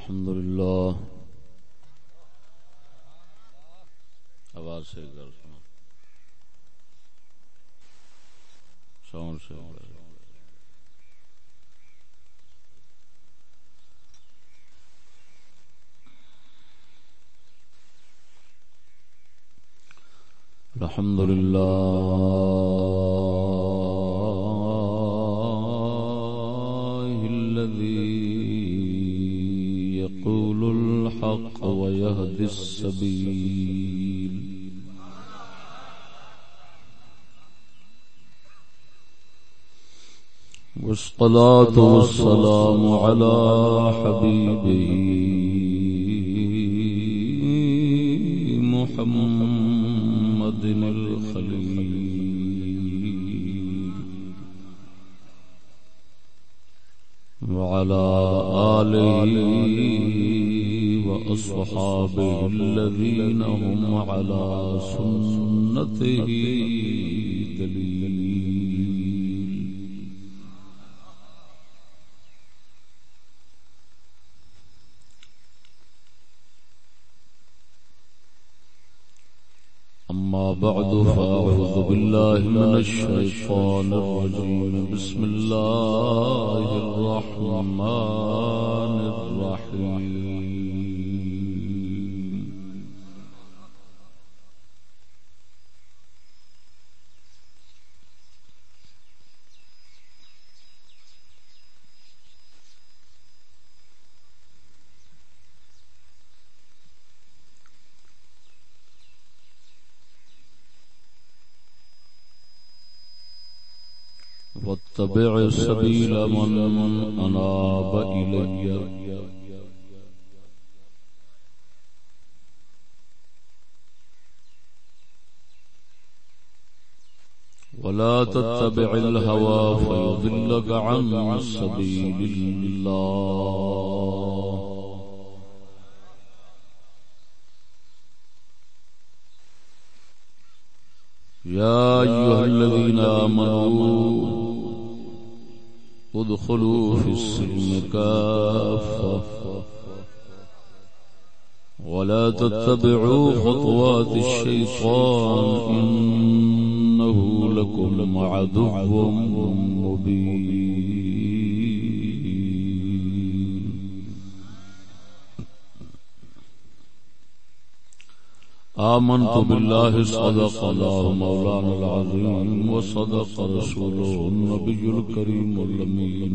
الحمد لله. آواز سے کر سنا ساؤنڈ سے الحمد لله. الحق السبيل. والصلاة والسلام على حبيبه محمد الخليل. وعلى آله وأصحابه الذين هم على سنته دليل. أما بعد فأعوذ بالله من الشيطان الرجيم. بسم الله الرحمن الرحيم. واتبع سبيل من أناب إلي. ولا تتبع الهوى فيضلك عن سبيل الله. يا أيها الذين آمنوا ادخلوا في السلم كافة. ولا تتبعوا خطوات الشيطان إنه لكم عدو مبين. آمنت بالله صدق الله مولانا العظيم وصدق رسوله النبي الكريم اللمين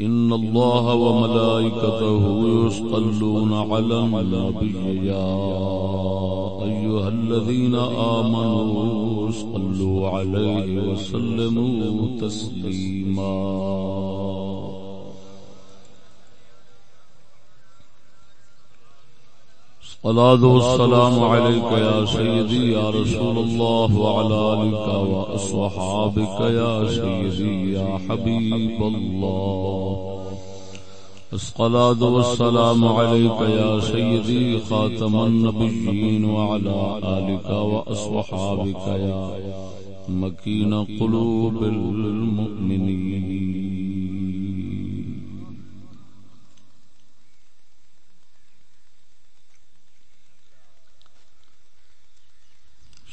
إن الله وملائكته يصلون على النبي يا أيها الذين آمنوا صلوا عليه وسلموا تسليما الصلاة والسلام عليك يا سيدي يا رسول الله وعلى آلك وأصحابك يا سيدي يا حبيب الله. الصلاة والسلام عليك يا سيدي خاتم النبيين وعلى آلك وأصحابك يا مكين قلوب المؤمنين.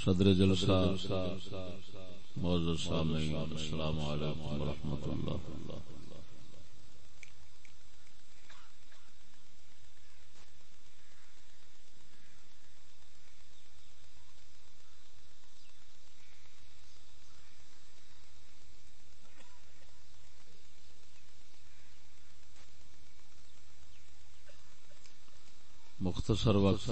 صدر جلسہ معذر سامعین السلام علیکم ورحمۃ اللہ۔ مختصر وقت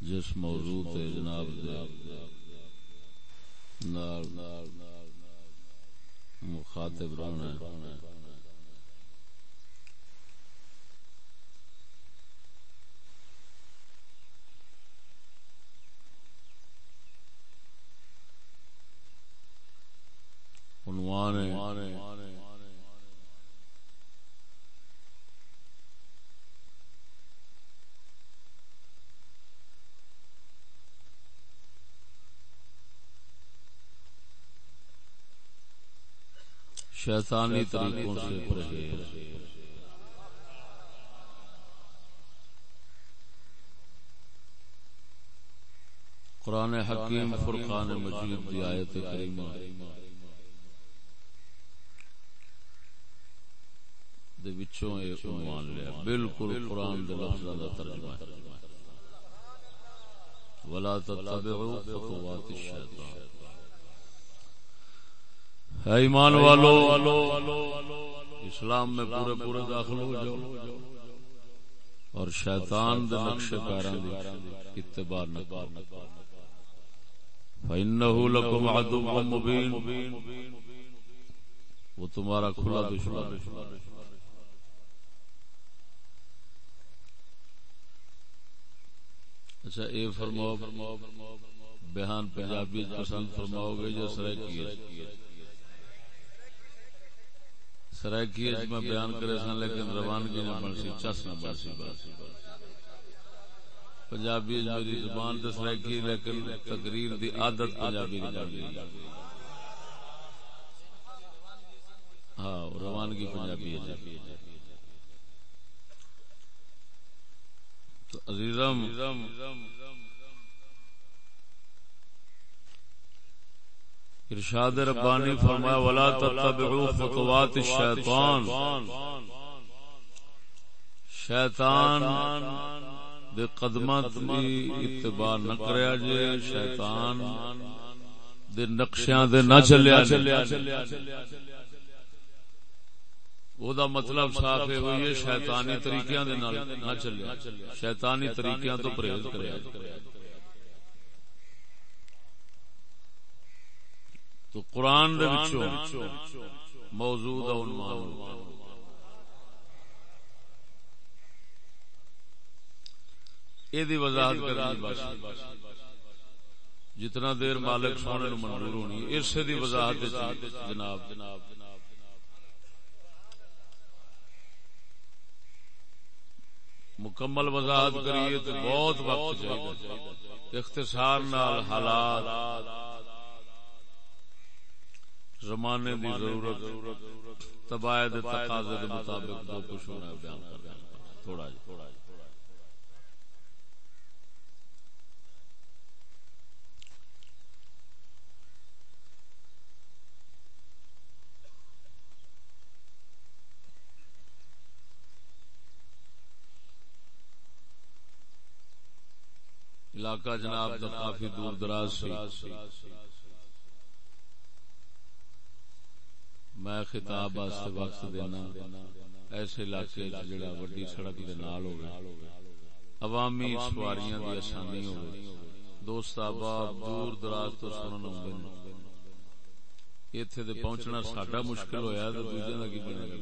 جس موضوع تے جناب دے نال مخاطب رہنا ہے۔ شیطانی طریقوں سے پرہیز۔ قرآن حکیم فرقان مجید دی آیت کریمہ۔ دے وچوں اے عنوان لیا۔ بالکل قرآن دے لفظاں دا ترجمہ ہے۔ ولا تتبعوا خطوات الشیطان ایمان والو اسلام میں پورے پورے داخل ہو جاؤ۔ اور شیطان دے نقش پیراں دی اتباع نہ کرو۔ فإنه لكم عدو مبين۔ وہ تمہارا کھلا دشمن اچھا اے فرماؤ بیان پنجابی پسند فرماؤ گے جو سرائکی سرائکی میں بیان کرے سن، لیکن روانگی نہ بن سی، چس نہ بن سی بس۔ پنجابی میری زبان دس رہی لیکن تقریر دی عادت پنجابی ہاں، کی بن گئی ہاں روانگی پنجابی ہے۔ تو عزیزم ارشاد ربانی فرمایا، ولا تتبعوا خطوات الشیطان شیطان دے قدمات دی اتباع نہ کریا جے، شیطان دے نقشیاں دے نہ چلیا او دا مطلب صاف ہے ہوئی ہے، شیطانی طریقیاں دے نہ چلیا۔ شیطانی طریقیاں تو پرہیز کریا تو قرآن دے وچوں موضوع دا عنوان دی وضاحت کرنی بس جتنا دیر مالک سونے نو منظور ہونی اس دی وضاحت جناب۔ مکمل وضاحت کریے تو بہت وقت چاہیے اختصار نال حالات۔ زمانے دی ضرورت تباہ تقاضے کے مطابق جو کچھ ہونا بیان کر جی تھوڑا جی۔ علاقہ جناب کا کافی دور دراز سی۔ میں خطاب واسطے وقت دینا، ایسے علاقے جڑا وڈی سڑک دے نال ہوے عوامی سواریاں دی آسانی ہوے دوست احباب دور دراز تو سنن ہوندے نے۔ ایتھے تے پہنچنا ساڈا مشکل ہویا تے دوجے دا کی بنے گا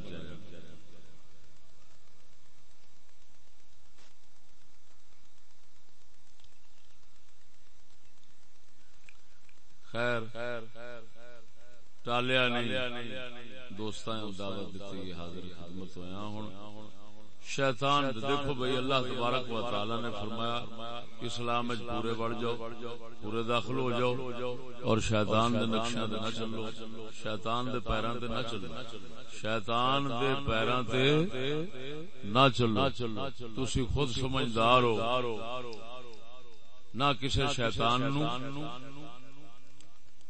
خیر ٹالیا نہیں۔ دوستاں دعوت دیتی حاضر خدمت ہویا ہن۔ شیطان دیکھو بھائی اللہ تبارک و تعالی نے فرمایا اسلام وچ پورے بڑھ جاؤ پورے داخل ہو جاؤ اور شیطان دے نقشے تے نہ چلو۔ شیطان دے پیراں تے نہ چلو۔ شیطان دے پیراں تے نہ چلو۔ تسی خود سمجھدار ہو۔ نہ کسی شیطان نو۔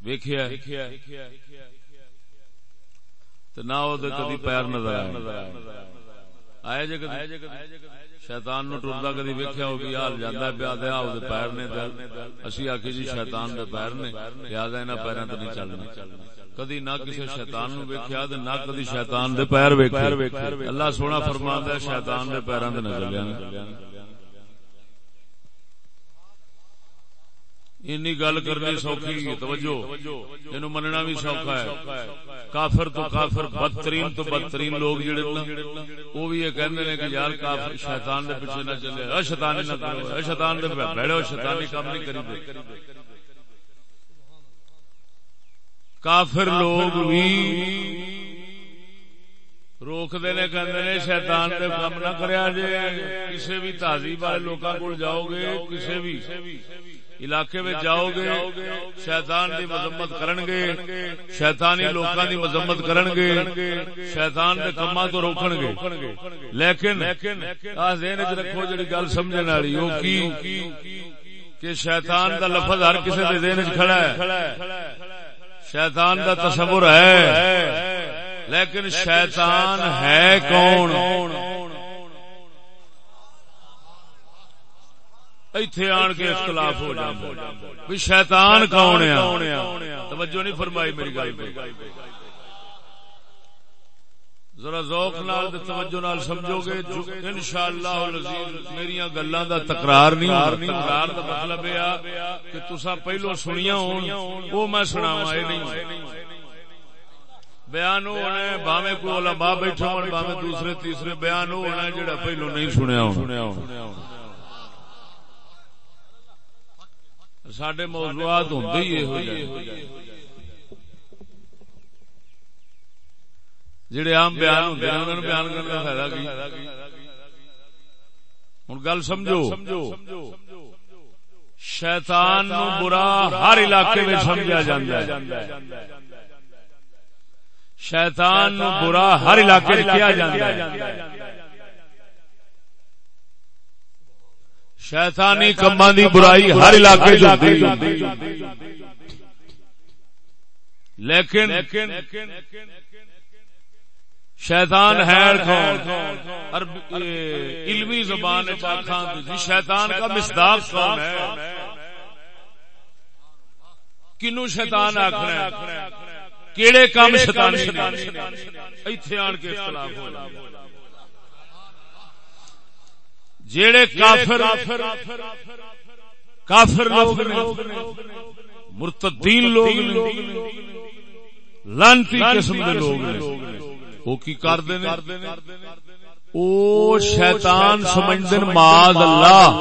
ویکھیا نہ کدی پیر نظر آئے۔ جی شیطان نو ٹردا کدی ویکیا ہو بھی حال جانا پیا دیا پیر نے اسی آخی جی شیطان دے پیر نے۔ لہذا انہوں پیروں تو نہیں چلنا۔ کدی نہ کسی شیطان نو ویکیا نہ کدی شیطان دے پیر ویکھے۔ اللہ سونا فرما شیطان دے پیروں تے نہ چلیا اینی گل کرنی سوکھی توجہ اینو مننا بھی سوکھا ہے۔ کافر تو کافر بدترین تو بدترین لوگ جڑے نا۔ وہ بھی یہ کہندے نے کہ یار کافر شیطان دے پیچھے نہ چلے۔ اے شیطانی نہ کرو اے شیطان دے بیڑو شیطانی کام نہیں کری دے۔ کافر لوگ بھی روک دے نے کہندے نے شیطان دے کام نہ کریا جے۔ کسے بھی تہذیب والے لوکاں کول جاؤ گے کسے بھی۔ علاقے میں جاؤ گے شیطان دی مذمت کرن گے شیطانی لوکاں دی مذمت کرن گے شیطان دے کماں تو روکن گے لیکن، آ ذہن وچ رکھو جڑی گل سمجھن والی او کی؟ کہ شیطان دا لفظ ہر کسی دے ذہن وچ کھڑا ہے۔ شیطان دا تصور ہے۔ لیکن شیطان ہے کون؟ ایتھے آن کے اختلاف ہو جائے شیطان کون ہے؟ توجہ نہیں فرمائی میری گل پہ۔ ذرا ذوق نال توجہ نال سمجھو گے انشاءاللہ العزیز میری گلاں دا تکرار نہیں تکرار دا مطلب ہے کہ تساں پہلو سنیاں ہون او میں سناواں اے نہیں۔ بیان ہونا ہے باویں کو علماء بیٹھے ہون باویں دوسرے تیسرے بیان ہونا ہے جڑا پہلو نہیں سنیا ہونا۔ سڈے موضوعات ہوندے ہی جائے جڑے عام بیان ہوندے ہیں انہاں نوں بیان کرنے دا فائدہ کی ہن گل سمجھو شیطان نو برا ہر علاقے میں سمجھا جاندا ہے شیطان نو برا ہر علاقے میں کیا جاندا ہے شیطانی کماں دی برائی ہر علاقے لیکن شیطان ہے علمی زبان شیطان کا مصداق کون ہے؟ کنو شیطان آخر کیڑے کام شیطان ایتھے آن کے اختلاف ہو جیڑے کافر کافر لوگ مرتدین لوگ لانتی قسم کے لوگ وہ کی کر او شیطان سمجھدن ماذ اللہ۔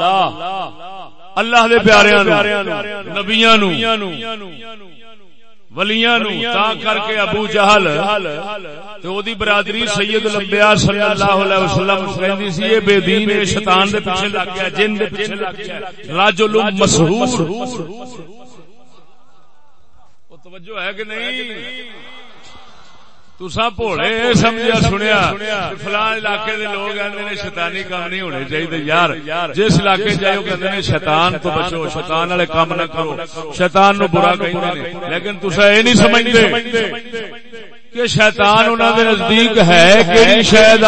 اللہ دے پیاریاں نو، نبیاں نو۔ ولیاں نو تا کر کے ابو جہل تے او دی برادری سید الانبیاء صلی اللہ علیہ وسلم کہندی سی اے بے دین اے شیطان دے پیچھے لگ گیا جن دے پیچھے لگ گیا۔ رجل مسحور او توجہ ہے کہ نہیں؟ تسا سمجھا سنیا فلان علاقے دے لوگ آدھے نے شیطانی کام نہیں ہونے چاہیے یار جس علاقے جائے کہتے ہیں شیطان تو بچو شیطان والے کام نہ کرو شیطان نو برا کہیں لیکن تسا یہ نہیں سمجھتے کہ شیطان انہوں دے نزدیک ہے کہ شاید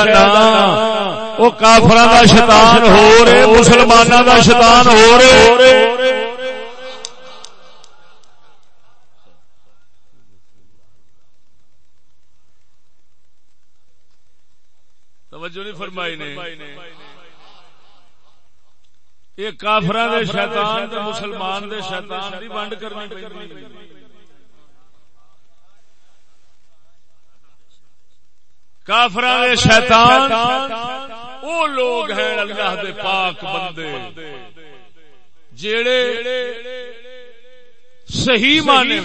وہ کافر دا شیطان ہو رہے مسلمانوں دا شیطان ہو رہے توجہ نہیں فرمائی نے۔ یہ کافر دے شیطان دے مسلمان دے شیطان دی ونڈ کرنی پی۔ کافر دے شیطان او لوگ ہیں اللہ دے پاک بندے۔ جیڑے صحیح مانے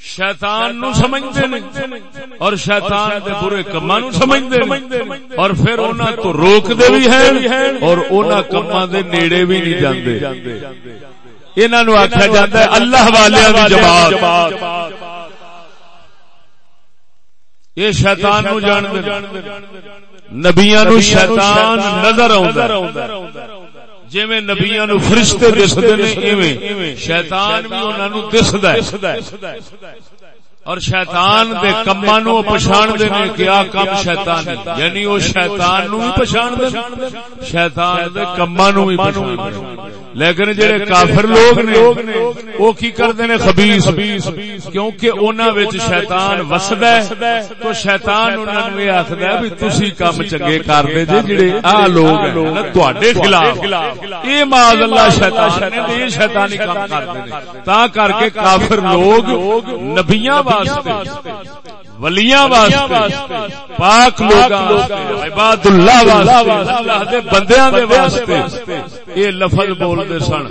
شیطان نو سمجھتے اور شیطان دے برے کما نو سمجھتے اور پھر انہاں تو روک دے بھی ہیں اور انہاں کما دے نیڑے بھی نہیں جاندے۔ انہاں نو آکھیا جاندا ہے اللہ والیاں دی جماعت۔ یہ شیطان نو جان دے نبیاں نو شیطان نظر آوندا جی میں نبیا نو فرشتے دستے نے شیطان بھی انہوں نے دستا اور شیطان دے کما نو پچھاڑ دے نے کیا کم شیطان یعنی وہ شیطان نو بھی پچھاڑ دے شیطان دے کما نو بھی پچھاڑ لیکن جڑے کافر لوگ نے وہ کی کردے نے؟ خبیث۔ کیونکہ انہاں وچ شیطان وسدا ہے تو شیطان انہاں نو یہ آکھدا ہے بھی تسی کم چنگے کردے جے جڑے آ لوگ ہیں تواڈے خلاف۔ اے معاذ اللہ شیطان نے یہ شیطانی کام کردے نے تا کر کے کافر لوگ نبیاں واسطے ولیاں واسطے، پاک لوگاں عباد اللہ واسطے، اللہ دے بندیاں دے واسطے یہ لفظ بولتے سن۔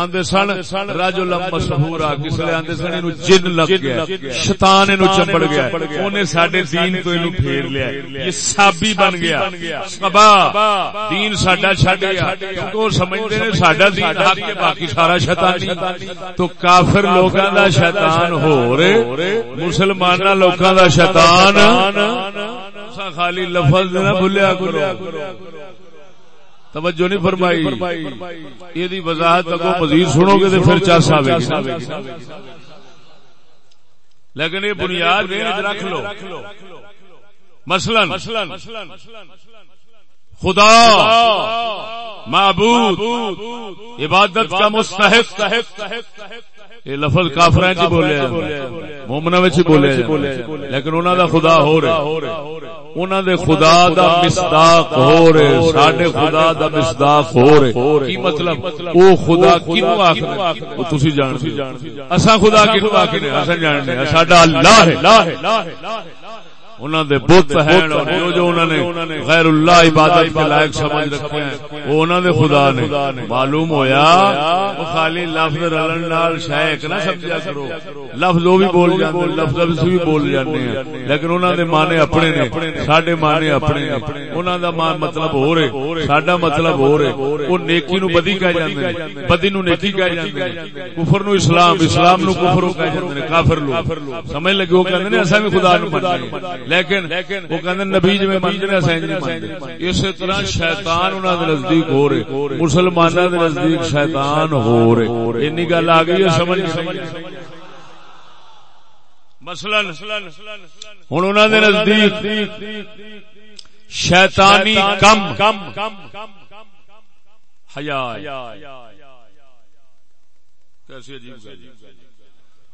آدھے سن، رجل مسحورا کس لیے آدھے سن اینو جن لگ گیا شیطان اینو چمبڑ گیا اونے ساڈے دین تو اینو پھیر لیا یہ سابی بن گیا سبا، دین ساڈا چھڈ گیا کیونکہ وہ سمجھتے ہیں ساڈا دین حق ہے، باقی سارا شیطانی۔ تو کافر لوکاں دا شیطان ہو رہے، مسلماناں لوکاں دا شیطان. خالی لفظ نہ بھولیا کرو. توجہ نہیں فرمائی. یہ وضاحت اگو مزید سنو گے تو پھر چرس آئے لیکن یہ بنیاد رکھ لو. مثلا خدا معبود عبادت کا مستحق یہ لفظ کافر چ بولے مومنا بولے لیکن انہوں دا خدا ہو رہے انہوں دے خدا دا مصداق ہو رہے ساڈے خدا دا مصداق ہو رہے کی مطلب؟ او خدا کینو آکھنا او تسی جان اساں خدا کینو آکھنے اساں جاننے ساڈا اللہ ہے۔ انہوں دے بت ہیں جو جو انہوں نے غیر اللہ عبادت کے لائق سمجھ رکھے ہیں۔ وہ انہوں دے خدا نے۔ معلوم ہویا وہ خالی لفظ رلن نال شاید نہ سمجھا کرو۔ لفظ وہ بھی بول جاندے لفظ بھی بول جاندے ہیں۔ لیکن انہوں دے معنی اپنے نے ساڈے معنی اپنے نے۔ انہوں دا مان مطلب ہو رہے۔ ساڈا مطلب ہو رہے۔ وہ نیکی نو بدی کہہ جاندے ہیں بدی نو نیکی کہہ جاندے ہیں کفر نو اسلام اسلام نو کفر کہہ جاندے ہیں کافر لوگ۔ سمجھ لگے وہ کہندے نے؟ اساں بھی خدا نو مننے لیکن وہ کہتے نبی جی اسی طرح شیطان انہوں نے نزدیک ہو رہے مسلمانوں کے نزدیک شیطان ہو رہے این گل آ گئی سمجھ مثلاً ہوں انہوں نے نزدیک شیطانی کم حیا کیسی عجیب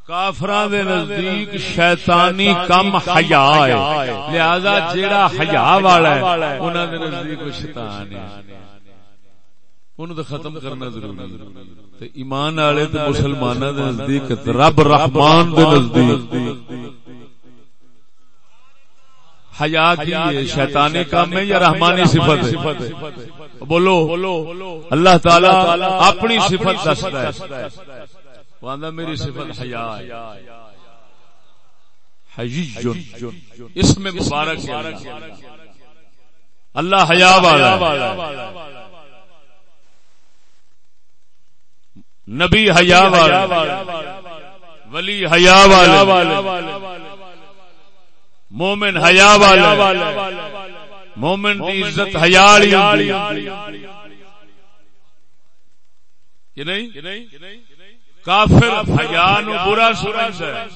کافران دے نزدیک شیطانی کم حیا ہے۔ لہذا جیڑا حیا والا ہے انہاں دے نزدیک شیطان ہے۔ انہوں تو ختم کرنا ضروری ہے۔ ایمان والے تو مسلمانوں دے نزدیک رب رحمان دے نزدیک۔ حیا کی ہے؟ شیطانی کام ہے یا رحمانی صفت ہے؟ بولو۔ اللہ تعالی اپنی صفت دستا ہے۔ میری صفت حیا اس میں مبارک اللہ حیا والا نبی حیا والا ولی حیا والا مومن حیا والا مومن کی عزت حیا نہیں؟ کافر حیا نو برا سمجھتا ہے۔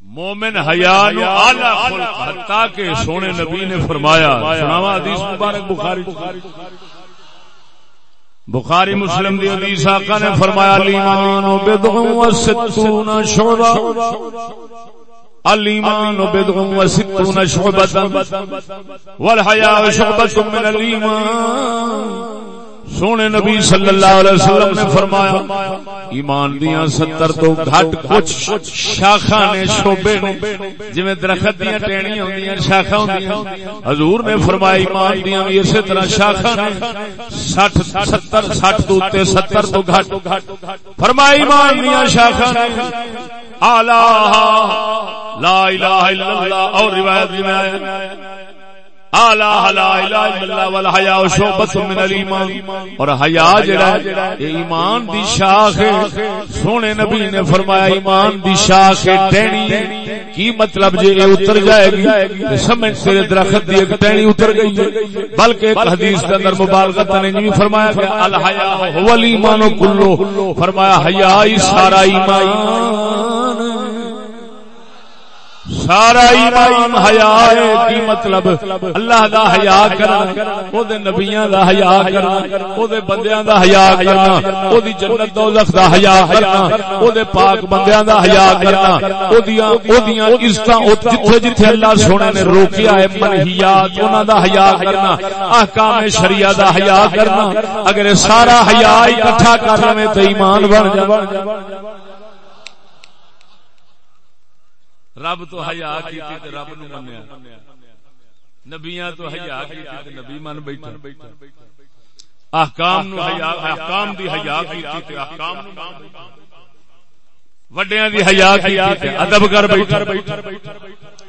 مومن حیا نو اعلی خلق حتا کہ سونے نبی نے فرمایا سناوا حدیث مبارک بخاری بخاری مسلم دی حدیث آقا نے فرمایا الایمان بدع و ستون شعبہ۔ الایمان بدع و ستون شعبہ۔ والحیاء شعبہ من الایمان۔ سونے نبی صلی اللہ علیہ وسلم نے فرمایا، ایمان دیا ستر تو گھٹ کچھ شاخا نے شوبے جی درخت دیا ٹہنی ہوں شاخا ہوں حضور نے فرمایا، ایمان دیا بھی اسی طرح شاخا نے، سٹھ، ستر، سٹھ تو ستر تو گھٹ۔ فرمایا، ایمان دیا شاخا نے۔ آلہ، لا الہ الا اللہ، اور روایت میں آیا۔ اور حیا جڑا ایمان دی شاخ سونے نبی نے فرمایا، ایمان دی شاخ ٹہنی کی مطلب جی اتر جائے گی؟ سمجھ تیرے درخت دی ایک ٹہنی اتر گئی بلکہ حدیث کے اندر مبالغت نے نہیں فرمایا گیا الحیا هو الایمان کلو فرمایا، حیا ہی سارا ایمان۔ سارا ایمان حیا کی مطلب اللہ دا حیا کرنا او دے نبیاں دا حیا کرنا او دے بندیاں دا حیا کرنا او دی جنت دوزخ دا حیا کرنا او دے پاک بندیاں دا حیا کرنا او دیاں او دیاں عزتاں او جتھے جتھے اللہ سونے نے روکیا ہے، منہیات، انہاں دا حیا کرنا، احکام شریعہ دا حیا کرنا، اگر سارا حیا اکٹھا کر لے تے ایمان بن جائے۔ رب تو حیا کی رب نو منیا نبیاں تو حیا کی نبی من بیٹھا احکام نو حیا احکام دی حیا کیتی تے احکام نو وڈیاں دی حیا کیتی تے ادب کر بیٹھا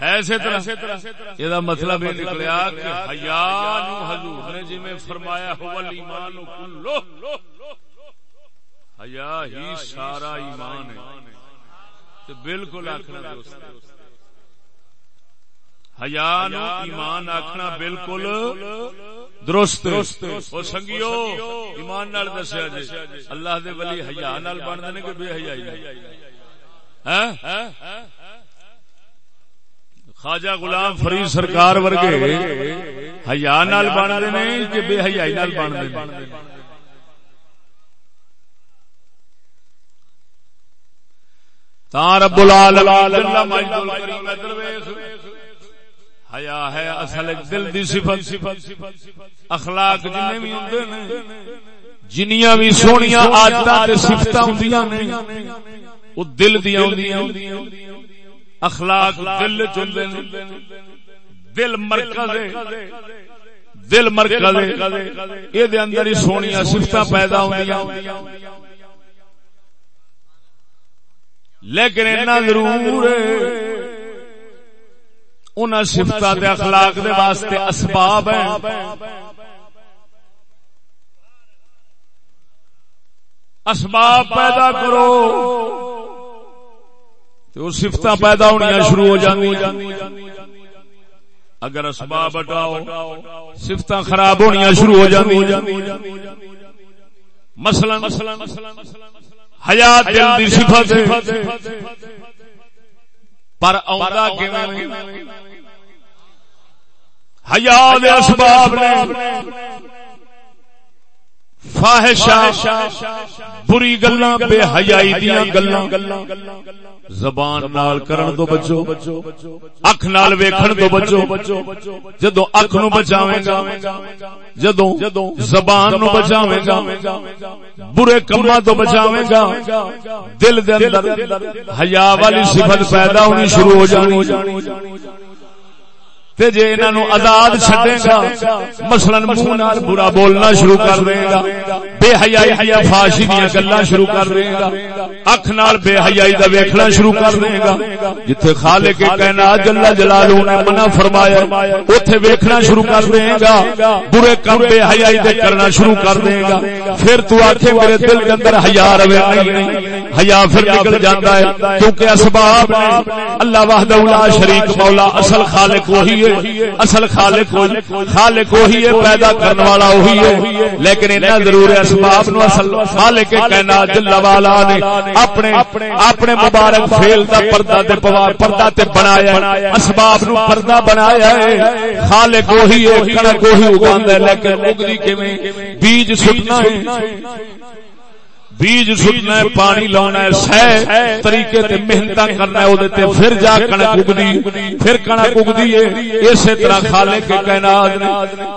ایسے طرح یہ مطلب یہ نکلیا کہ حیا نو حضور نے جی فرمایا ہو ایمان کلو حیا ہی سارا ایمان ہے بالکل آخنا دوست۔ حیا نو ایمان آخنا بالکل درست۔ وہ سنگیو، ایمان نال دسیا جی اللہ دے ولی حیا نال بن دے کہ بے حیائی ہاں؟ خواجہ غلام فرید سرکار ورگے حیا نال بن دے کہ بے حیائی نال بن دے تا رب العالمین حیا ہے، اصل دل دی صفت، اخلاق جنے بھی ہوندے نے، جنیاں بھی سونیاں، عادتاں تے صفتاں ہوندیاں نے، او دل دی ہوندیاں اخلاق دل چندے نے، دل مرکز دل مرکز اے دے اندر ہی سونیاں، صفتاں پیدا ہوندیاں لیکن اتنا ضرور ہے۔ ان سفت اخلاق دے واسطے اسباب ہیں۔ اسباب پیدا کرو۔ تو سفت پیدا ہونی شروع ہو جاندی اگر اسباب ہٹاؤ سفت خراب ہونی شروع ہو جاندی مثلا۔ حیات دل دی صفت پر آدھا حیا دے اسباب نے۔ فاحشہ بری گلاں بے حیائی دیاں گلاں۔ زبان نال کرن تو بچو اکھ نال ویکھن تو بچو جدو اکھ نو بچاویں گا جدو زبان نو بچاویں گا برے کماں تو بچاویں گا۔ دل دے اندر حیا والی صفت پیدا ہونی شروع ہو جانی۔ تے جے انہاں نو آزاد چھڈے گا مثلا منہ نال برا بولنا شروع کر دے گا بے حیائی دی فاشی دی گلاں شروع کر دے گا اکھ نال بے حیائی دا ویکھنا شروع کر دے گا جتھے خالق کائنات جل جلالہ نے منع فرمایا اوتھے ویکھنا شروع کر دے گا برے کم بے حیائی دے کرنا شروع کر دے گا پھر تو آکھے میرے دل کے اندر حیا رہے نہیں حیا پھر نکل جاندا ہے کیونکہ اسباب اللہ وحدہ لا شریک مولا اصل خالق وہی اصل خالق خالق وہی ہے، پیدا کرنے والا وہی ہے۔ لیکن اتنا ضرور ہے اسباب نو اصل خالق کائنات جل والا نے اپنے اپنے مبارک فعل دا پردہ تے پردہ تے بنایا ہے۔ اسباب نو پردہ بنایا ہے۔ خالق وہی ہے، کڑک وہی اگاندا ہے۔ لیکن اگدی کیویں؟ بیج سٹنا ہے۔ بیج سٹنا ہے، پانی لانا ہے، سہ طریقے تے محنت کرنا ہے، اودے تے پھر جا کنک اگدی، پھر کنک اگدی ہے، اسی طرح خالق کے کائنات نے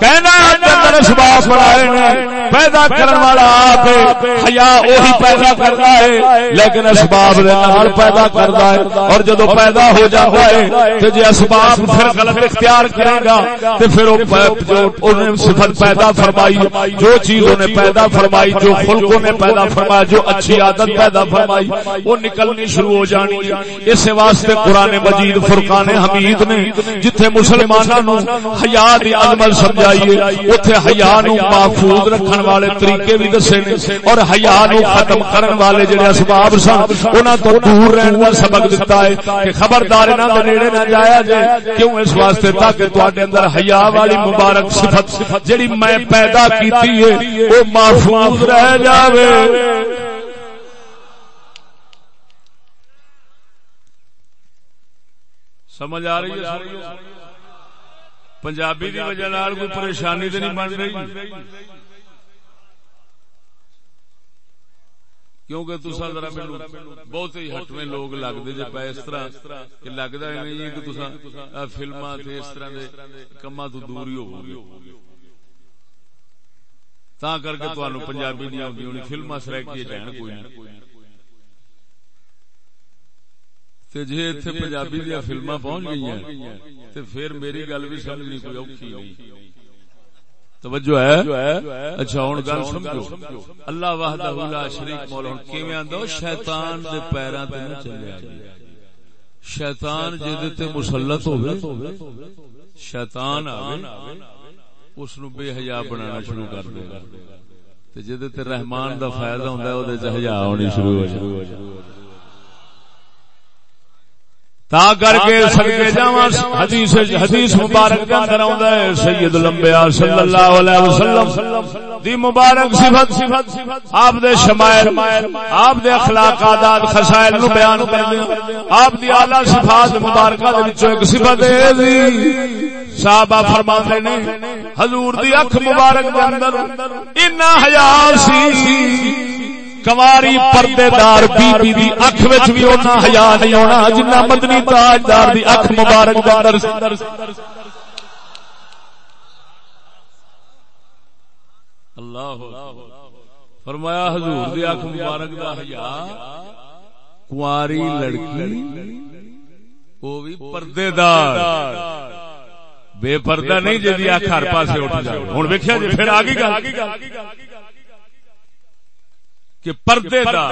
کائنات دے اندر اسباب بنائے نے، پیدا کرن والا آپ حیا وہی پیدا کرتا ہے، لیکن اسباب دے نال پیدا کرتا ہے، اور جدو پیدا ہو جاتا ہے، تے جے اسباب پھر غلط اختیار کرے گا، تے پھر او جو انہیں صفت پیدا فرمائی، جو چیز انہیں پیدا فرمائی، جو خلقوں نے پیدا فرمائی جو اچھی عادت پیدا فرمائی، وہ نکلنی شروع ہو جانی اس واسطے قرآن مجید، فرقان حمید نے جتھے مسلمانوں حیا دی عظمت سمجھائیے اوتھے حیا نو محفوظ رکھن والے طریقے بھی دسے نے۔ اور حیا نو ختم کرن والے جڑے اسباب سن، انہاں تو دور رہن دا سبق دتا ہے کہ خبردار انہاں دے نیڑے نہ جایا جائے کیوں اس واسطے؟ تاکہ تواڈے اندر حیا والی مبارک صفت جڑی میں پیدا کیتی ہے، وہ محفوظ رہ جاوے۔ سمجھ آ رہی ہے پنجابی کی وجہ کوئی پریشانی تو نہیں بن رہی۔ کیونکہ تسا ذرا بہت ہی ہٹویں لوگ لگتے جب اس طرح کہ لگتا ہے نہیں کہ تسا فلما اس طرح کے کما تو دور ہی ہو تا کر کے تمہیں پنجابی نہیں آتی ہونی فلما سرکی رہن کوئی نہیں۔ جی اتنے پنجابی دیا فلما پہنچ گئی ہیں پھر میری گل بھی سمجھنی کوئی اوکھی نہیں۔ توجہ ہے؟ اچھا ہوں گل سمجھو۔ اللہ وحدہ لا شریک مولا کیویں آندا؟ شیطان دے پیراں تے نہ چلیا شیطان جے تے مسلط ہوے شیطان آوے اس نو بے حیا بنانا شروع کر دے۔ گا تے جے تے رحمان دا فائدہ ہوندا ہے او دے حیا ہونی شروع ہو جائے تا کر کے سڑکے جاواں حدیث حدیث مبارک کے اندر ہے سید الانبیاء صلی اللہ علیہ وسلم دی مبارک صفت صفت آپ دے شمائل آپ دے اخلاق عادات خصائل نو بیان کردے آپ دی اعلی صفات مبارکہ دے وچوں ایک صفت ہے دی صحابہ فرماتے نے حضور دی اکھ مبارک دے اندر اتنا حیا سی۔ کماری پردے دار بی بی دی اکھ وچ بھی اونا حیا نہیں ہونا، جنہ مدنی تاجدار دی اکھ مبارک دے اندر اللہ فرمایا، حضور دی اکھ مبارک دا حیا کواری لڑکی وہ بھی پردے دار بے پردہ نہیں جی اکھ ہر پاسے اٹھ جائے ہوں ویکیا جی پھر آگے گا کہ پردے دا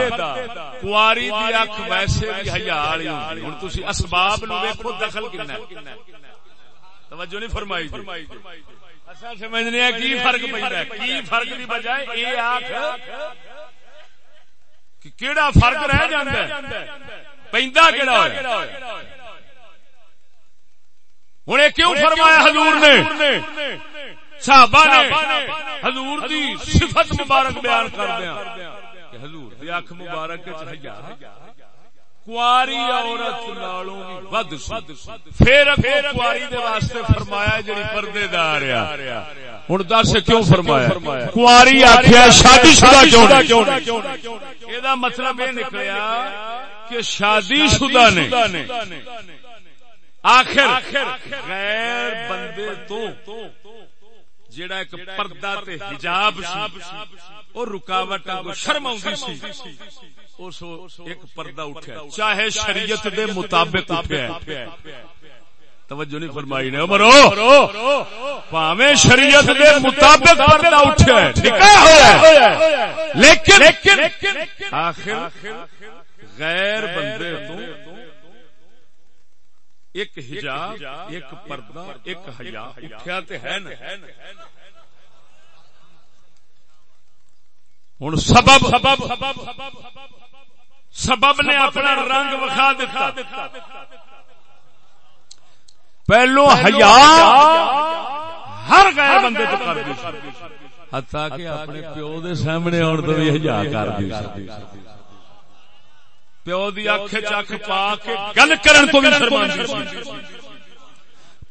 کواری دی اکھ ویسے بھی حیا والی ہوندی۔ ہن تسی اسباب نو ویکھو دخل کنا ہے توجہ نہیں فرمائی جی۔ اساں سمجھنے ہیں کی فرق پیندا ہے؟ کی فرق دی بجائے اے آکھ کہ کیڑا فرق رہ جاندا ہے؟ پیندا کیڑا ہویا؟ ہن اے کیوں فرمایا حضور نے؟ صحابہ نے حضور دی صفت مبارک بیان کر دیاں اکھ مبارک وچ حیا کواری عورت نالوں بھی ود پھر اگوں کواری دے واسطے فرمایا جڑی پردے دار آ ہن دس کیوں فرمایا؟ کواری آکھیا شادی شدہ کیوں نہیں؟ اے دا مطلب اے نکلیا کہ شادی شدہ نے آخر غیر بندے تو جیڑا ایک پردہ تے حجاب سی اور رکاوٹ کو شرم آتی سی۔ اس ایک پردہ اٹھا چاہے شریعت دے مطابق اٹھا توجہ نہیں فرمائی نے۔ مرو پاوے شریعت دے مطابق پردہ اٹھا نکاح ہوا لیکن آخر غیر بندے تو ایک حجاب، ایک پردہ، ایک حیا، اٹھیا تے ہے نا۔ ہوں سبب سبب سبب نے اپنا رنگ وکھا دیتا پہلو حیا ہر غیر بندے تو کر دی حتا کہ اپنے پیو دے سامنے آن تو بھی حیا کر دی پیو دی اکھ چک پا کے گل کرن تو بھی شرماندی سی۔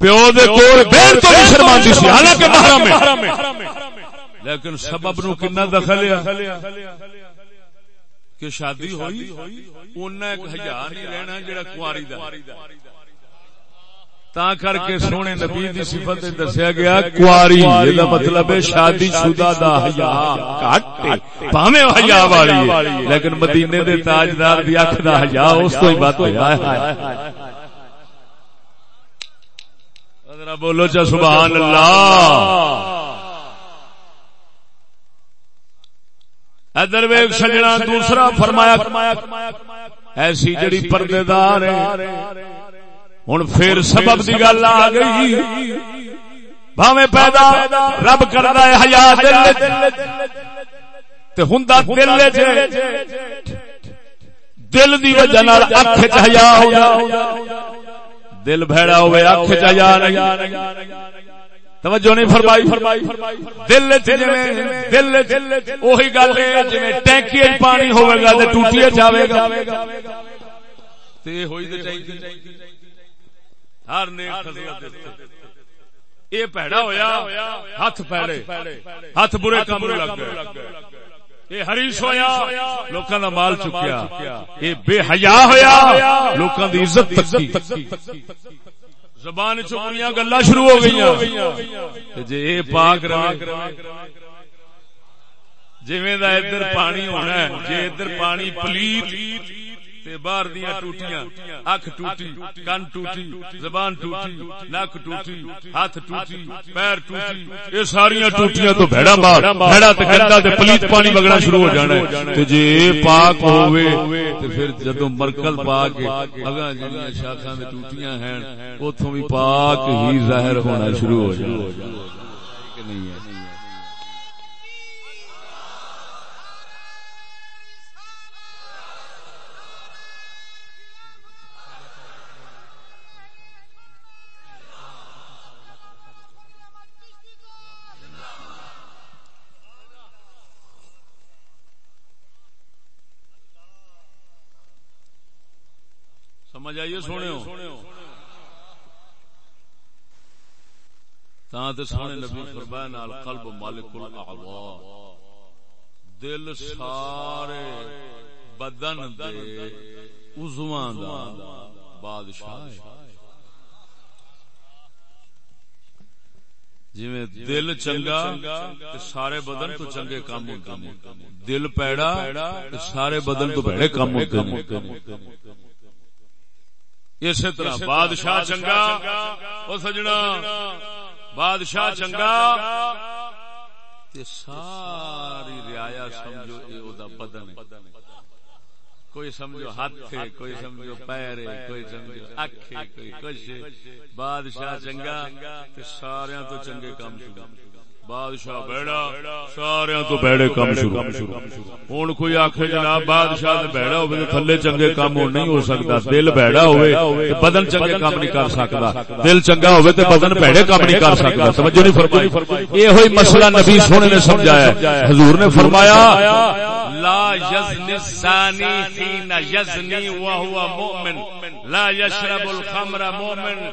پیو دے کول بیر تو بھی شرماندی سی۔ حالانکہ محرم ہے۔ لیکن سبب نو کنا دخل کہ شادی ہوئی اُنہ ایک ہزار نہیں رہنا جڑا کاری دا تا کر کے سونے نبی دی صفت دسیا گیا کواری یہ مطلب ہے شادی شدہ دا حیا کٹ پاویں حیا والی لیکن مدینے دے تاجدار دی اکھ دا حیا اس تو ہی بات ہے ذرا بولو چا سبحان اللہ۔ ادر ویگ سجنا دوسرا فرمایا ایسی جڑی پردے دار ہوں پھر سبب کی گل آ گئی۔ بھاوے پیدا رب کر رہا ہے حیا ہوں دل دل دی وجہ اکھ چیا دل بھڑا ہوئے اکھ چیا توجہ نہیں فرمائی۔ دل دل وہی گل جی ٹینکی پانی ہوئے گا ٹوٹی جاوے گا ہر یہ پیڑا ہویا ہاتھ پیڑے ہاتھ برے کام لگ گئے۔ یہ ہریش ہویا لوکاں دا مال چکیا۔ یہ بے حیا ہویا لوکاں دی عزت تکی۔ زبان چوڑیاں گلا شروع ہو گئی جی یہ پاک جی ادھر پانی ہونا ہے جی ادھر پانی پلیت۔ باہر دیا ٹوٹیاں، اکھ ٹوٹی، کن ٹوٹی، زبان ٹوٹی، نک ٹوٹی، ہاتھ ٹوٹی، پیر ٹوٹی، یہ ساری ٹوٹیاں تو بھڑا مار بھڑا تے گندا تے پلیت پانی وگنا شروع ہو جانا ہے۔ تے جے پاک ہووے، تے پھر جدوں مرکل پا کے اگاں جڑیاں شاخاں تے ٹوٹیاں ہیں، اوتھوں بھی پاک ہی ظاہر ہونا شروع ہو جانا ہے کہ نہیں ہے۔ سمجھ آئیے سونے سونے نبی فرمایا نال قلب مالک الاعضاء۔ دل سارے بدن دے عضواں دا۔ بادشاہ ہے۔ جی دل چنگا سارے بدن تو چنگے کام ہوتے ہیں دل پیڑا سارے بدن تو بڑے کام ہوتے ہیں اسی طرح بادشاہ چنگا وہ سجنا۔ بادشاہ چنگا۔ ساری ریا سمجھو بدن کوئی سمجھو ہاتھ کوئی سمجھو پیر کوئی سمجھو اکھ کوئی کچھ بادشاہ چنگا سارا تو چنگے کام شروع۔ بادشاہ بیڑا، سارے تو بیڑے کام شروع۔ ہوں کوئی آخ جناب بادشاہ بیڑا ہوئے تھلے چنگے کام نہیں ہو سکتا۔ دل بیڑا ہوئے بدن چنگے کام نہیں کر سکتا۔ دل چنگا ہوئے تو بدن بیڑے کام نہیں کر سکتا۔ سمجھو نہیں فرمائی۔ یہ ہوئی مسئلہ نبی سونے نے سمجھایا حضور نے فرمایا، لا يزني الزاني حين يزني وهو مؤمن لا يشرب الخمر مؤمن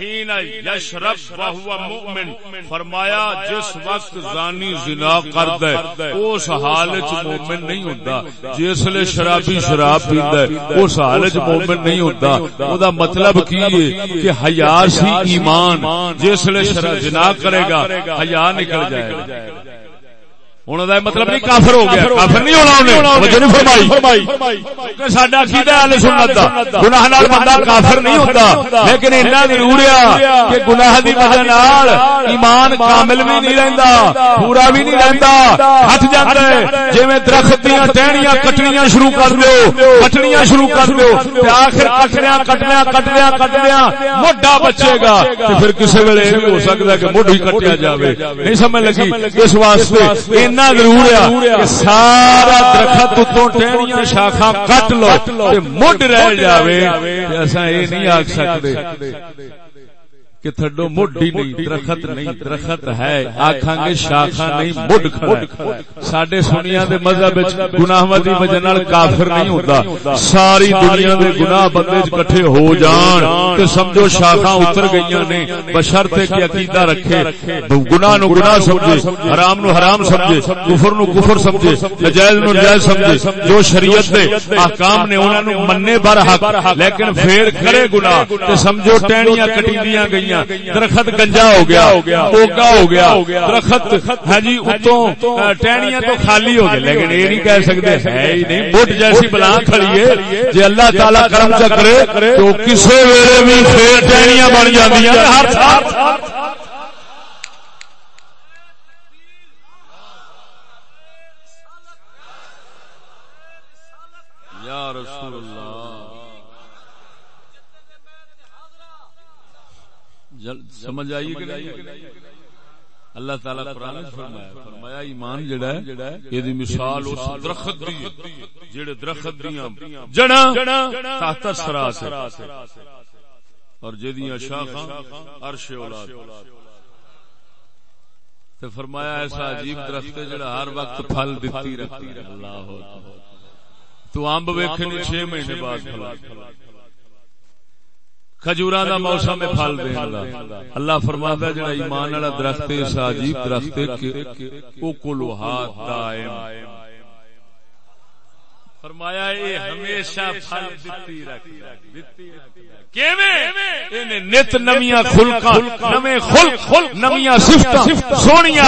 حين يشرب وهو مؤمن فرمایا، جس وقت زانی زنا کرد ہے، اس حال چ مومن نہیں ہوندا۔ جس لے شرابی شراب پیندا ہے، اس حال چ مومن نہیں ہوندا۔ او دا مطلب کی ہے؟ کہ حیا سی ایمان، جس لے شراب زنا کرے گا، حیا نکل جائے گا۔ مطلب نہیں کافر ہو گیا کافر نہیں ہونا سڈا گناہ بندہ کافر نہیں ہوتا لیکن اتنا ضرور کہ گناہ کی وجہ ایمان کامل بھی نہیں رہتا پورا بھی نہیں رہتا ہٹ جاتا ہے جی درخت دیا ٹہنیاں کٹنیاں شروع کر دو کٹنیاں شروع کر دو آخر کٹنیا کٹنیا کٹنیا کٹنیا موڈا بچے گا پھر کسی ویلے ہو سکتا ہے کہ مڈ ہی کٹیا جائے نہیں سمجھ لگی اس واسطے ضرور ہے سارا درخت اتوں ٹہنیاں شاخا کٹ لو مڈ رہ جائے ایسا یہ نہیں آخ سکتے۔ کہ تھڈو مڈ ہی نہیں درخت نہیں درخت ہے۔ آخان گے شاخا نہیں مڈ کھڑا سڈے سنیا دے مذہب دی وجہ نال کافر نہیں ہوتا ساری دنیا دے گناہ بندے کٹھے ہو جان۔ تے سمجھو شاخا اتر گئی نے بشرتے کی عقیدہ رکھے۔ گناہ نو گناہ سمجھے حرام نو حرام سمجھے۔ کفر نو کفر سمجھے۔ نجائز نو نجائز سمجھے۔ جو شریعت دے احکام نے انہاں نو مننے بر حق لیکن پھر کرے گناہ تے سمجھو ٹہنیاں کٹی دیاں گئی درخت گنجا ہو گیا۔ اوگا ہو گیا۔ درخت ہاں جی اتوں ٹہنیاں تو خالی ہو گئے۔ لیکن یہ نہیں کہہ سکتے ہے ہی نہیں مٹ جیسی بلا کھڑی ہے۔ جی اللہ تعالی کرم چکرے تو کسی ویلے بھی پھر ٹہنیاں بن جاتی ہر یا رسول اللہ۔ سمجھ آئیے کہ نہیں؟ اللہ تعالی قرآن فرمایا فرمایا ایمان جڑا ہے، یہ مثال اس درخت دی جڑے درخت دیاں جڑا تحت سرا سے، اور جدیاں شاخاں عرش اولاد۔ تے فرمایا ایسا عجیب درخت ہے جڑا ہر وقت پھل دیتی رہتی ہے۔ اللہ تو۔ امب ویکھنی 6 مہینے بعد پھل۔ کھجورا دا موسم میں پھل دے اللہ فرماتا ہے جڑا ایمان والا درخت اس عجیب درخت او کلوہا دائم۔ فرمایا یہ ہمیشہ پھل دتی نت نمیاں خلقاں نویں خلق نمیاں صفتاں سونیاں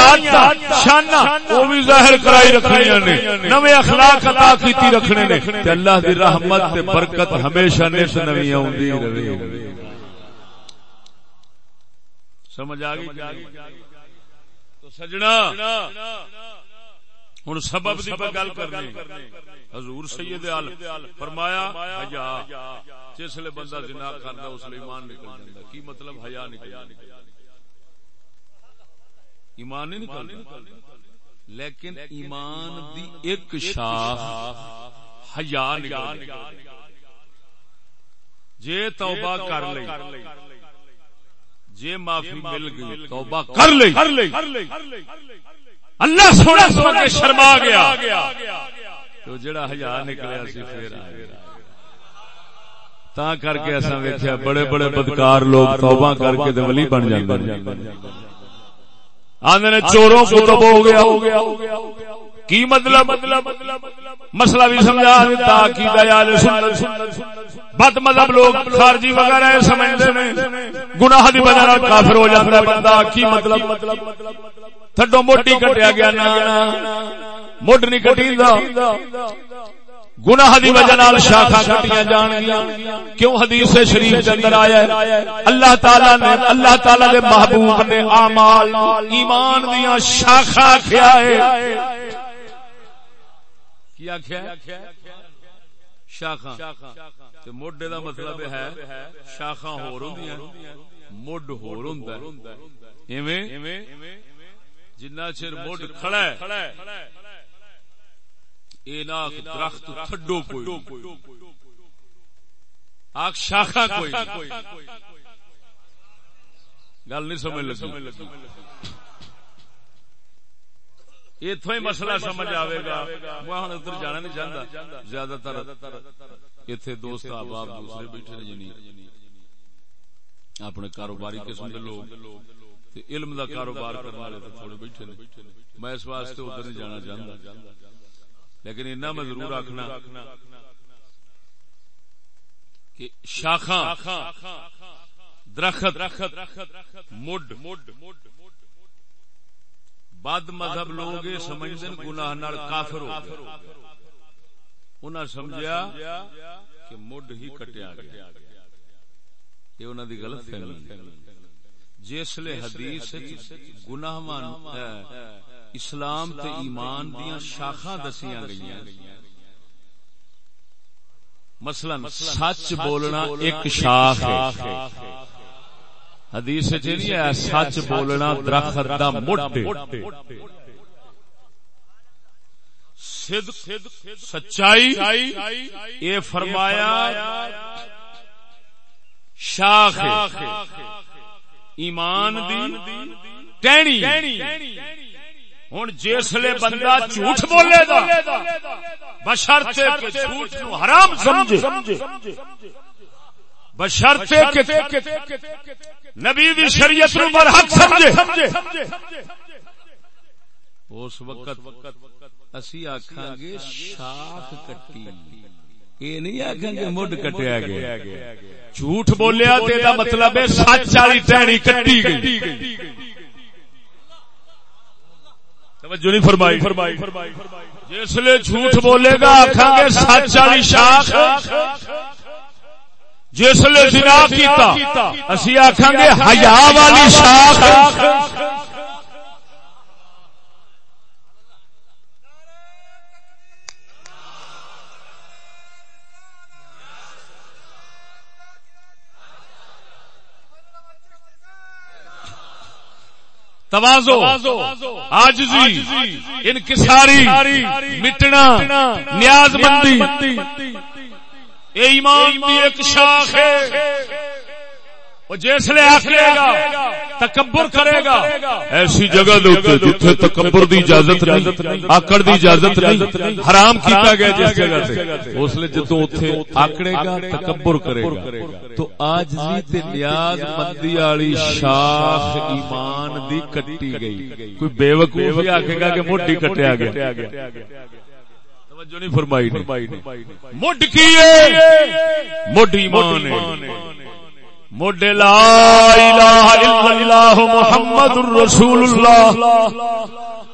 شاناں او بھی ظاہر کرائی رکھنیاں نے نویں اخلاق عطا کیتی رکھنے نے تے اللہ دی رحمت تے برکت ہمیشہ نت رہے سمجھ آ گئی تو سجنا ہوں سبب دی گل کرنی حضور سید عال فرمایا حیا جس لیے بندہ زنا کردا اس لیے ایمان نکل جاندا کی مطلب حیا نکل جاندا ایمان نہیں نکل لیکن ایمان دی ایک شاخ حیا نکل جے توبہ کر لئی جے معافی مل گئی توبہ کر لئی اللہ سونا سو کے شرما گیا۔ تو جڑا ہزار نکلیا سی پھر تا کر کے ایسا ویکیا بڑے بڑے بدکار لوگ توبہ کر کے ولی بن جاندے آدھے چوروں کو تو ہو گیا۔ کی مطلب؟ مسئلہ بھی سمجھا دیتا عقیدہ یاد سنت۔ بد مذہب لوگ خارجی وغیرہ سمجھتے ہیں گناہ دی وجہ کافر ہو جاتا ہے بندہ کی مطلب؟ تھڈو موٹی کٹیا گیا نا مڈ نہیں کٹی گناہ دی وجہ نال شاخا کٹیاں جان کیوں حدیث شریف کے اندر آیا ہے اللہ تعالی نے اللہ تعالی دے محبوب نے اعمال ایمان دیاں شاخا کیا ہے کیا کیا شاخا تے موڈے دا مطلب ہے شاخا ہور ہوندیاں مڈ ہور ہوندا ہے ایویں جنا چر مڈ کھڑا ہے اے نا درخت تھڈو کوئی آخ شاخا کوئی گل نہیں سمجھ لگی۔ اتو ہی مسئلہ سمجھ آئے گا۔ میں ہوں ادھر جانا نہیں چاہتا زیادہ تر اتنے دوست احباب دوسرے بیٹھے نے جنی اپنے کاروباری قسم کے لوگ۔ علم دا کاروبار کرنے والے تھوڑے بیٹھے نے۔ میں اس واسطے ادھر نہیں جانا چاہتا لیکن اتنا میں ضرور آخنا کہ شاخا درخت مڈ بد مذہب لوگ سمجھتے گناہ کافر ہو انہیں سمجھا کہ مڈ ہی کٹیا گیا۔ یہ انہوں دی غلط فہمی لیے حدیث گناہ اسلام تے ایمان دیاں شاخاں دسیاں گئیاں۔ مثلا سچ بولنا ایک شاخ ہے۔ حدیث چیزی ہے سچ بولنا درخت دا مٹے سچائی یہ فرمایا شاخ ایمان دی ٹہنی۔ ہوں جسے بندہ جھوٹ بولے گا۔ بشرط جھوٹ حرام سمجھے۔ بشرط نبی دی شریعت نو برحق سمجھے۔ اس وقت اسی آکھاں گے شاخ کٹی۔ یہ نہیں آخیں گے مڈ کٹیا گیا۔ جھوٹ بولیا مطلب ہے سچ والی ٹہنی کٹی گئی۔ توجہ نہیں فرمائی۔ فرمائی جس جھوٹ بولے گا آخان گے سچ والی شاخ۔ جس لیے زنا کیتا۔ اسی آخان گے حیا والی شاخ۔ توازو آجزی انکساری مٹنا نیاز مندی ایمان دی ایک شاخ ہے۔ وہ جسے آخرے گا، تکبر کرے گا۔ ایسی جگہ جتھے تکبر دی اجازت نہیں، آکڑ دی اجازت نہیں، حرام کیتا گیا جس جگہ سے اس لیے جدو اتنے آکڑے گا، تکبر کرے گا۔ تو آج تے نیاز مندی والی شاخ ایمان دی کٹی گئی۔ کوئی بے وقوف آکھے گا کہ موٹی کٹیا گیا۔ توجہ نہیں فرمائی مڈ کی ہے؟ مڈ ایمان ہے۔ موڈے لا الہ الا اللہ محمد الرسول اللہ۔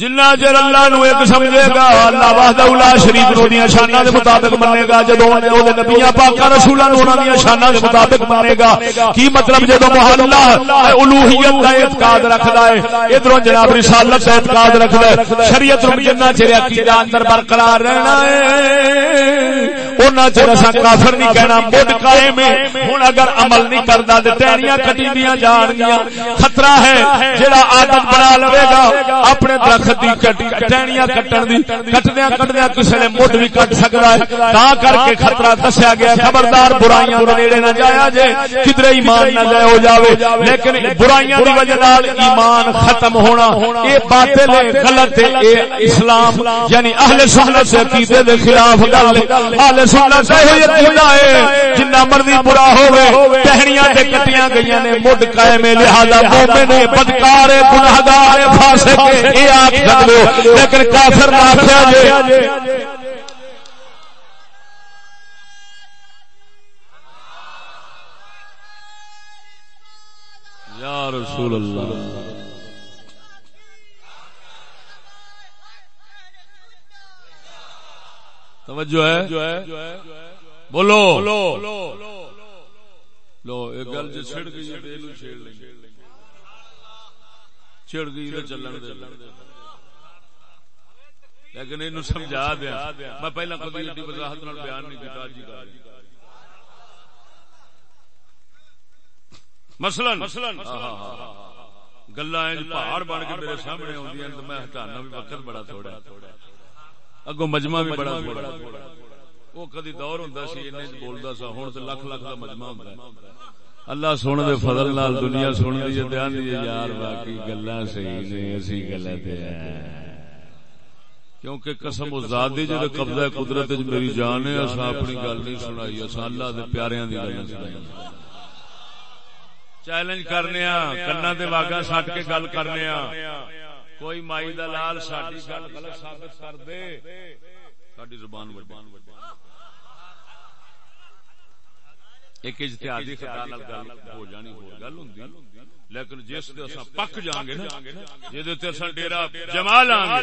جنا چر اللہ نو ایک سمجھے گا، اللہ واہدہ اولا شریف نو دیاں شاناں دے مطابق منے گا۔ جدوں او دے نبیاں پاکاں رسولاں نو انہاں دیاں شاناں دے مطابق منے گا۔ کی مطلب جدوں محلہ الوہیت دا اعتقاد رکھدا ہے، ادھروں جناب رسالت دا اعتقاد رکھدا ہے۔ شریعت نو جنہ چر عقیدہ اندر برقرار رہنا ہے۔ اونا چر اسا کافر نہیں کہنا، مڈ قائم ہے۔ ہن اگر عمل نہیں کردا تے ٹہنیاں کٹیندیاں جان گیاں خطرہ ہے، جڑا عادت بنا لوے گا، اپنے درخت دی ٹہنیاں کٹن دی کٹدیاں کٹدیاں کسے نے مڈ بھی کٹ سکدا ہے تا کر کے خطرہ دسیا گیا خبردار برائیاں دے نیڑے نہ جایا جے کدھر ایمان نہ جائے ہو جاوے لیکن برائیاں دی وجہ نال ایمان ختم ہونا اے باطل ہے غلط ہے اے اسلام یعنی اہل سنت سے عقیدے دے خلاف گل اہل سنت ہوئی عقیدہ ہے جنہ مرضی برا ہوے ٹہنیاں تے کٹیاں گئیاں نے مڈ قائم لہذا مومن بدکار ہے فاسق آکھ سکدو لیکن کافر نہ آکھیا جے یا رسول اللہ۔ توجہ ہے؟ بولو۔ لو ایک گل جو چھڑ گئی ہے دے چھڑ لیں چھڑ گئی تو چلن دے لیکن اینو سمجھا دیا۔ میں پہلا کبھی ایڈی وضاحت نال بیان نہیں کیتا جی گل مثلا مثلا گلا پہاڑ بن کے میرے سامنے آدی تو میں ہٹانا بھی وقت بڑا تھوڑا اگو مجمع بھی بڑا تھوڑا وہ کدی دور ہوں سی بولتا سا ہوں تو لکھ لکھ کا مجمع ہوں اللہ سونے دے فضل نال دنیا سن دی دھیان دی یار باقی گلا صحیح نے، اسی غلط ہے کیونکہ قسم و ذات دی جے قبضہ قدرت وچ میری جان ہے اسا اپنی گل نہیں سنائی اسا اللہ دے پیاریاں دی گلاں سنائی۔ چیلنج کرنے کنا دے واگا سٹ کے گل کرنے کوئی مائی دا لال ساڈی گل غلط ثابت کر دے۔ ساڈی زبان وڈی۔ ایک اجتہادی خطا نال گل ہو جانی ہو گل ہوندی۔ لیکن جس اساں پک جاں گے نا جے تے اساں ڈیرا جما لاں گے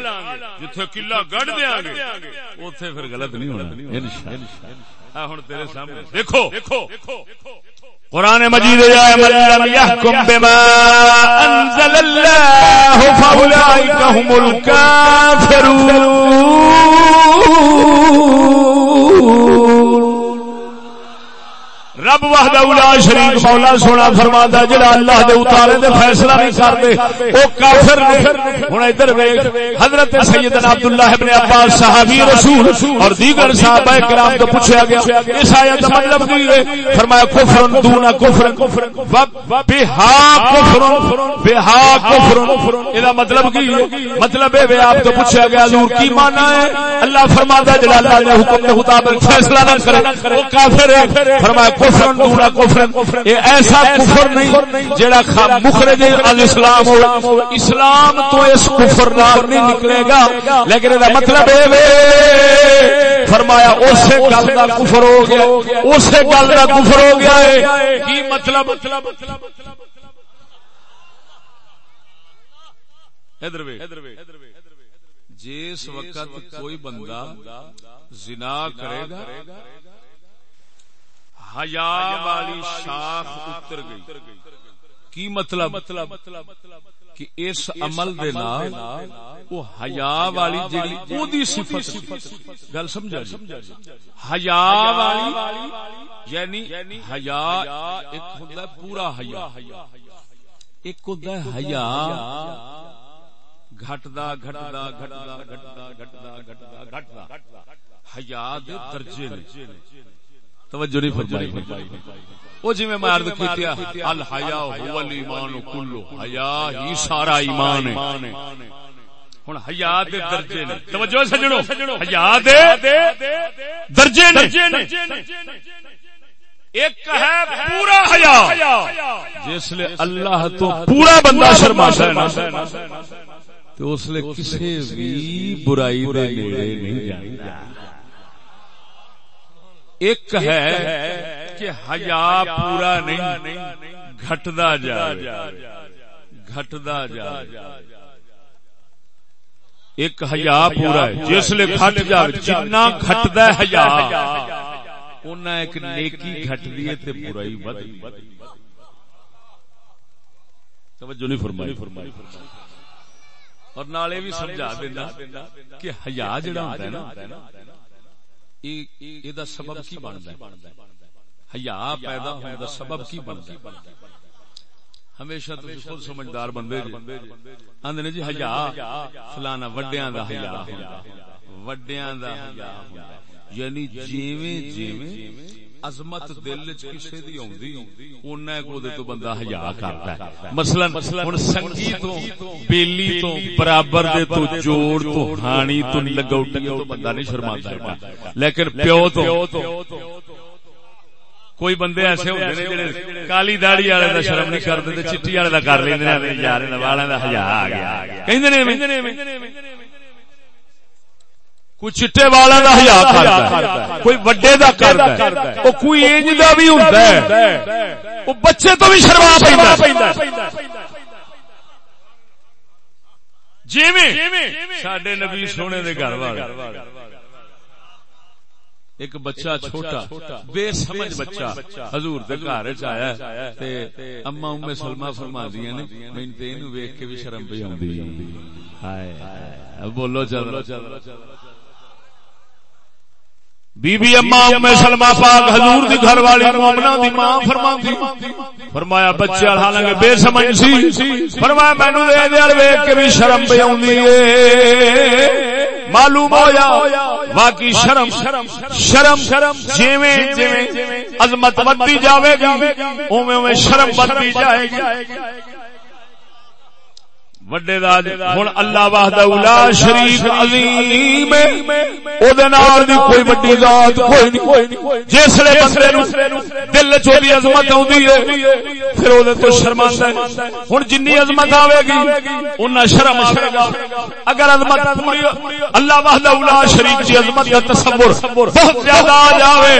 جتھے قلعہ گڑھ دیاں گے۔ اوتھے پھر غلط نہیں ہونا۔ انشاءاللہ۔ ہن تیرے سامنے دیکھو۔ قرآن مجید یا من لم يحكم بما انزل الله فاولئك هم الكافرون رب وحدہ اولا شریف مولا سونا فرماتا جڑا اللہ دے اتارے دے فیصلہ نہیں کردے او کافر نے۔ ہن ادھر ویکھ حضرت سیدنا عبداللہ ابن عباس صحابی رسول اور دیگر صحابہ کرام تو پوچھا گیا اس آیت کا مطلب کی ہے؟ فرمایا کفر دون کفر بہا کفر بہا کفر ادا مطلب کی مطلب ہے آپ تو پوچھا گیا حضور کی معنی ہے؟ اللہ فرماتا جڑا اللہ دے حکم کے مطابق فیصلہ نہ کرے وہ کافر ہے۔ فرمایا کفر دونا کفر یہ ایسا کفر نہیں جڑا مخرج الاسلام ہو۔ اسلام تو اس کفر نال نہیں نکلے گا۔ لیکن مطلب یہ مطلب ہے فرمایا، اسی گل کا کفر ہو گیا۔ اسی گل کا کفر ہو گیا ہے۔ کی مطلب؟ جس وقت کوئی بندہ زنا کرے گا حیا والی شاخ اتر گئی۔ کی مطلب؟ مطلب کہ اس عمل دے نال او حیا والی جڑی او دی صفت گل سمجھا جی؟ حیا والی یعنی حیا ایک ہوندا ہے پورا حیا۔ ایک ہوندا ہے حیا۔ گھٹدا گھٹدا گھٹدا گھٹدا گھٹدا گھٹدا گھٹدا۔ حیا دے درجے نے۔ توجہ نہیں فرمائی۔ وہ جی میں عرض کیتیا، الحیا هو الايمان كله حیا ہی سارا ایمان ہے۔ ہن حیا دے درجے نے۔ توجہ سجنو۔ حیا دے درجے نے۔ ایک ہے پورا حیا۔ جس لے اللہ تو پورا بندہ شرماتا ہے تو اس لیے کسی بھی برائی دے نیڑے نہیں جانتا ایک ہے کہ حیا پورا نہیں گھٹدا جا گھٹدا جا ایک حیا پورا ہے، جس لے گھٹ جا جتنا گھٹدا ہے حیا، اُنہ ایک نیکی گھٹ دیئے تے برائی بد توجہ نہیں فرمائی۔ اور نالے بھی سمجھا دینا کہ حیا جڑا ہوتا ہے نا یہ دا سبب کی بنتا ہے حیا پیدا ہونے دا سبب کی بنتا ہے ہمیشہ تو خود سمجھدار بندے جی آندے نے جی حیا فلانا وڈیاں دا حیا ہوندا وڈیاں دا حیا یعنی جیویں جیویں عظمت دل چ کسے دی اوندی اوناں کو دے تو بندہ حیا کردا ہے۔ مثلا ہن سنگی تو بیلی تو برابر دے تو جوڑ تو ہانی تو لگوٹی تو بندہ نہیں شرماندا لیکن پیو تو کوئی بندے ایسے ہوندے نے جڑے کالی داڑھی والے دا شرم نہیں کردے تے چٹی والے دا کر لیندے نے یار والاں دا حیا آ گیا۔ کہندے نے کوئی چٹے والا دا حیا کردا کوئی وڈے دا کردا او کوئی انج دا بھی ہوندا ہے۔ او بچے تو بھی شرما پیندا جویں ساڈے نبی سونے دے گھر والے۔ ایک بچہ چھوٹا بے سمجھ بچہ۔ حضور دے گھر وچ آیا تے اما ام سلمہ فرماندیاں نے میں تے اینو ویکھ کے بھی شرم پئی اوندی ہائے۔ بولو چلو بی بی اما ام سلمہ پاک حضور دی گھر والی مومنہ دی ماں فرماندی۔ فرمایا، بچے حالانکہ بے سمجھ سی۔ فرمایا، مینوں دے دے ویکھ کے بھی شرم پئی اوندی اے۔ معلوم ہویا باقی شرم شرم شرم جیویں جیویں عظمت بدی جاوے گی، اوویں اوویں شرم بدی جائے گی۔ وڈے ہن اللہ وحدہ عظیم او دے نال دی کوئی وڈی ذات کوئی نہیں۔ جس لے بندے نو دل چ دی عظمت اوندی ہے۔ پھر او دے تو شرماندا ہے۔ ہن جنی عظمت آوے گی اوناں شرم گا۔ اگر عظمت پوری اللہ وحدہ الا شریف دی عظمت دا تصور بہت زیادہ آ جاوے۔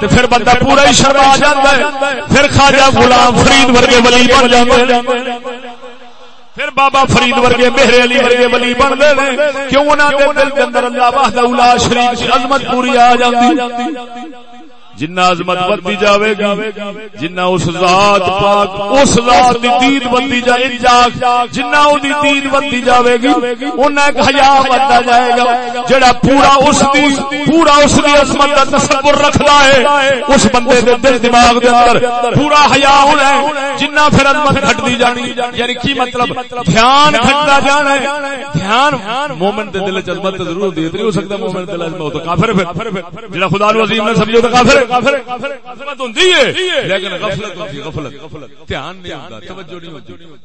تے پھر بندہ پورا ہی شرما جاندا ہے۔ پھر خواجہ غلام فرید ورگے ولی بن جاندے۔ پھر بابا فرید ورگے میرے علی ورگے ولی بن گئے کیوں نہ دل کے اندر اللہ وحدہ الا شریک دی عظمت پوری آ جاتی جنہ عظمت بدی جاوے گی جنہ اس ذات پاک اس ذات دی دید بدی جائے جاگ جنہ او دی دید بدی جاوے گی انہ ایک حیا بنتا جائے گا جڑا پورا اس دی پورا اس دی عظمت دا تصور رکھدا ہے۔ اس بندے دے دل دماغ دے اندر پورا حیا ہونا ہے جنہ پھر عظمت گھٹ دی جانی۔ یعنی کی مطلب؟ دھیان گھٹدا جانا ہے۔ دھیان مومن دے دل وچ عظمت ضرور ہوندی ہے نہیں ہو سکتا مومن دل عظمت تو کافر پھر۔ جڑا خدا رو عظیم نے سمجھو تو کافر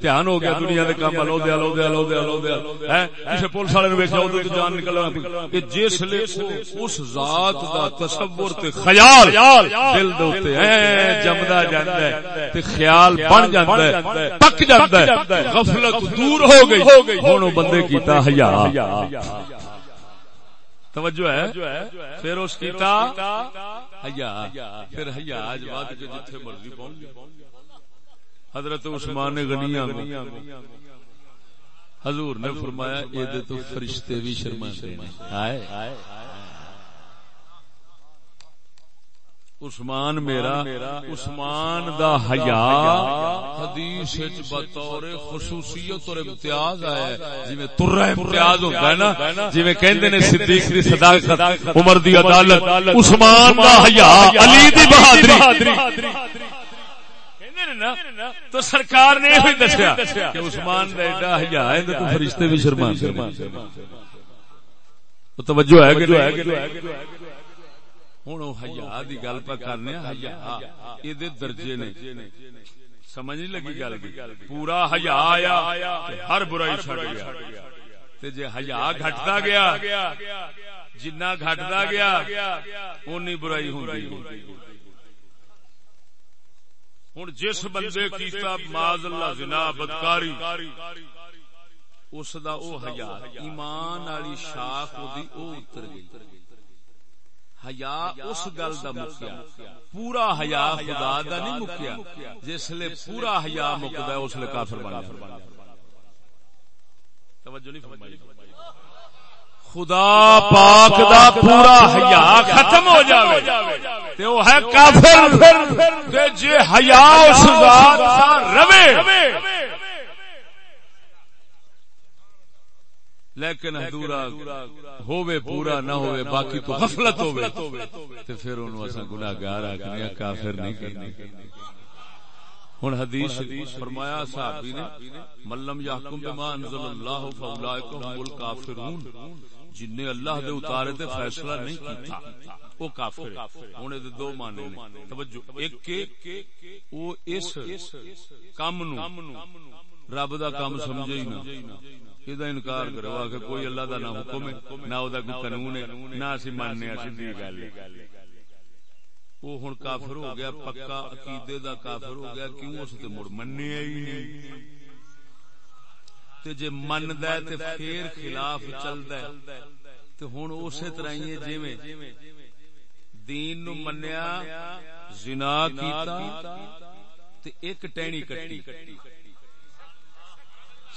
دھیان ہو گیا دنیا کے کام لو دیا لو دیا لو دیا لو دیا کسی پولیس والے ویک جان کہ جس اس ذات کا تصور خیال دل جمدا جا خیال بن جا پک جا غفلت دور ہو گئی ہوں بندے کیتا ہزار توجہ ہے پھر اس کیتا حیا۔ پھر حیا۔ جواد کے جتھے مرضی پہنچ حضرت عثمان غنی حضور نے فرمایا یہ تو فرشتے بھی شرماندے ہیں۔ عثمان میرا عثمان دا حیا حدیث وچ بطور خصوصیت اور امتیاز آیا جویں ترہ امتیاز ہوندا ہے نا جویں کہندے نے صدیق دی صداقت عمر دی عدالت عثمان دا حیا علی دی بہادری۔ تو سرکار نے یہ دسیا کہ عثمان دا ایڈا حیا ہے تو فرشتے بھی شرمان توجہ ہے کہ ہوں ہیا کی گل پہ کرنے ہیا یہ درجے نے۔ سمجھ نہیں لگی گل پورا ہیا آیا ہر برائی چڑ گیا۔ جی ہیا گٹتا گیا جنا گٹتا گیا اونی برائی ہوں ہوں جس بندے کیتا ماض اللہ زنا بدکاری اس دا او حیا ایمان والی شاخ او اتر گئی۔ حیا اس گل دا مکیا۔ پورا حیا خدا دا نہیں مکیا۔ جس لے پورا حیا مکدا ہے اس لے کافر بن توجہ نہیں فرمائی۔ خدا پاک دا پورا حیا ختم ہو جاوے۔ تے او ہے کافر۔ تے جے حیا اس ذات دا روے لیکن ادھورا ہووے پورا نہ ہووے باقی تو غفلت ہووے۔ تے پھر انہوں اساں گناہگار آکھنے کافر نہیں کرنے ہن حدیث فرمایا صحابی نے ملم یحکم بما انزل اللہ فاولئک هم الکافرون۔ جن نے اللہ دے اتارے تے فیصلہ نہیں کیتا۔ وہ کافر ہن دے دو معنی نے۔ توجہ ایک کہ وہ اس کام نو۔ رب دا کام سمجھے ہی نہ۔ یہ انکار کرو آ کوئی اللہ دا نہ حکم ہے، نہ او دا کوئی قانون ہے، نہ اسی ماننے سیدھی گل ہے۔ وہ ہن کافر ہو گیا، پکا عقیدے دا کافر ہو گیا، کیوں اس تے مڑ مننے ہی نہیں؟ تے جے مندا ہے تے پھر خلاف چلدا ہے۔ تے ہن اسی طرح ہی جویں دین نو منیا، زنا کیتا، تے ایک ٹہنی کٹی۔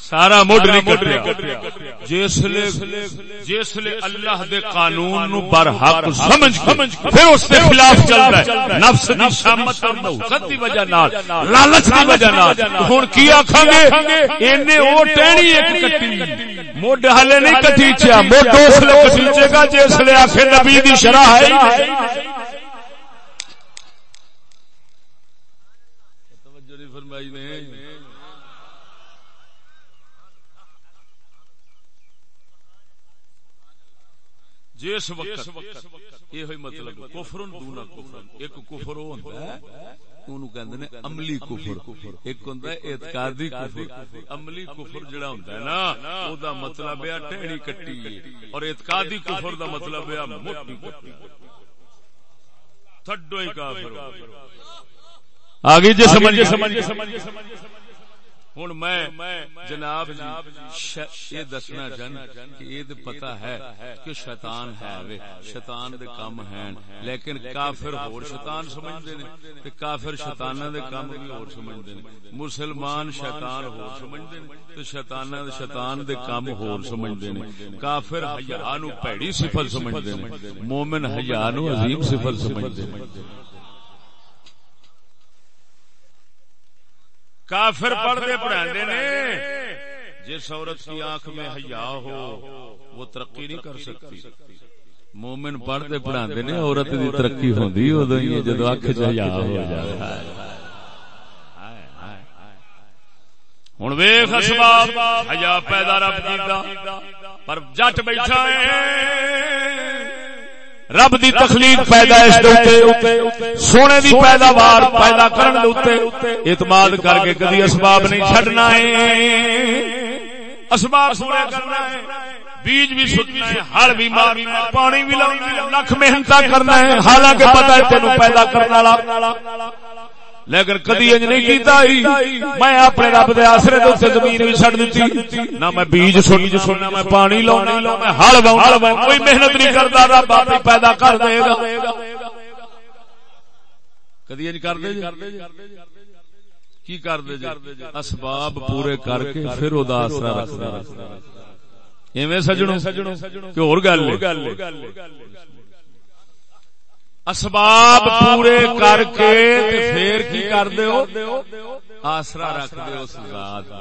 سارا مڈ نہیں کٹیا۔ جسلے جسلے اللہ دے قانون نو بر حق سمجھ پھر اس کے خلاف چل رہا ہے۔ نفس دی شامت اور نوست دی وجہ نال۔ لالچ دی وجہ نال۔ ہن کی آکھاں گے؟ اینے او ٹہنی ایک کٹی۔ مڈ ہلے نہیں کٹی چا مڈ اس لے کٹیچے گا جسلے آکھے نبی دی شرع ہے۔ توجہ نہیں فرمائی نے۔ جس وقت یہ ہوئی مطلب کفرن دونا کفرن۔ ایک کفر وہ ہوتا ہے اونوں کہندے نے عملی کفر۔ ایک ہوندا ہے اعتقادی کفر۔ عملی کفر جڑا ہوندا ہے نا او دا مطلب ہے کٹی۔ اور اعتقادی کفر دا مطلب ہے موٹی کٹی۔ تھڈو ہی کافر آگے جے سمجھ سمجھ سمجھ ہوں میں جناب جی, یہ دسنا چاہنا کہ یہ پتا ہے کہ شیطان ہے شیطان دے کام ہیں، لیکن کافر ہور شیطان سمجھدے نے تے کافر شیطاناں دے کام بھی ہور سمجھدے نے مسلمان شیطان ہور سمجھدے نے تے شیطاناں دے شیطان دے کام ہور سمجھدے نے کافر حیا نو پیڑی صفت سمجھدے نے مومن حیا نو عظیم صفت سمجھدے نے کافر پڑھتے پڑھانے نے۔ جس عورت کی آنکھ میں حیا ہو وہ ترقی نہیں کر سکتی۔ مومن پڑھتے پڑھانے نے عورت کی ترقی ہوندی ادو ہی جدو اکھ چیا ہو جائے۔ ہوں ویخ اسباب حیا پیدا رب کیتا پر جٹ بیٹھا ہے۔ رب دی تخلیق پیدا اس دے سونے دی پیداوار پیدا کرن دے اعتماد کر کے کدی اسباب نہیں چھڈنا ہے۔ اسباب پورے کرنا ہے۔ بیج بھی سٹنا ہے ہل بھی مارنا ہے پانی بھی لانا ہے لکھ محنت کرنا ہے۔ حالانکہ پتہ ہے تینوں پیدا کرنے والا۔ لیکن کدی انج نہیں کیتا میں اپنے رب دے آسرے دے اوتے زمین بھی چھڈ دتی۔ نہ میں بیج سنی سننا میں پانی لاؤنا میں ہل باؤں کوئی محنت نہیں کردا رب آپ پیدا کر دے گا۔ کدی انج کر دے جی؟ کی کر دے جی؟ اسباب پورے کر کے پھر او دا آسرا رکھنا ایویں سجنوں۔ کہ اور گل اسباب پورے کر کے پھر کی کر دیو آسرا رکھ دے اس ذات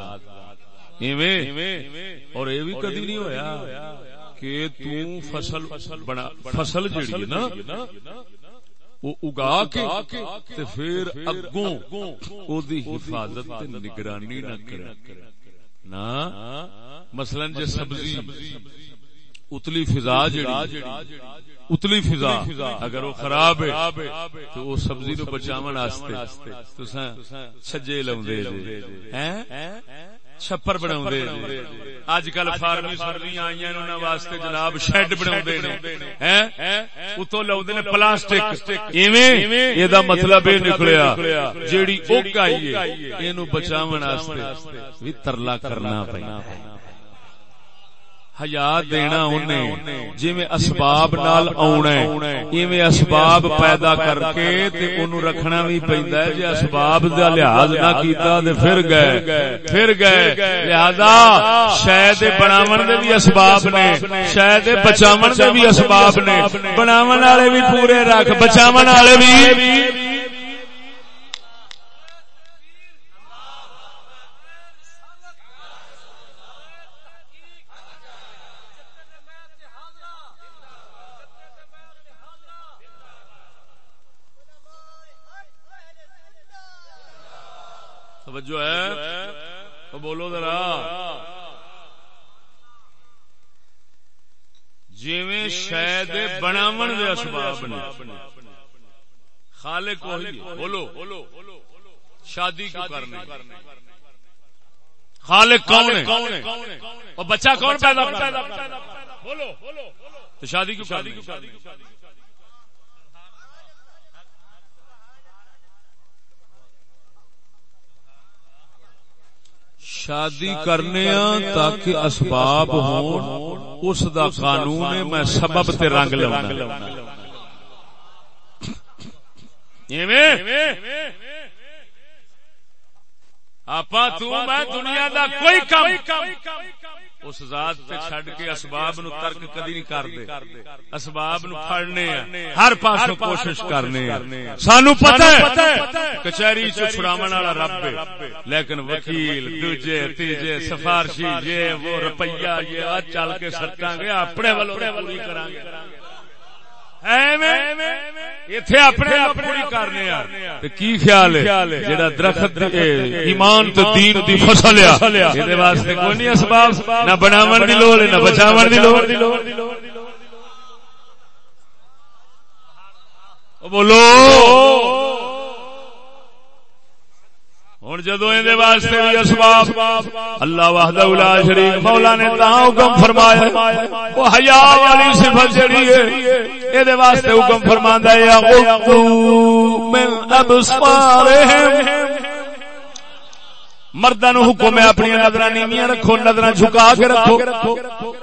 اور یہ بھی کدی نہیں ہویا کہ تو فصل بنا فصل جڑی ہے نا؟ وہ اگا کے تے پھر اگوں او دی حفاظت تے نگرانی نہ کرے۔ نا؟ مثلا جے سبزی اتلی فضا جڑی اتلی فضا اگر وہ خراب ہے، تو وہ سبزی نو بچاون واسطے تساں چھجے لاوندے جی ہیں؟ چھپر بناوندے جی اج کل فارمی سردیاں آئیاں انہاں واسطے جناب شیڈ بناوندے نے، ہیں؟ اتوں لاوندے نے پلاسٹک۔ ایویں؟ اے دا مطلب اے نکلیا، جیڑی اوک آئی ہے، اینو بچاون واسطے وی ترلا کرنا پئی حیا دینا انہیں جی میں اسباب نال آنا ہے اسباب پیدا کر کے تے انہوں رکھنا بھی پہندا ہے جی اسباب دا لحاظ نہ کیتا تے پھر گئے پھر گئے لہذا شاید بناون دے بھی اسباب نے شاید بچاون دے بھی اسباب نے بناون والے بھی پورے رکھ بچاون والے بھی توجہ ہے بولو ذرا۔ جیویں شاید بناون دے اسباب نے۔ خالق وہی بولو۔ شادی کیوں کرنے خالق کون ہے؟ اور بچہ کون پیدا کرتا ہے؟ بولو۔ تو شادی کیوں کرنی؟ شادی کرنے تاکہ اسباب ہون اس دا قانون میں سبب تے رنگ لونا آپ میں دنیا دا کوئی کام اس ذات تے چھڈ کے اسباب نو ترک کدی نہیں کردے اسباب نو پھڑنے ہر پاسوں کوشش کرنے سانو پتہ ہے کچہری چ چھڑاون والا رب ہے۔ لیکن وکیل، دوجے، تیجے، سفارشی، یہ وہ روپیہ یہ چل کے سٹاں گے، اپنے والوں پوری کراں گے۔ اپنے پوری کرنے کی خیال ہے؟ جڑا درخت ایمان تو دین دی فصل واسطے کوئی نہیں اسباب نہ بناون دی لوڑ نہ بچاون دی لوڑ۔ بولو۔ ہوں جدو واسطے بھی اسباب، اللہ واہد شریف مولا نے تا حکم فرمایا وہ حیا والی صفت جڑی ہے یہ واسطے حکم فرما مردہ نو حکم ہے، اپنی نظر نیویاں رکھو نظر جھکا کے رکھو۔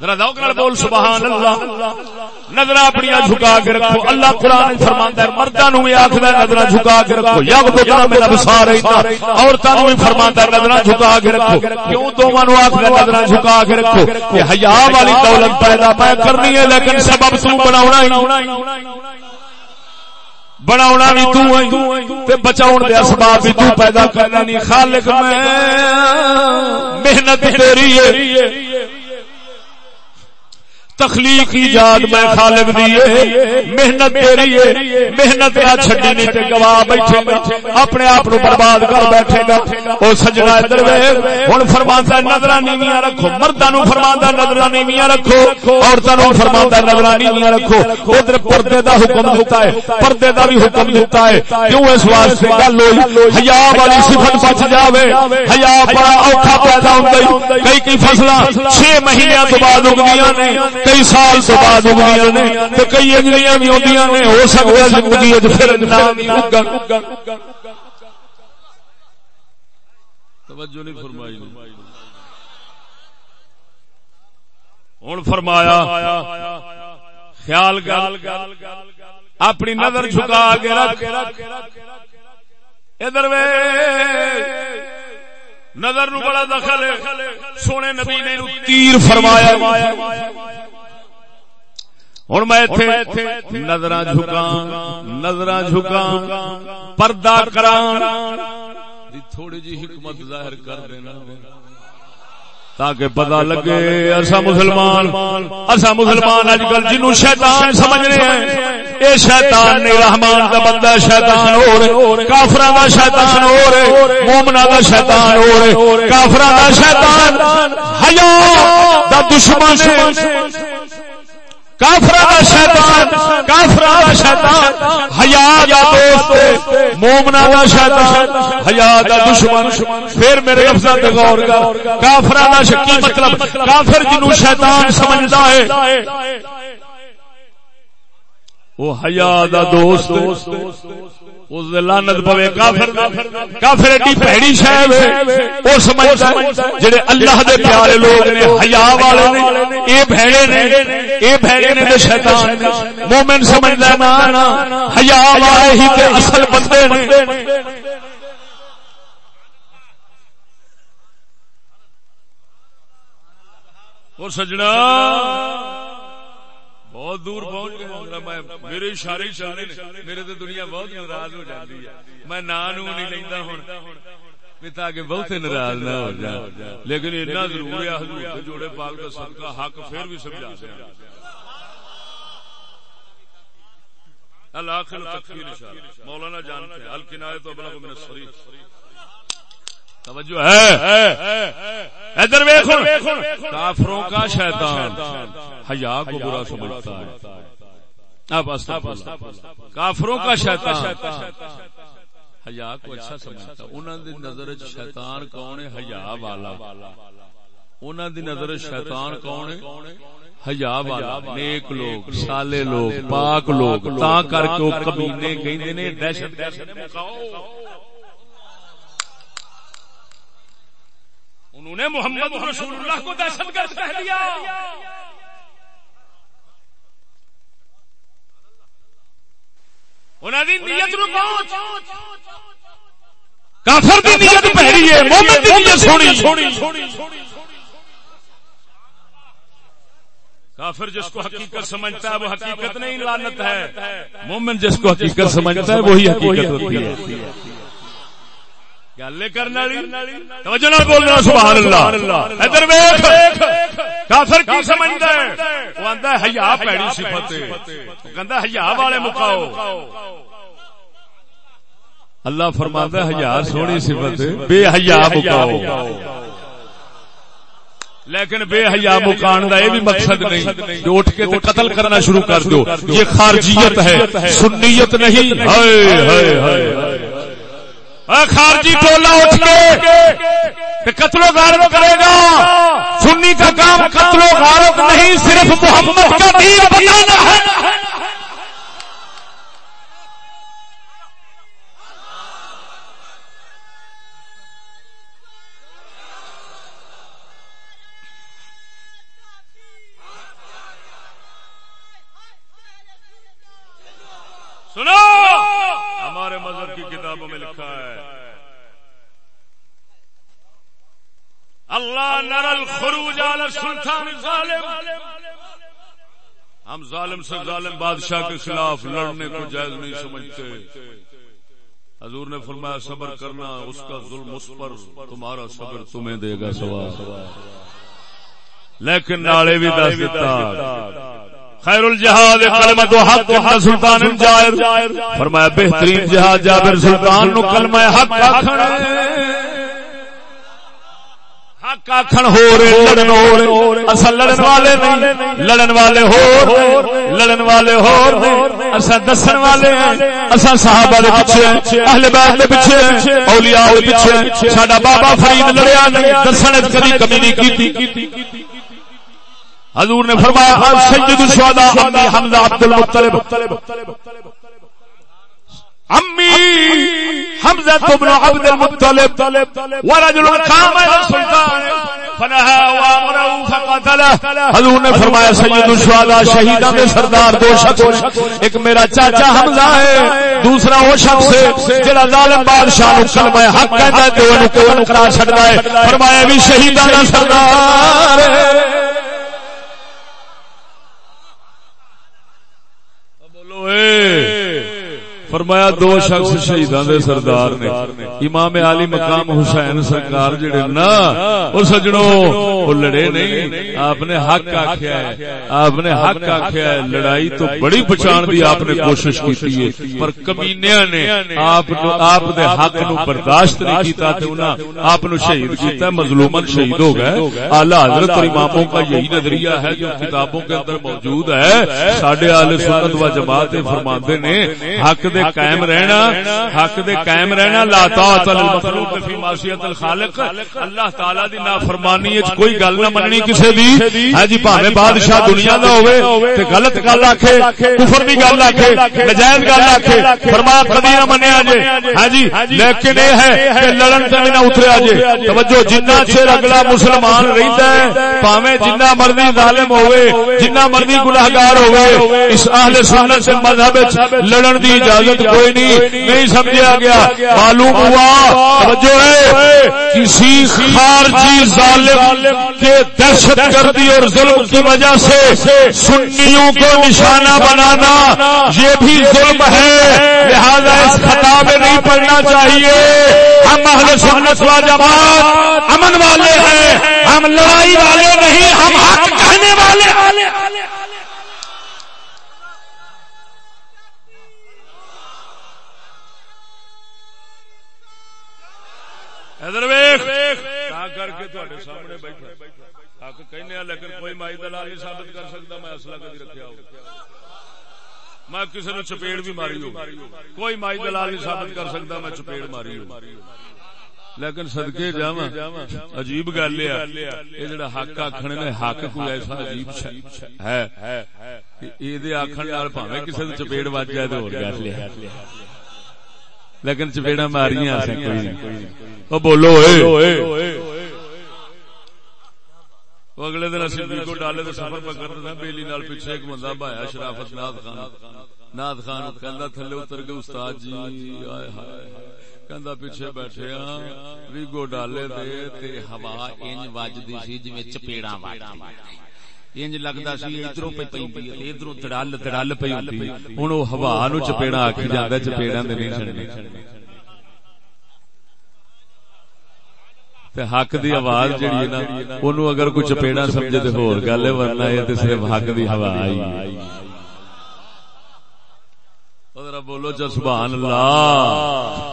بول سبحان اللہ نظر اپنی جھکا کے رکھو۔ اللہ قرآن فرماندا ہے مرداں نو بھی آکھدا نظر جھکا کے رکھو۔ یا تو جا میرا بسار ہے عورتاں نو بھی فرماندا ہے نظر جھکا کے رکھو۔ کیوں دوواں نو آکھدا نظر جھکا کے رکھو؟ کہ حیا والی دولت پیدا پے کرنی ہے، لیکن سبب تو بناونا ہی۔ بناونا بھی تو تے بچاون دے اسباب بھی تو پیدا کرنا نہیں۔ خالق میں محنت تیری ہے۔ تخلیق ایجاد میں خالق دیے محنت تیری ہے۔ محنت نہ چھڈی نہیں تے گواہ بیٹھے اپنے آپ نو برباد کر بیٹھے گا۔ او سجنا ادھر ویکھ۔ ہن فرماندا ہے نظراں نیویاں رکھو۔ مرداں نو فرماندا ہے نظراں نیویاں رکھو۔ عورتاں نو فرماندا ہے نظراں نیویاں رکھو۔ ادھر پردے دا حکم دیتا ہے۔ پردے دا بھی حکم دیتا ہے۔ کیوں اس واسطے؟ گل ہوئی۔ حیا والی صفت بچ جاوے۔ حیا بڑا اوکھا پیدا ہوندا کئی کئی فصلاں 6 مہینے تو بعد اگدیاں نے۔ کئی سال تو بعد اگلیاں نے تو کئی اگلیاں بھی ہوندیاں نے، ہو سکتا زندگی پھر توجہ نہیں فرمائی۔ ہوں فرمایا، خیال گال اپنی نظر جھکا کے رکھ۔ ادھر نظر نو بڑا دخل سونے نبی نے تیر فرمایا۔ ہوں میں نظر جھکا نظر جھکا پردہ کرا تھوڑی جی حکمت ظاہر کر دینا۔ تاکہ پتا لگے ایسا مسلمان ایسا مسلمان اج کل جنو شیطان سمجھ رہے ہیں۔ اے شیطان نے رحمان کا بندہ شیطان ہو رہے۔ کافر کا شیطان ہو رہے۔ مومنا کا شیطان ہو رہے۔ کافر کا شیطان حیا دا دشمن کافر شیطان کافر شیطان، حیا دا دوست مومنا دا شیطان، حیا دا دشمن۔ پھر میرے لفظاں تے غور کر کافرا دا شکی مطلب؟ کافر جنو شیطان سمجھدا ہے۔ وہ حیا دا دوست اس لانت پوے کافر کافر ایڈی پیڑی شاید وہ سمجھتا جڑے اللہ دے پیارے لوگ نے، حیا والے نے، اے بھڑے نے، اے بھڑے نے شیطان نے۔ مومن سمجھدا نا حیا والے ہی تے اصل بندے نے۔ اور سجنا۔ بہت دور پہنچ گئے میرے اشارے اشارے میرے تو دنیا بہت ناراض ہو جاتی ہے۔ میں نام نہیں لینا ہوں۔ تاکہ بہت ناراض نہ ہو جائے لیکن اتنا ضرور ہے جوڑے پال کا سب کا حق پھر بھی سمجھا دیا مولانا جانتے ہیں الکنائے تو ابلا کو میں توجہ ہے ادھر کافروں کا شیطان۔ حیا کو برا سمجھتا ہے۔ کافروں کا شیطان۔ حیا کو اچھا سمجھتا۔ انہوں دی نظر شیطان کون ہے؟ حیا والا۔ انہوں دی نظر شیطان کون ہے؟ حیا والا۔ نیک لوگ، سالے لوگ، پاک لوگ۔ تا کر کے وہ کمینے کہندے نے دہشت انہوں نے محمد رسول اللہ کو دہشت گرد کہہ دیا۔ کافر دی نیت پہری ہے، مومن دی نیت سونی۔ کافر جس کو حقیقت سمجھتا ہے، وہ حقیقت نہیں لانت ہے۔ مومن جس کو حقیقت سمجھتا ہے، وہی حقیقت ہوتی ہے۔ گل کرنے توجہ بولنا، سبحان اللہ۔ ادھر کافر کی سمجھتا ہے؟ وہ آندا ہے، حیا پیڑی صفت ہے۔ کہندا حیا والے مکاؤ۔ اللہ فرماتا ہے، حیا سونی صفت بے حیا مکاؤ۔ لیکن بے حیا مکان کا یہ بھی مقصد نہیں۔ جو اٹھ کے تو قتل کرنا شروع کر دو یہ خارجیت ہے، سنیت نہیں۔ ہائے ہائے ہائے۔ خارجی ٹولا اٹھ کے قتل و غارت کرے گا۔ سنی کا کام قتل و غارت نہیں، صرف محمد کا دین بتانا ہے۔ اللہ نر الخروج علی سلطان ظالم۔ ہم ظالم سے ظالم بادشاہ کے خلاف لڑنے کو جائز نہیں سمجھتے۔ حضور نے فرمایا، صبر کرنا، اس کا ظلم اس پر تمہارا صبر تمہیں دے گا سوال لیکن نالے بھی دس دیتا۔ خیر الجہاد کلمت حق سلطان جائر۔ فرمایا، بہترین جہاد جابر سلطان نو کلمہ حق آکھنا کاکھن ہو رہے لڑن ہو رہے اصل لڑن والے نہیں لڑن والے ہو لڑن والے ہو اصا دسن والے ہیں اصا صحابہ دے پیچھے اہل بیت دے پیچھے اولیاء دے پیچھے ساڈا بابا فرید لڑیا نہیں دسن کبھی کمی نہیں کیتی حضور نے فرمایا سید الشہداء امی حمزہ عبد المطلب امی حمزہ ابن عبد المطلب ورجل قام السلطان فنهى وامره فقتله حضور نے فرمایا، سید الشہداء شہیداں دے سردار دو شخص، ایک میرا چاچا حمزہ ہے، دوسرا وہ شخص ہے جڑا ظالم بادشاہ نو کلمہ حق کہتا ہے تے انہوں کو کرا چھڑدا ہے۔ فرمایا، بھی شہیداں دا سردار ہے بولو اے فرمایا دو شخص شہیدان دے سردار نے۔ امام علی مقام حسین سرکار جڑے نا او سجنو او لڑے نہیں۔ آپ نے حق آکھیا ہے۔ آپ نے حق آکھیا ہے۔ لڑائی تو بڑی پہچان دی آپ نے کوشش کیتی ہے۔ پر کمینیاں نے آپ دے حق نو برداشت نہیں کیتا تے انہاں آپ نو شہید کیتا ہے۔ مظلومن شہید ہو گئے۔ اعلی حضرت اور اماموں کا یہی نظریہ ہے جو کتابوں کے اندر موجود ہے۔ ساڈے اہل سنت و جماعت فرماندے نے حق دے قائم رہنا حق دے قائم رہنا لا طاعت المخلوق فی معصیت الخالق۔ اللہ تعالی دی نافرمانی وچ کوئی گل نہ مننی کسے دی۔ ہاں جی بھاویں بادشاہ دنیا دا ہوے تے غلط گل آکھے کفر دی گل آکھے نجائز گل آکھے۔ فرمایا کبھی نہ منیا جے ہاں جی لیکن اے ہے کہ لڑن تے نہ اتریا جے توجہ جنہ چر اگلا مسلمان رہندا ہے بھاویں جنہ مرضی ظالم ہوے جنہ مرضی گناہگار ہوے اس اہل سنت سے مذہب لڑن دی اجازت کوئی نہیں نہیں سمجھا گیا۔ معلوم ہوا توجہ ہے کسی خارجی ظالم کے دہشت گردی اور ظلم کی وجہ سے سنیوں کو نشانہ بنانا یہ بھی ظلم ہے۔ لہذا اس خطاب میں نہیں پڑھنا چاہیے۔ ہم اہل سنت و جماعت امن والے ہیں۔ ہم لڑائی والے نہیں ہم حق کہنے والے ادھر کر کے سامنے بیٹھا۔ حق کہنے لیکن کوئی مائی دلال نہیں ثابت کر سکتا، میں اصلہ کبھی رکھا ہوں۔ میں کسی نے چپیڑ بھی ماری ہوں۔ کوئی مائی دلال نہیں ثابت کر سکتا، میں چپیڑ ماری ہوں۔ لیکن سدکے جا عجیب گل یہ جڑا حق آخر نے، حق کوئی ایسا عجیب ہے۔ یہ آخر پاوے کسی نے چپیڑ بج جائے تو لیکن چپیڑا ماریاں بولو اگلے دن اسی کو ڈالے تو سفر پہ کرتے تھے بیلی نال پیچھے ایک بندہ بھایا شرافت ناد خان ناد خان کہندا تھلے اتر کے استاد جی ہائے کہندا پیچھے بیٹھے ہاں ویگو ڈالے دے تے ہوا انج وجدی سی جویں چپیڑاں وجدی ہے نا کوئی چپیڑا سمجھے گل ورنہ صرف حق آئی ذرا بولو سبحان اللہ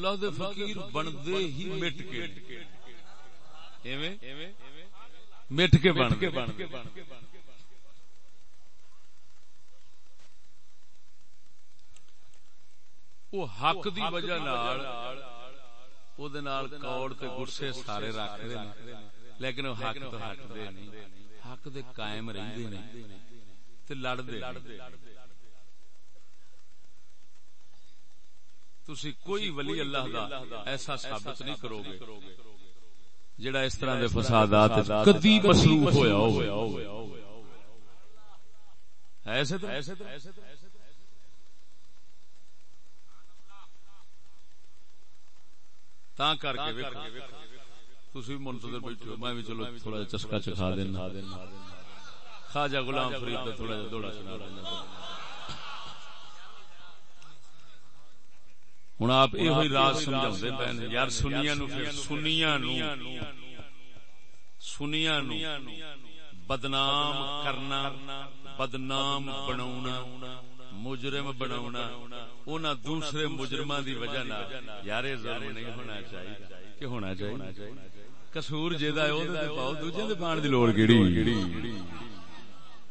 اللہ دے فقیر بندے ہی مٹ کے۔ مٹ کے بن کے بن کے وہ حق دی وجہ کوڑ تے گسے سارے رکھ دے لیکن وہ حق تو حق دے نہیں حق دے قائم رہندے نہیں تے لڑ دے تسی کوئی ولی اللہ دا ایسا ثابت نہیں کرو گے۔ جڑا اس طرح دے فسادات کدی مصروف ہویا ہوئے۔ ایسے تو کر کے تھی منتظر بیٹھے میں بھی چلو تھوڑا چسکا چکھا دینا۔ خواجہ غلام فرید کا تھوڑا جا دوڑا سنا ہوں آپ یہ راز سمجھا پے یار سنیا نو سنیا نو سنیا نو بدنام کرنا بدنام بنا مجرم بنا دوسرے مجرم دی وجہ یار ظلم نہیں ہونا چاہیے کہ ہونا چاہیے کسور جیدا ہے او پاؤ دوجے دے پان دی لوڑ کیڑی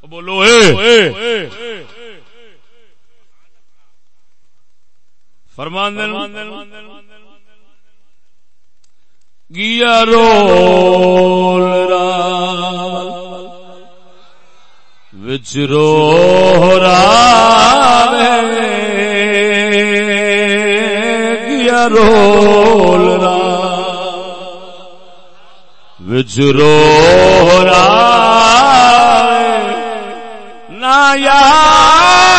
بولو اے فرمان گیا رول را وچ رو را گیا رول را وچ رو را نا یار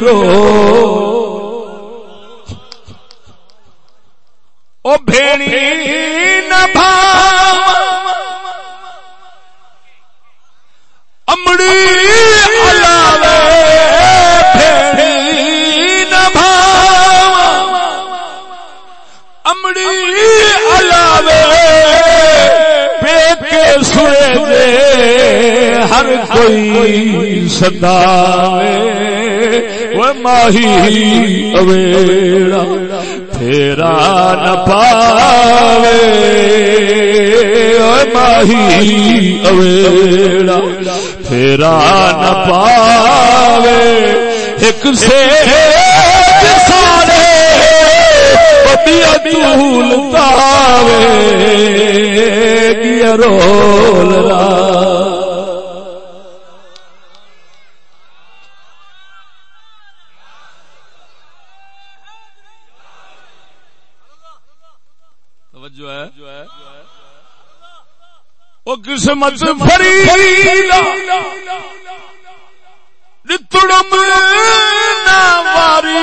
کرو۔ او بھیڑی نہ بھام امڑی بھیڑی نہ بھام امڑی علاوے پیٹ کے سوئے ہر کوئی صدا ماہی اویڑا تیرا نہ پاوے۔ ماہی اویڑا تیرا نہ پاوے۔ ایک سے سارے دول تاوے، گیا رول را وہ قسمت فرید۔ تڑم ناری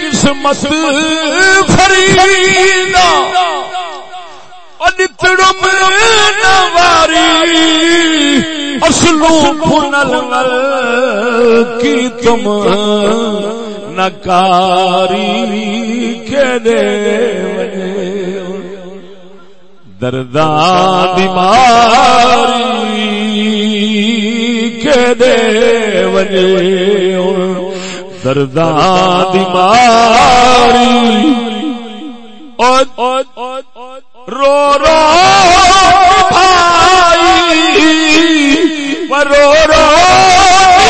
قسمت فرید۔ تڑم نواری اصلو پنل کی تم نکاری کے دے دردان بیماری کے دے وجے دردان بیماری رو رو بھائی رو رو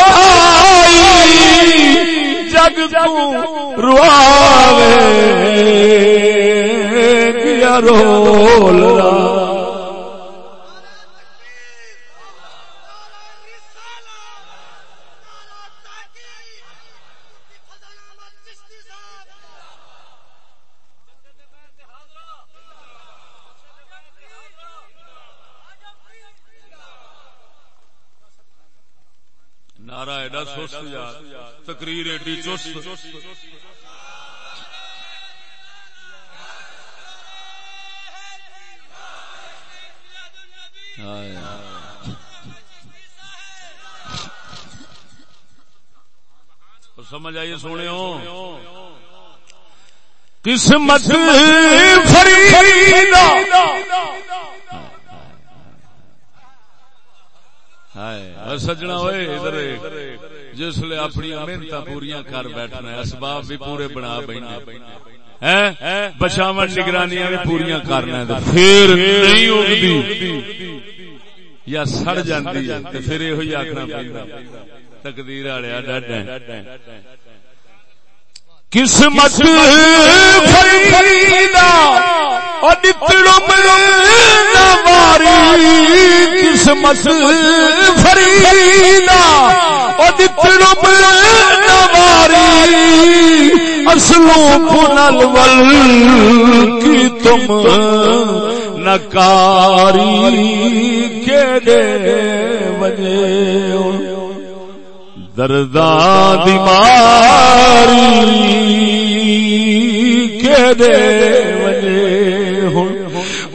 بھائی جگ جگ روے رول نارا ایڈا سست تقریر ایڈی چست۔ سمجھ آئیے سونے قسمت سجنا ہوئے ادھر جس لیے اپنی محنت پوریا کر بیٹھنا اسباب بھی پورے بنا بینا بچاو نگرانیاں بھی پوریا کرنا پھر نہیں اگتی یا سڑ جاتی پھر یہ آخنا تقدیر والیا ڈاڈا قسمت فریدا نواری قسمت فریدا نواری اصلوں پنل ول کی تم نکاری کے دے وجے دردان دیماری کے دے وجے ہوں۔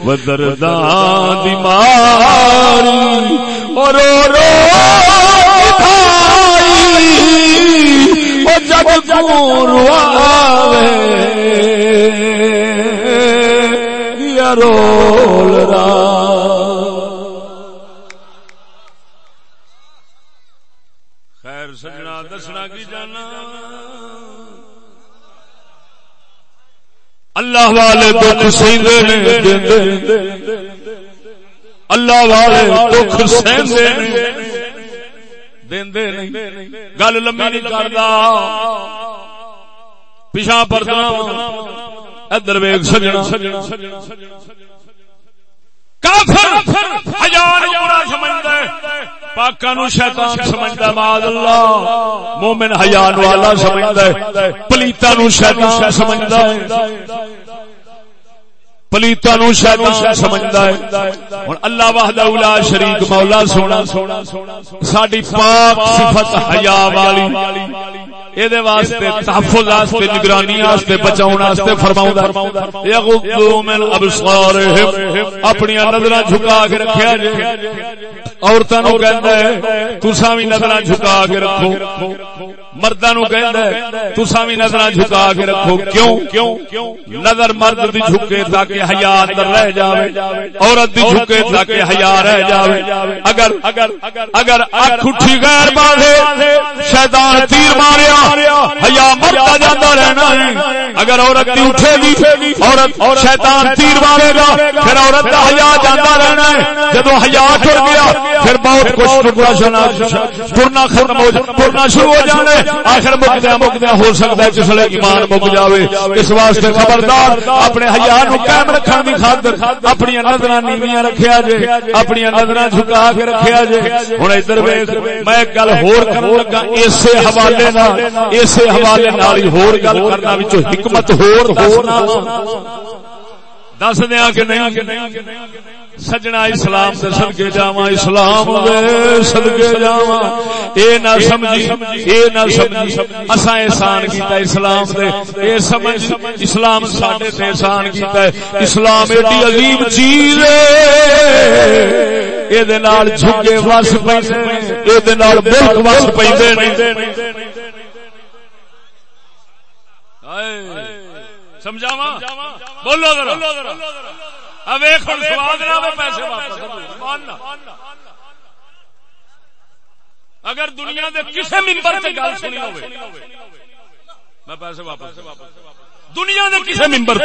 وہ دردان دیماری اور رو وہ جب جب روے یا رول را دسنا کی جانا۔ اللہ والے دکھ سہندے اللہ والے دکھ سہندے گل لمبی نہیں کرتا پیچھا پرتنا ادھر ویگ سجنا۔ پاکا نو شیطان سمجھتا ماد اللہ۔ مومن حیان والا سمجھتا ہے۔ پلیتا نو شیطان سمجھتا ہے۔ پلیتا نو شیطان سمجھدا ہے۔ ہن اللہ وحدہ لا شریک مولا سونا۔ ساڈی پاک صفت حیا والی۔ اے دے واسطے تحفظ واسطے نگرانی واسطے بچاؤن واسطے فرماوندا یغضوا من ابصارہم۔ اپنی نظراں جھکا کے رکھیا جے۔ عورتاں نو کہندا ہے تساں وی نظراں جھکا کے رکھو۔ مرداں نو کہندا ہے تساں وی نظراں جھکا کے رکھو کیوں؟ نظر مرد دی جھکے تاکہ حیا رہ جاوے عورت دی جھکے تاکہ حیا رہ جاوے۔ اگر اگر اکھ اٹھی غیر بازے شیطان تیر ماریا حیا مرتا جاندا رہنا ہے۔ اگر عورت دی اٹھے گی عورت شیطان تیر مارے گا پھر عورت دا حیا جاندا رہنا ہے۔ جدوں حیا ٹر گیا پھر بہت کچھ ٹکڑا شنا ٹرنا ختم ہو ٹرنا شروع ہو جانے آخر مکدیا مکدیا ہو سکتا ہے جس ایمان مک جاوے۔ اس واسطے خبردار اپنے حیا نو قائم رکھنے کی خاطر اپنی نظر نیویاں رکھیا جے، اپنی نظر جھکا کے رکھیا جے۔ ہوں ادھر میں گل ہور کرن لگا، اسی حوالے نال، اسی حوالے نال ہور گل کرنا وچ حکمت ہور دسنا دس دیا کہ نہیں؟ سجنا اسلام دے صدقے جاواں اسلام دے صدقے جاواں اے نہ سمجھی اے نہ سمجھی۔ اساں احسان کیتا اسلام دے۔ اے سمجھ اسلام ساڈے تے احسان کیتا ہے۔ اسلام ایڈی عظیم چیز ہے۔ اے دے نال جھگے وس پیندے اے دے نال ملک وس پیندے نہیں سمجھاواں؟ بولو ذرا۔ اگر دنیا دے کسی ممبر سے گل سنی میں پیسے واپس دنیا دے ممبر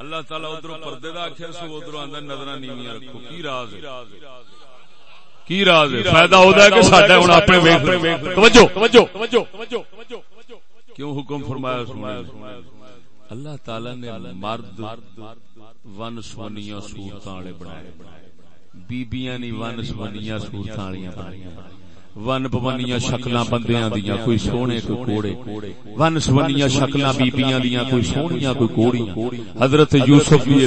اللہ تعالی ادھر پردے کا آخر سو ادھر آدھا نظر نیویاں رکھو۔ کی راز کی راز فائدہ ہوتا ہے کہ اپنے کیوں حکم فرمایا اللہ تعالی نے مرد ون سونیا سورت والے بنائے۔ بیبیاں نہیں ون سونیا سورت ون پونیا شکل بندیاں دیا کوئی سونے کوئی کوڑے۔ ون سونیا شکل بیبیاں دیا کوئی سونیا کوئی کوڑی۔ حضرت یوسف بھی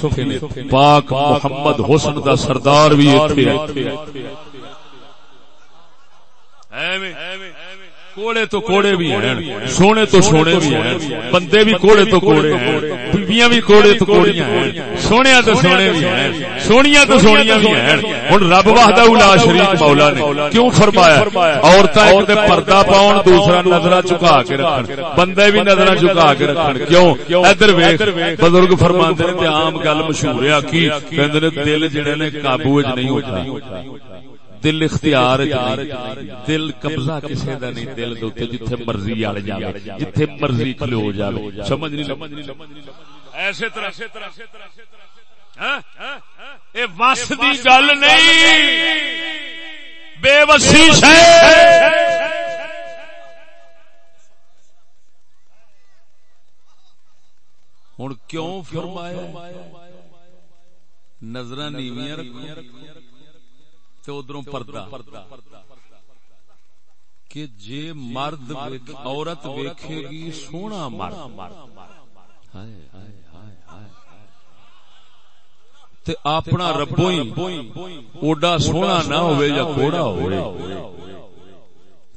پاک محمد حسن دا سردار بھی کوڑے تو کوڑے بھی ہیں سونے تو سونے بھی ہیں بندے بھی کوڑے تو کوڑے ہیں بیویاں بھی کوڑے تو کوڑیاں ہیں سونے تو سونے بھی ہیں سونیاں تو سونیاں بھی ہیں ہن رب وحدہ الا شریک مولا نے کیوں فرمایا عورتاں ایک تے پردہ پاون دوسرا نظراں چکا کے رکھن بندے بھی نظراں چکا کے رکھن کیوں ادھر ویکھ بزرگ فرماندے نے تے عام گل مشہور ہے کی کہندے نے دل جڑے نے قابو وچ نہیں ہوتا دل اختیار دل قبضہ کسی کا نہیں دل دے جتھے مرضی آ جائے جتھے مرضی کھلو جائے سمجھ نہیں ایسے طرح ہاں؟ اے وس دی گل نہیں۔ بے وسی ہوں کیوں فرمایا؟ نظر نیویاں رکھو۔ ادھر پردہ۔ کہ جے مرد عورت ویکھے گی سونا مرد۔ تے اپنا ربو اوڈا سونا نہ ہوئے یا کوڑا ہوئے۔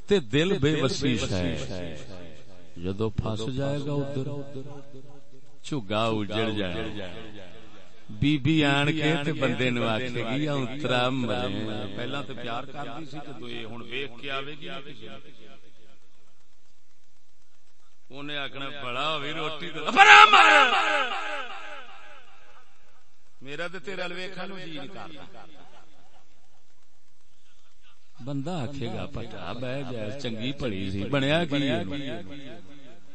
تے دل بے وسیش ہے۔ جدو پھنس جائے گا ادھر چگا اجڑ جائے بی بی آن کے تے بندے نو آکھے گی اترا مرے پہلا تے پیار کردی سی تے ہن ویکھ کے آوے گی اونے آکھنا بڑا ہوئی روٹی تے بڑا مار میرا تے تیرے ال ویکھن نو جی نہیں کردا بندہ آکھے گا پٹا بہ گیا چنگی پڑی سی بنیا کی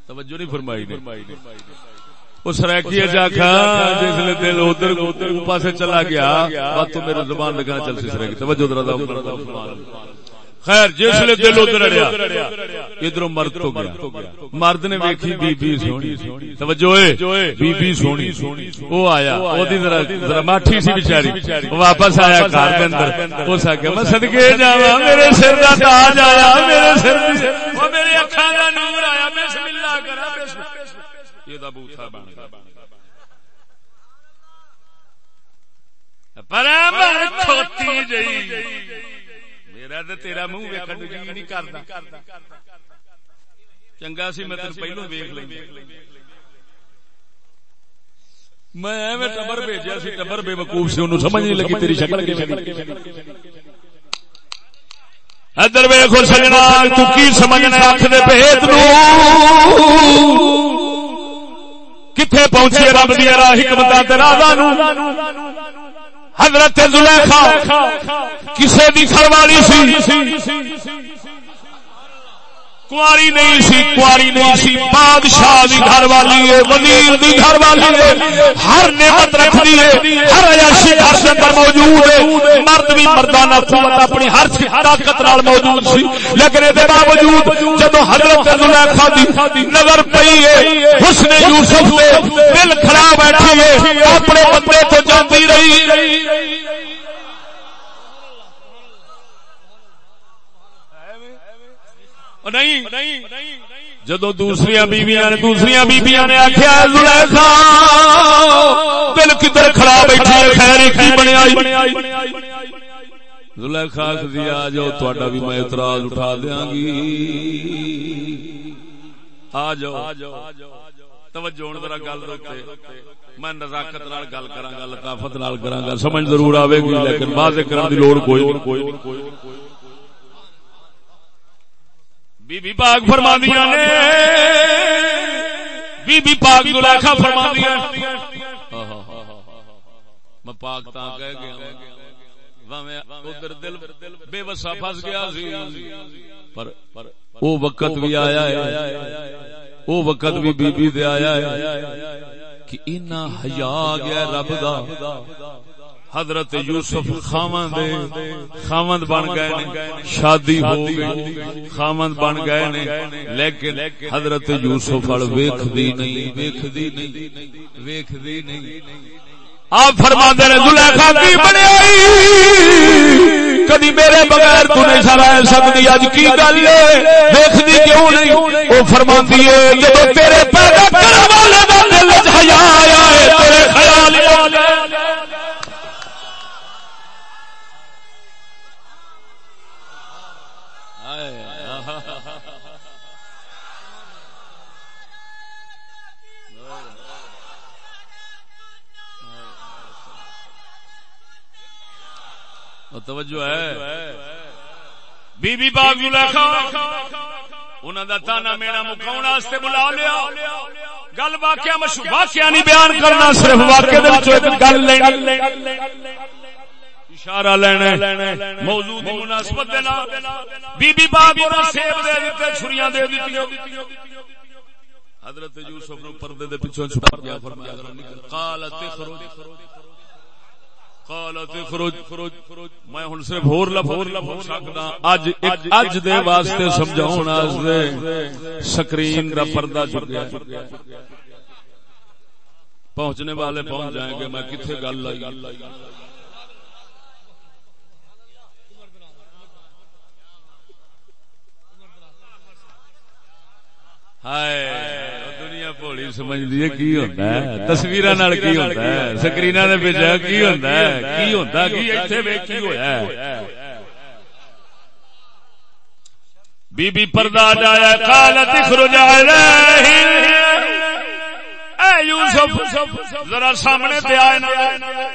توجہ نہیں فرمائی نے اس ریکی جاکھا جس دل ادھر پاسے چلا گیا بات تو میرے زبان لگنا چل سی سریکی توجہ درہ دا خیر جس لیے دل ادھر رڑیا ادھر مرد تو گیا۔ مرد نے ویکھی بی بی سونی۔ توجہ بی بی سونی۔ وہ آیا وہ ذرا ذرا ماٹھی سی بیچاری۔ واپس آیا گھر کے اندر۔ اس آ میں صدقے جاواں میرے سر دا تاج آیا میرے سر او میرے اکھاں دا نور آیا بسم اللہ کرا بسم یہ دا بوتھا بن جئی۔ میرا تیرا منہ ویکن جی نہیں کرتا چنگا سی میں تین پہلو ویک لیں میں ٹبر بھیجا سی ٹبر بے وقوف سے انہوں سمجھ نہیں لگی تیری شکل کی ادھر ویخو سجنا تو کی سمجھنا آخ دے بہت کتنے پہنچے رب دیا راہ راہ حضرت زلیخا کسے دی گھر والی سی؟ کواری نہیں سی کواری نہیں سی بادشاہ دی گھر والی ہے وزیر دی گھر والی ہے ہر نعمت رکھ دی ہے ہر عیاشی گھر سے اندر موجود ہے مرد بھی مردانہ قوت اپنی ہر طاقت نال موجود سی لیکن اے باوجود جدو حضرت زلیخا دی نظر پئی ہے حسن یوسف دے دل کھڑا بیٹھی ہے اپنے بندے تو جاندی رہی جدو دوسری بیویاں نے دوسری بیویاں نے آخیا زلیخا، دل کدھر کھڑا بیٹھا خیر کی بنیا زلیخا دی آ جاؤ تا بھی میں اعتراض اٹھا دیا گی۔ آ جاؤ، توجہ ہوں ذرا گل میں نزاکت نال گل کرا گا، لطافت نال کرا گا، سمجھ ضرور آئے گی، لیکن واضح کرنے کی لوڑ کوئی بی بی پاک فرما دیا نے. بی بی پاک زلیخا فرما دیا میں پاک تا کہہ گیا ادھر دل بے وسا پھس گیا سی. پر او وقت بھی آیا ہے. او وقت بھی بی بی دے آیا ہے کہ اینا حیا گیا رب دا. حضرت یوسف خامند خامند بن گئے شادی ہو گئی خامند بن گئے نے لیکن حضرت یوسف وال ویکھ دی نہیں ویکھ دی نہیں ویکھ دی نہیں۔ آپ فرما دے نے زلیخا کی بنی کدی میرے بغیر تو نہیں سارا سکتی اج کی گل ہے؟ دیکھ دی کیوں نہیں؟ وہ فرما دیے جب تیرے پیدا کرنے والے دا دل حیا آیا ہے تیرے خیال آ گئے توجہ ہے۔ بی بی باغ زلیخا انہاں دا تانا مینا مکاون واسطے بلا لیا۔ گل واقعہ مشہور واقعہ نہیں بیان کرنا، صرف واقعے دے وچ ایک گل لینی۔ اشارہ لینا موضوع دی مناسبت دے نال۔ بی بی باغ انہاں سیب دے دتے چھریاں دے دتیاں حضرت یوسف نو پردے دے پیچھے چھپا کے فرمایا، قالت میں صرف ہور لفظ سکدا. اج اج دے واسطے سمجھاون واسطے سکرین دا پردہ پہنچنے والے پہنچ جائیں گے میں کتنے گل لائی؟ ہائے پولی سمجھ لیے کی ہوتا ہے تصویر کی ہوتا ہے سکرین نے بھیجا کی ہوتا ہے کی ہوتا کی ایتھے اتنے کی ہوا بی بی پردہ جایا کالت خرج یوسف ذرا سامنے پہ آئے نا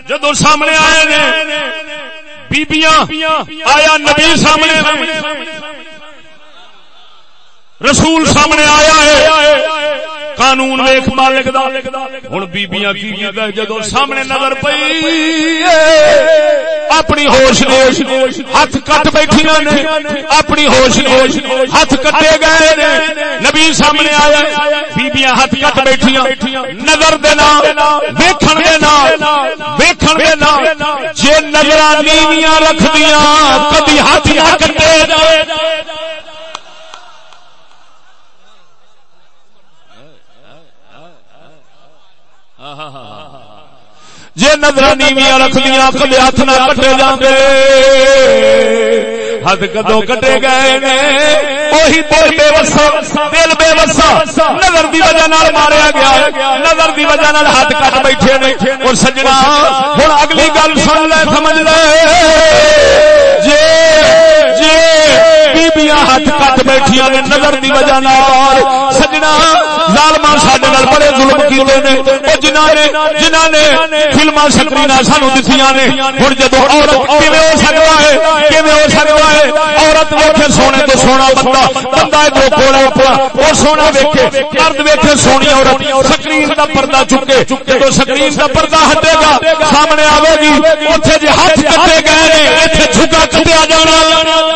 جدو سامنے آئے نے بیبیاں آیا نبی سامنے رسول سامنے آیا ہے قانون ویخ مالک دا۔ ہوں بیبیاں کی جدو سامنے نظر پئی۔ اپنی ہوش نے ہاتھ کٹ بیٹھی نے۔ اپنی ہوش نے ہاتھ کٹے گئے نبی سامنے آیا، بیبیاں ہاتھ کٹ بیٹھیاں۔ نظر دینا ویکھن دینا ویکھن دے نال۔ جے نظراں نیویاں رکھ دیاں کبھی ہاتھ نہ کٹے۔ جائے جے نظر نیویاں رکھ دیا کدے ہاتھ نہ کٹے جاندے۔ ہاتھ کدو کٹے گئے نے۔ وہی دل بے وسا، دل بے وسا۔ نظر دی وجہ نال ماریا گیا۔ نظر دی وجہ نال ہاتھ کٹ بیٹھے نے۔ اور سجنا، ہن اگلی گل سن لے، سمجھ لے۔ جے جے بیبیاں ہاتھ کٹ بیٹھیاں نے، نظر دی وجہ نال۔ سجنا ظالما سڈے بڑے ظلم کیتے نے۔ وہ جنہاں نے جنہاں نے فلما سکرین سانو دتیاں نے۔ ہن جدو عورت کیویں ہو سکتا ہے، کیویں ہو سکتا ہے؟ عورت ویکھے سونے تو سونا بندہ بندہ جو کوڑا اپنا وہ سونا ویکھے، مرد ویکھے سونی عورت۔ سکرین دا پردہ چکے جدو سکرین دا پردہ ہٹے گا، سامنے آوے گی، اوتھے جے ہاتھ کٹے گئے نے، ایتھے جھکا کٹیا جانا۔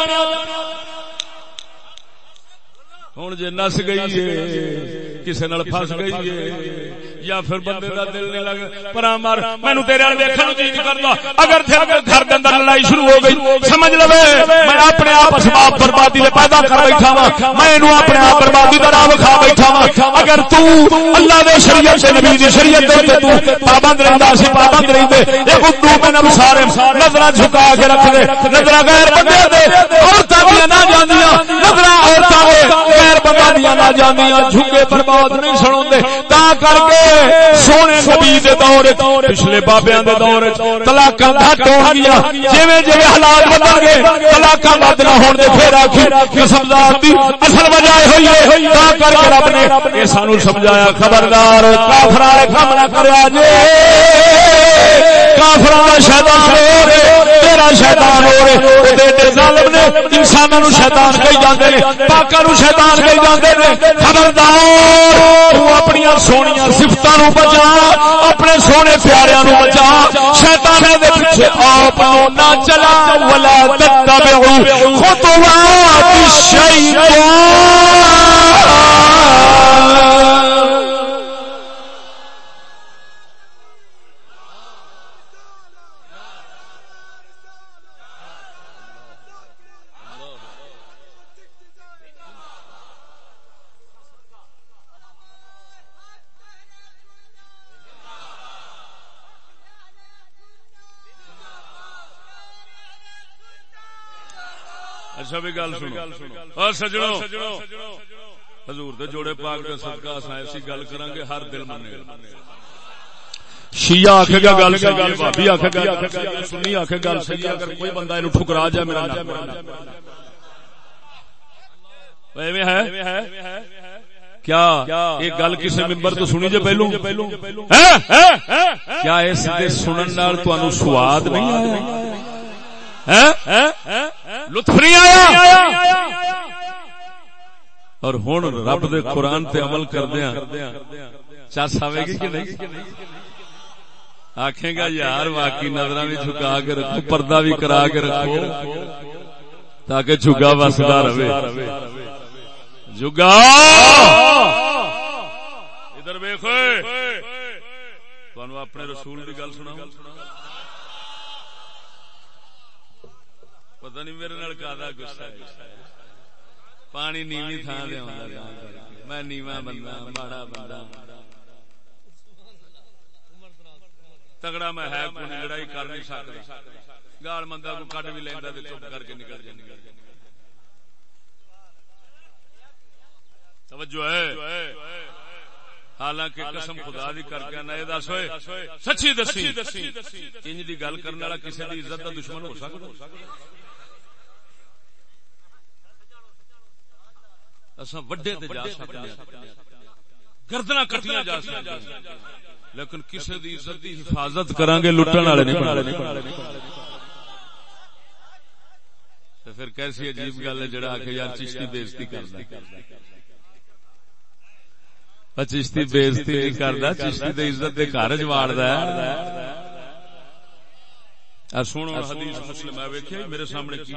ہوں جی نس گئی ہے کسی نال فس گئی ہے یا پھر بندے دا دل نہیں لگ پر مر مینو تیرے والے دیکھنے کو جی کرتا اگر پھر گھر کے اندر لڑائی شروع ہو گئی سمجھ لو میں اپنے آپ اسباب بربادی لے پیدا کر بیٹھا وا میں انو اپنے آپ بربادی کا راہ کھا بیٹھا وا اگر تو اللہ دے شریعت سے نبی دی شریعت دے تو پابند رہندا سی پابند رہندے اے بدو میں نہ سارے نظر جھکا کے رکھ دے نظر غیر بندے دے عورتاں بھی نہ جاندیاں نظر عورتاں دے غیر بندہ دیا نہ جاندیاں جھکے برباد نہیں سنوندے۔ تا کر کے سونے نبی دے دور پچھلے بابیاں دے دور طلاقاں گھٹ ہو گیا۔ جویں جویں حالات بدل گئے، طلاقاں ود نہ ہون دے پھر آکھی قسم ذات دی اصل وجہ ہوئی ہے۔ تا کر کے رب نے اے سانو سمجھایا، خبردار کافر والے کام نہ کریا جے کافر والا شیطان ہو رہے تیرا شیطان ہو رہے تے ظالم نے انساناں نو شیطان کہی جاندے نے۔ پاکاں نو شیطان کہی جاندے نے۔ خبردار، تو اپنی سونیاں صفتاں نو بچا۔ اپنے سونے پیاریاں نو بچا۔ شیطان دے پیچھے آپ نہ چلا، ولا تتبعوا۔ خطوات الشیطان۔ اور سجنو حضور دے جوڑے پاک دے صدقہ اساں ایسی گل کران گے ہر دل منے شیعہ آکھے گا گل صحیح ہے بھابی آکھے گا سنی آکھے گل صحیح ہے اگر کوئی بندہ اینو ٹھکرا جائے میرا نام ایویں ہے؟ کیا ایک گل کسی ممبر تو سنی جے پہلو؟ کیا اس دے سنن نال تانوں سواد نہیں آیا؟ لطف نہیں آیا؟ اور ہوں رب دے قرآن تے عمل کردیا چس آئے گی کہ نہیں؟ آخے گا یار واقعی نظر بھی جھکا کے رکھو پردہ بھی کرا کے رکھو تاکہ جھگا وسدا رہے۔ جگا ادھر ویخو اپنے رسول کی گل سنا پتہ نہیں میرے نال کا گسا پانی نیوی تھان دے میں نیواں بندہ، ماڑا بندہ۔ تگڑا میں ہے، کوئی لڑائی کر نہیں سکتا۔ گال بندہ کو کٹ بھی لینا چپ کر کے نکل جائے توجہ ہے۔ حالانکہ قسم خدا دی کر کے نہ اے دس ہوئے۔ سچی دسی۔ انج دی گل کرنے والا کسی دی عزت دا دشمن ہو سکتا۔ اساں وڈے تے جا سکتے ہاں۔ گردنا کٹیاں جا سکتے ہاں۔ لیکن کسی دی عزت دی حفاظت کران گے لٹن والے نہیں تو پھر کیسی عجیب گل ہے جڑا کہ یار چشتی بےزتی کردا۔ چشتی بےزتی نہیں کردا، چشتی تے عزت دے گھر وچ واڑدا ہے۔ سنو حدیث مسلم ہے ویکھیا میرے سامنے کی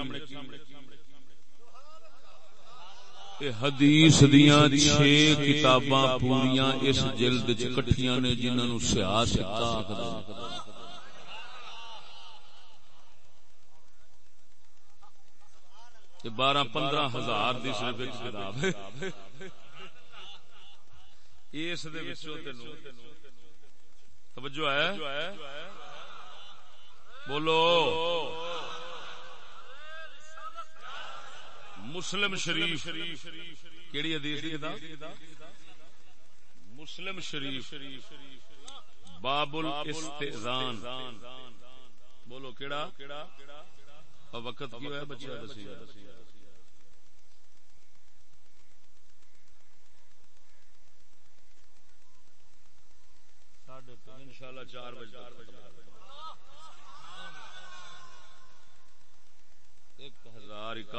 حدیث دیاں چھ کتاباں پوریاں اس جلد وچ کٹھیاں نے جنہاں نو سیاہ سکہ بارہ پندرہ ہزار دی صرف ایک کتاب ہے۔ اس دے وچوں نو توجہ ہے۔ بولو۔ مسلم شریف. کیڑی حدیث دی کتاب؟ مسلم شریف. باب الاستئذان بولو کیڑا؟ وقت کی ہوا بچہ دسی۔ ان شاء اللہ چار بجے۔ ایک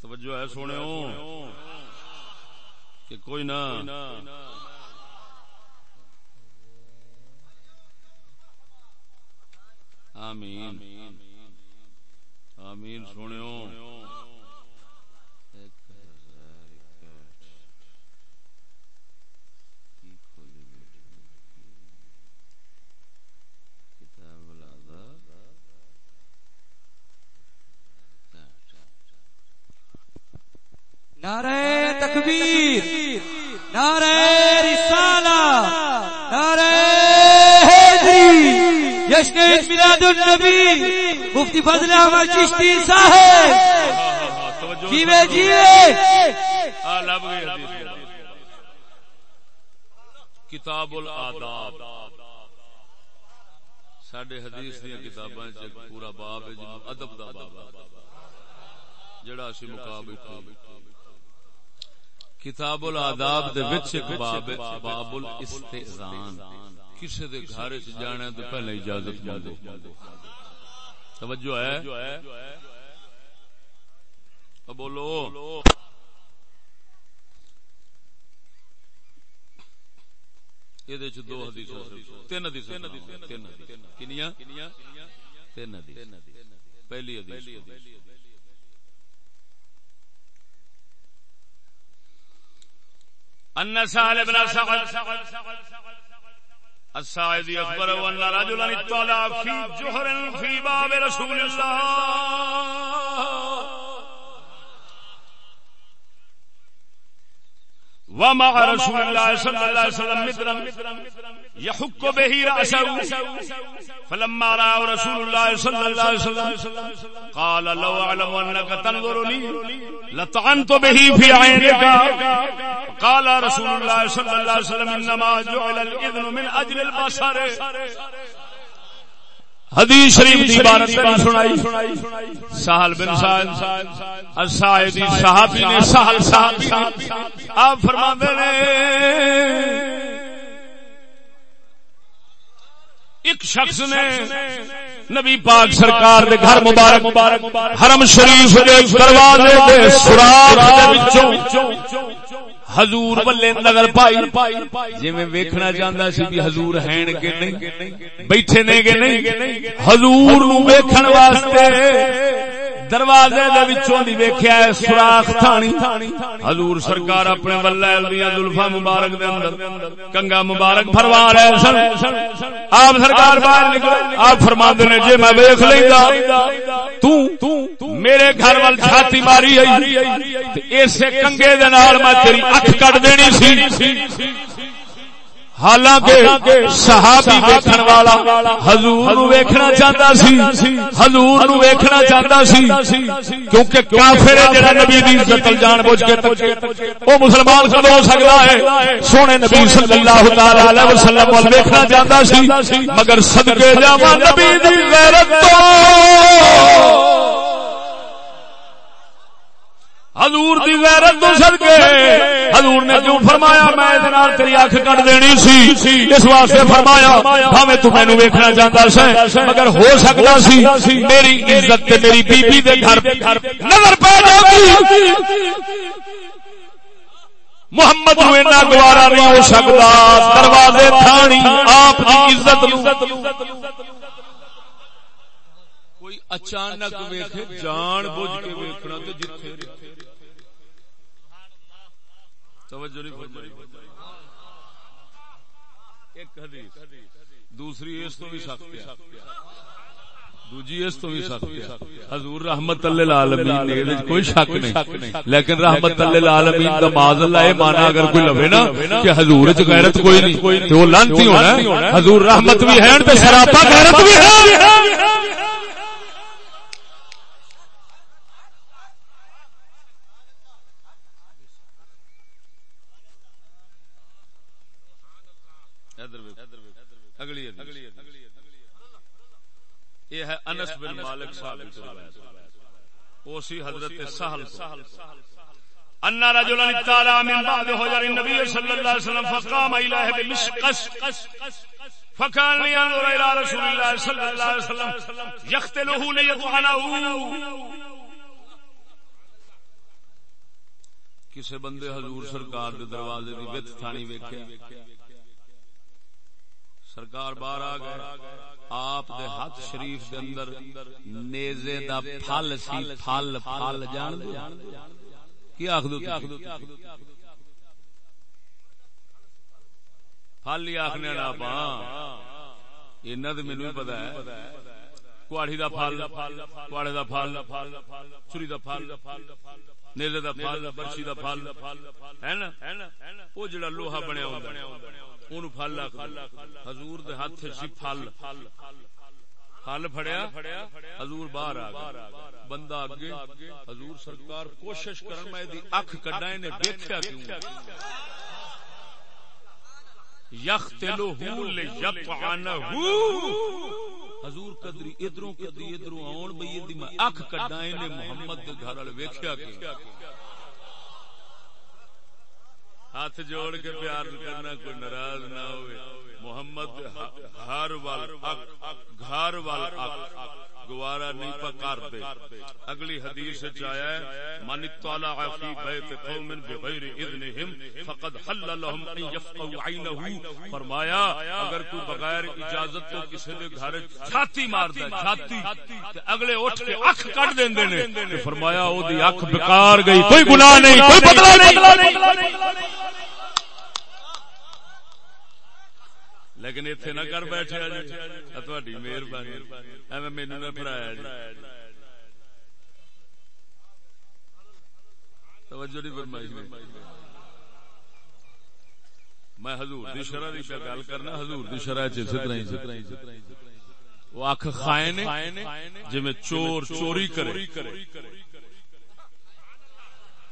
توجہ ہے سونے کہ کوئی نہ۔ آمین۔ آمین سنو نعرہ تکبیر نعرہ رسالہ نعرہ حیدری جشن میلاد النبی مفتی فضل احمد چشتی صاحب! جیوے جیوے! کتاب الاداب سڈے حدیث دیا کتاباں پورا باب ہے، جنہوں ادب دا باب جڑا اسی مقابل کتاب الاداب دے وچ ایک باب ہے، باب الاستئذان۔ کسے دے گھر وچ جانا تو پہلے اجازت مانگو توجہ ہے۔ بولو۔ یہ دے چ دو حدیث تین حدیث تین حدیث کنیاں؟ تین حدیث۔ پہلی حدیث۔ ان سال ابن سعد الساعدي اخبره ان رجلا اطلع في جهر في باب رسول اللہ. ومع رسول اللہ صلی اللہ علیہ وسلم مدرم يحك به رأسه. فلما رأى رسول الله صلى الله عليه وسلم، قال لو أعلم أنك تنظرني، لطعنت به في عينك قال رسول الله صلى الله عليه وسلم، إنما جعل الإذن من أجل البصر. حدیث شریف دی عبارت میں سنائی. سہل بن سعد، الساعدی صحابی نے، سہل صحابی آپ فرماندے نے ایک شخص نے نبی پاک سرکار دے گھر مبارک مبارک حرم شریف دے دروازے دے سوراخ دے وچوں حضور ولے نظر پائی۔ جی ویکھنا چاہندا سی بھی حضور ہیں کہ نہیں، بیٹھے نے کہ نہیں، حضور نو ویکھن واسطے دروازے دے وچوں دی ویکھیا ہے، سوراخ تھانی۔ حضور سرکار اپنے ولائل دی زلفا مبارک دے اندر، کنگا مبارک بھروا رہے سن۔ آپ سرکار باہر نکلے آپ فرماندے نے جے میں ویکھ لیندا، تو، میرے گھر وال چھاتی ماری آئی اسے کنگے دے نال میں تیری اکھ کٹ دینی سی۔ حالانکہ صحابی ویکھن والا حضور نو ویکھنا چاہتا سی حضور نو ویکھنا چاہتا سی کیونکہ کافر ہے جڑا نبی دی عزت جان بوجھ کے او مسلمان کد ہو سکتا ہے؟ سونے نبی صلی اللہ تعالی علیہ وسلم ول ویکھنا چاہتا سی مگر صدقے جاواں نبی دی غیرت تو۔ حضور دی غیرت تو صدقے حضور نے کیوں فرمایا میں ادنال تیری آنکھ کٹ دینی سی، اس واسطے فرمایا، بھاویں تو مینوں ویکھنا چاہتا سے مگر ہو سکتا سی، میری عزت تے میری بی بی دے گھر نظر پے جاتی محمد نو اینا گوارا نہیں ہو سکتا دروازے، تھانی، آپ دی عزت کوئی اچانک ویکھے، جان بوجھ کے ویکھنا تے جتھے توجہ نہیں فرمائی۔ ایک حدیث۔ دوسری اس تو بھی سخت ہے۔ دوجی اس تو بھی سخت ہے۔ حضور رحمت اللہ العالمین نے ادھر کوئی شک نہیں۔ لیکن رحمت اللہ العالمین دا معاذ اللہ اے مانا اگر کوئی لوے نا کہ حضور وچ غیرت کوئی نہیں تے وہ لانتی ہونا حضور رحمت بھی ہیں تے سراپا غیرت بھی ہے اگلی یہ ہے انس بن مالک صاحب کی روایت۔ اوسی حضرت سہل ان رجلا تعالی من بعد حجر النبي صلى الله عليه وسلم فقام اليه بمشقس فكان ينظر الى رسول الله صلى الله عليه وسلم۔ يقتله ليطعنه کسے بندے حضور سرکار دے دروازے دی وچ تھانی ویکھیا۔ سرکار باہر آ گئے۔ آپ دے ہاتھ شریف دے اندر نیزے دا پھل سی، پھل پھل جان دے۔ کی آخ دو پھل ہی آخنے نا پا اینا تو مینو پتا ہے۔ کواڑی دا پھل، کواڑے دا پھل چری دا پھل، نیزے دا پھل، برشی دا پھل، ہے نا؟ وہ جڑا لوہا بنیا ہوندا اون پھل حضور دے ہاتھ سی پھل۔ پھل پھڑیا۔ حضور باہر آ گیا بندہ اگے۔ حضور سرکار کوشش کرن، میں دی اکھ کڈائے نے دیکھیا کیوں؟ یختلہ لیطعنہ حضور قدری ادھروں قدری ادھروں آن بئی دی میں اکھ کڈائے نے محمد دے گھر والے ویکھیا کیوں؟ ہاتھ جوڑ کے پیار کرنا کوئی ناراض نہ ہوئے۔ محمد ہر وال گھر وال گوارا نہیں پکار دے۔ اگلی حدیث چایا ہے، من اطلع فی بیت قوم بغیر اذنہم فقد حل لهم ان يفقوا عینه فرمایا، اگر کوئی بغیر اجازت تو کسی دے گھر چھاتی مار دے، چھاتی۔ تے اگلے اٹھ کے اکھ کٹ دیندے نے۔ فرمایا، او دی اکھ بیکار گئی، کوئی گناہ نہیں، کوئی بدلہ نہیں۔ لیکن اتنے نہ کر بیٹھے جی مہربانی ایویں مینو نہ پڑھایا جی توجہ نہیں فرمائی میں حضور دی شرح دی گل کرنا حضور دی شرح چ وہ اکھ خائن جی میں چور چوری کرے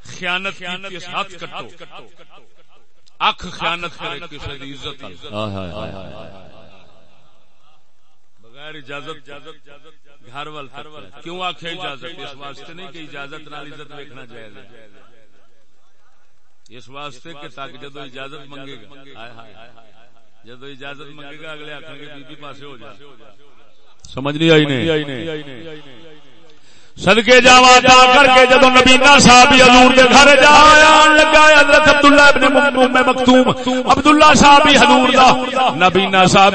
خیانت ہاتھ کٹو اکھ خیانت کرے کسی کی عزت بغیر اجازت گھر وال کیوں آخ اجازت؟ اس واسطے نہیں کہ اجازت نال عزت ویکنا چاہیے اس واسطے کہ تک جدو اجازت منگے گا۔ جدو اجازت منگے گا اگلے آخر کے بی پاسے ہو جائے سمجھ نہیں آئی نہیں صدقے جاوا تا کر کے جدو نبینا صاحب حضور دے گھر جایا لگا حضرت عبداللہ ابن مکتوم مکتوم، عبداللہ صاحب حضور دا۔ نبینا صاحب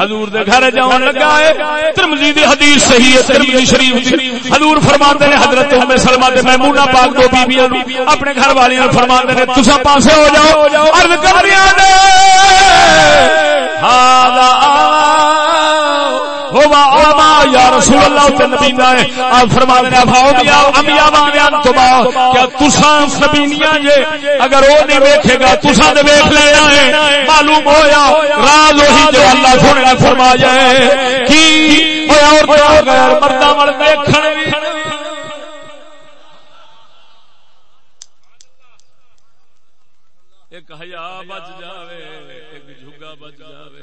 حضور دے گھر جاون لگا ہے۔ ترمذی دی حدیث صحیح ہے، ترمذی شریف دی۔ حضور فرماندے نے حضرت ام سلمہ تے میمونہ پاک دو بیبییاں اپنے گھر والیاں نوں فرماندے نے، تساں پاسے ہو جاؤ، عرض کر رہیا نے ہاذا یا رسول اللہ تے نبی نے آپ فرما دے افاؤ بیا امیا وانیاں تو با۔ کیا تساں سبینیاں جے؟ اگر او نہیں ویکھے گا، تساں تے ویکھ لینا ہے۔ معلوم ہویا، راز وہی جو اللہ سونے نے فرمایا ہے۔ کی؟ اوے عورتاں غیر مرداں ول ویکھن وی۔ ایک حیا بچ جاوے، ایک جھگا بچ جاوے۔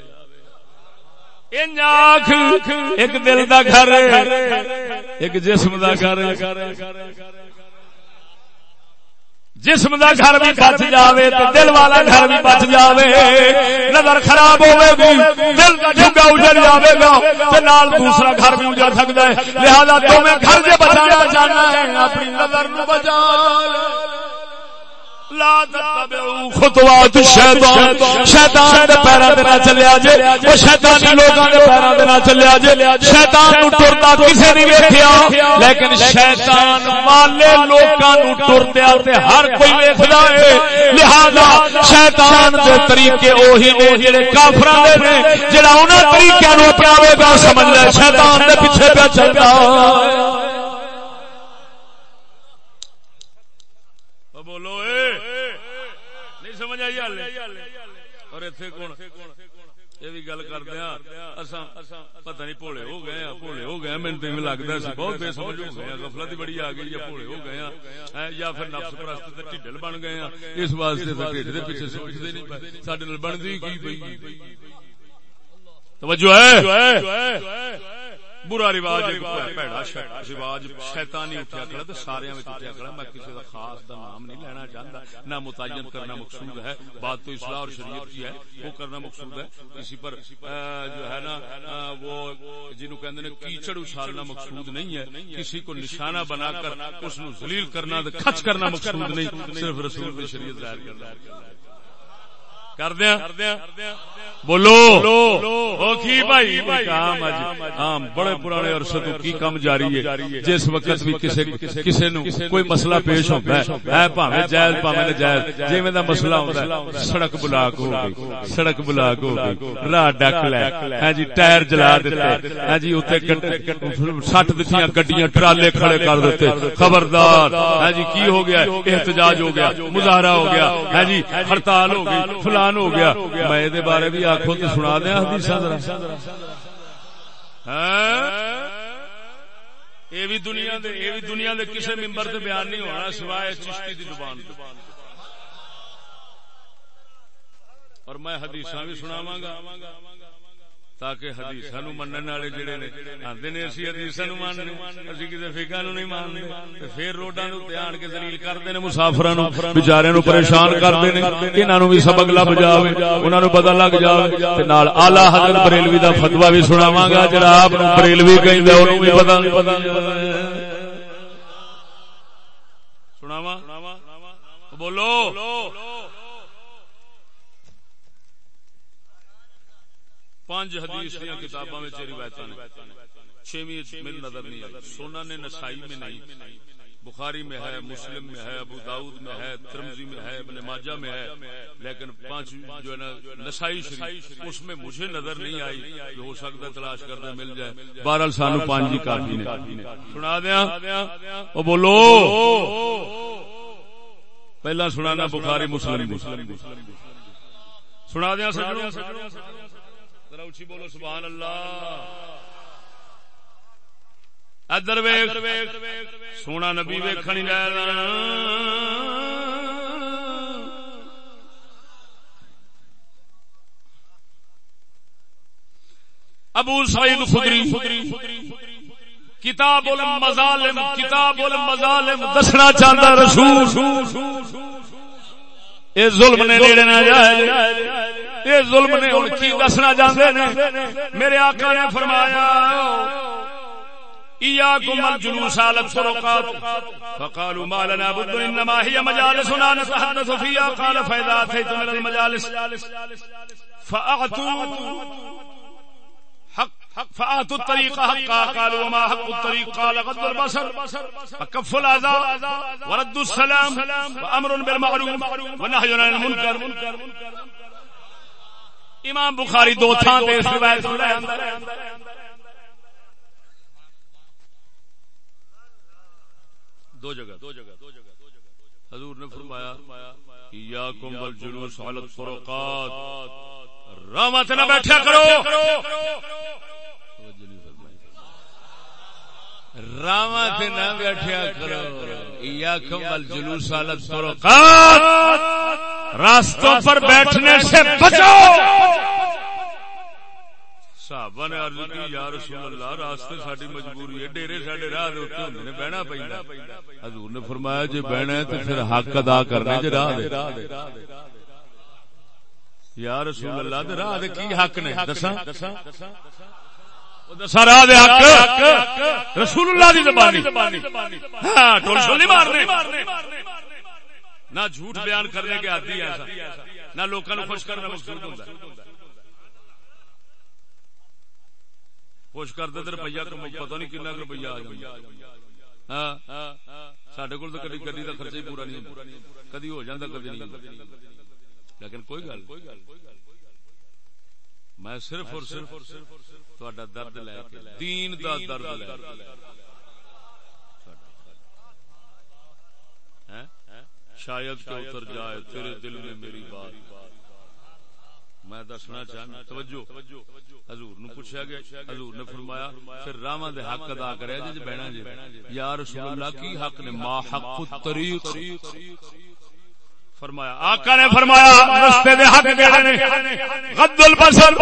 ایک دل دا گھر، ایک جسم دا گھر۔ جسم دا گھر بھی بچ جاوے تو دل والا گھر بھی بچ جاوے۔ نظر خراب ہوئے گی، دل کا جھگا اجڑ جاوے گا تو نال دوسرا گھر بھی اجڑ سکتا ہے۔ لہذا تمہیں گھر سے بچانا چاہنا ہے، اپنی نظر نو بچا۔ لا تتبعوا خطوات الشیطان. شیطان دے پیراں تے نہ چلیا جے او شیطانی لوکاں دے پیراں تے نہ چلیا جے شیطان نو ٹردا کسے نہیں ویکھیا. لیکن شیطان والے لوکاں نو ٹردیا تے ہر کوئی ویکھدا اے لہذا شیطان دے طریقے اوہی نے جڑے کافراں دے نے جڑا انہاں طریقیاں نو اپناوے گا سمجھ لے شیطان دے پیچھے پہ چلدا اے نہیں سمجھ آئی ہل اور اتنے کون؟ یہ بھی گل کرتے ہیں۔ پتہ نہیں بھولے ہو گئے ہیں بھولے ہو گئے میرے تو لگتا سی بہت بے سمجھ ہو گئے غفلت بڑی آ گئی یا بھولے ہو گئے ہیں۔ یا پھر نفس پرست ٹھڈل بن گئے ہیں۔ اس واسطے ٹھڈ کے پیچھے سوچتے نہیں پائے سڈے بنتی کی پی توجہ ہے؟ برا رواج رواج شیطانی اٹھیا کھڑا سارے اٹھیا کھڑا میں کسی کا خاص دا نام نہیں لینا چاہتا نہ متعین کرنا مقصود ہے بات تو اصلاح اور شریعت کی ہے وہ کرنا مقصود ہے کسی پر جو ہے نا وہ جنہوں کہتے ہیں کیچڑ اچھالنا مقصود نہیں ہے کسی کو نشانہ بنا کر اس نو ذلیل کرنا کھچ کرنا مقصود نہیں صرف رسول کی شریعت ظاہر کرنا کر دیا بولو بھائی ہاں بڑے پرانے عرصے تو کی کم جاری ہے جس وقت بھی کسی کسی نو کوئی مسئلہ پیش ہوتا ہے جائز پاوے نجائز جی میں مسئلہ ہوتا ہے سڑک بلاک ہو گئی سڑک بلاک ہو گئی راہ ڈک لے ہاں جی ٹائر جلا ہاں جی سٹ دتیاں گڈیاں ٹرالے کھڑے کر دیتے خبردار ہاں جی کی ہو گیا احتجاج ہو گیا مظاہرہ ہو گیا ہاں جی ہڑتال ہو گئی فلان نقصان ہو گیا۔ میں یہ بارے بھی آخو تو سنا دیا حدیث یہ ہاں؟ بھی دنیا دے یہ بھی دنیا دے کسی ممبر سے بیان نہیں ہونا سوائے چشتی دی زبان اور میں حدیث بھی سناواں گا۔ تاکہ حدیث نو منن والے جڑے نے آندے نے، اسی حدیث نو ماننے اسی کسے فقہ نو نہیں ماننے تے پھر روڈاں نو دھیان کے ذلیل کردے نے، مسافراں نو نو پریشان کردے نے۔ انہاں نو بھی سبق لب جاوے، انہاں نو پتہ لگ جاوے۔ تے نال اعلی حضرت بریلوی دا فتوی بھی سناواں گا جڑا آپ نو بریلوی کہندا اونوں بھی پتہ سناواں؟ بولو۔ پانچ حدیث دیا کتاباں میں روایت چھویں میری نظر نہیں آئی۔ سونا نے نسائی میں نہیں۔ بخاری میں ہے مسلم میں ہے ابو داؤد میں ہے ترمزی میں ہے ابن ماجہ میں ہے۔ لیکن پانچ جو ہے نا نسائی شریف اس میں مجھے نظر نہیں آئی کہ ہو سکتا تلاش کرنا مل جائے۔ بہرحال سانو پانچ کافی نے۔ سنا دیا وہ بولو۔ پہلا سنانا بخاری مسلم سنا دیا سجنوں ذرا اچھی بولو سبحان اللہ۔ ادر سونا نبی ویکھنی ابو سعید خدری۔ کتاب المظالم کتاب المظالم۔ دسنا چاہتا رسول۔ اے ظلم نے نیڑے نہ جائے۔ یہ ظلم نے ہوں کی دسنا چاہتے ہیں میرے آقا نے فرمایا إياكم الجلوس على الطرقات فقالوا ما لنا بد إنما هي مجالسنا نتحدث فيها، قال فإذا أتيت من المجالس فأعطوا حق، فآتوا الطريق حقا، قالوا وما حق الطريق، قال غض البصر، فكف الأذى ورد السلام وأمر بالمعروف ونهي عن المنكر. امام بخاری دو تھان تے اس روایت لے دو جگہ دو جگہ۔ حضور نے فرمایا یاکم والجلوس علی الطرقات رحمت نہ بیٹھا کرو۔ رامت نہ بیٹھا کرو۔ ایاکم والجلوس علی الطرقات راستوں پر بیٹھنے سے بچو! صحابہ نے عرض کی یا رسول اللہ راستے ساری مجبوری ہے ڈیرے ساڈے راہ دے اوتے ہوندے نے بہنا پیندا۔ حضور نے فرمایا جے بہنا ہے تے پھر حق ادا کرنا جے راہ دے۔ یا رسول اللہ دے راہ دے کی حق نے؟ دساں؟ دسا دے حق رسول اللہ دی زبانی۔ ہاں ٹول شولی مارنے۔ نہ جھوٹ بیان کرنے کے آدھی ایسا۔ نہ لوگوں خوش کرنا مقصود ہوتا خوش کر دے روپیہ پتا نہیں کنا روپیہ آ جائے سڈے کو کدی گڈی کا خرچہ ہی پورا نہیں کدی ہو جاتا کدی نہیں لیکن کوئی گل میں صرف اور صرف تھوڑا درد لے کے، دین دا درد لے شاید کہ اتر جائے؟ تیرے دل میں میری بات۔ میں دسنا چاہنا، توجہ۔ حضور نو پوچھا گیا، حضور نے فرمایا، پھر راواں دے حق ادا کرے جی بہنا جی یا رسول اللہ، کی حق نے؟ ما حق الطریق۔ فرمایا، آقا نے فرمایا، رستے دے حق کیڑے نے؟ غض البصر۔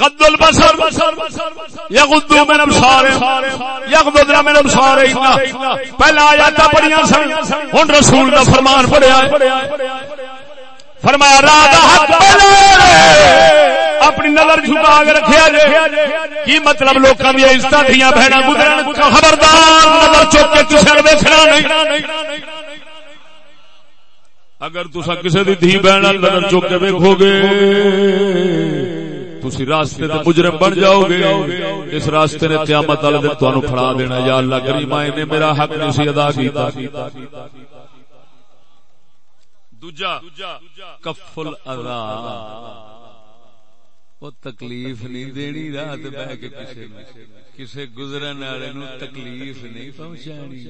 غد البصر۔ یغضو من ابصار یغضض من ابصار پہلا آیات پڑھیاں سن، ہن رسول دا فرمان پڑھیا فرمایا راہ حق اپنی نظر جھکا کے رکھیا جے کی مطلب لوکاں دی عزت تھیاں بہنا گزرن؟ خبردار، نظر چوک کے کسے ویکھنا نہیں۔ اگر تسا کسے دی دھی بہن نظر چوک کے ویکھو گے، تسی راستے تے مجرم بن جاؤ گے۔ اس راستے نے قیامت والے دن تانوں پھڑا دینا۔ یا اللہ کریم نے، میرا حق نہیں سی ادا کیتا۔ دوجا کف الاذا وہ تکلیف نہیں دینی رات بہ کے کسے کسے گزرن والے نو تکلیف نہیں پہنچانی.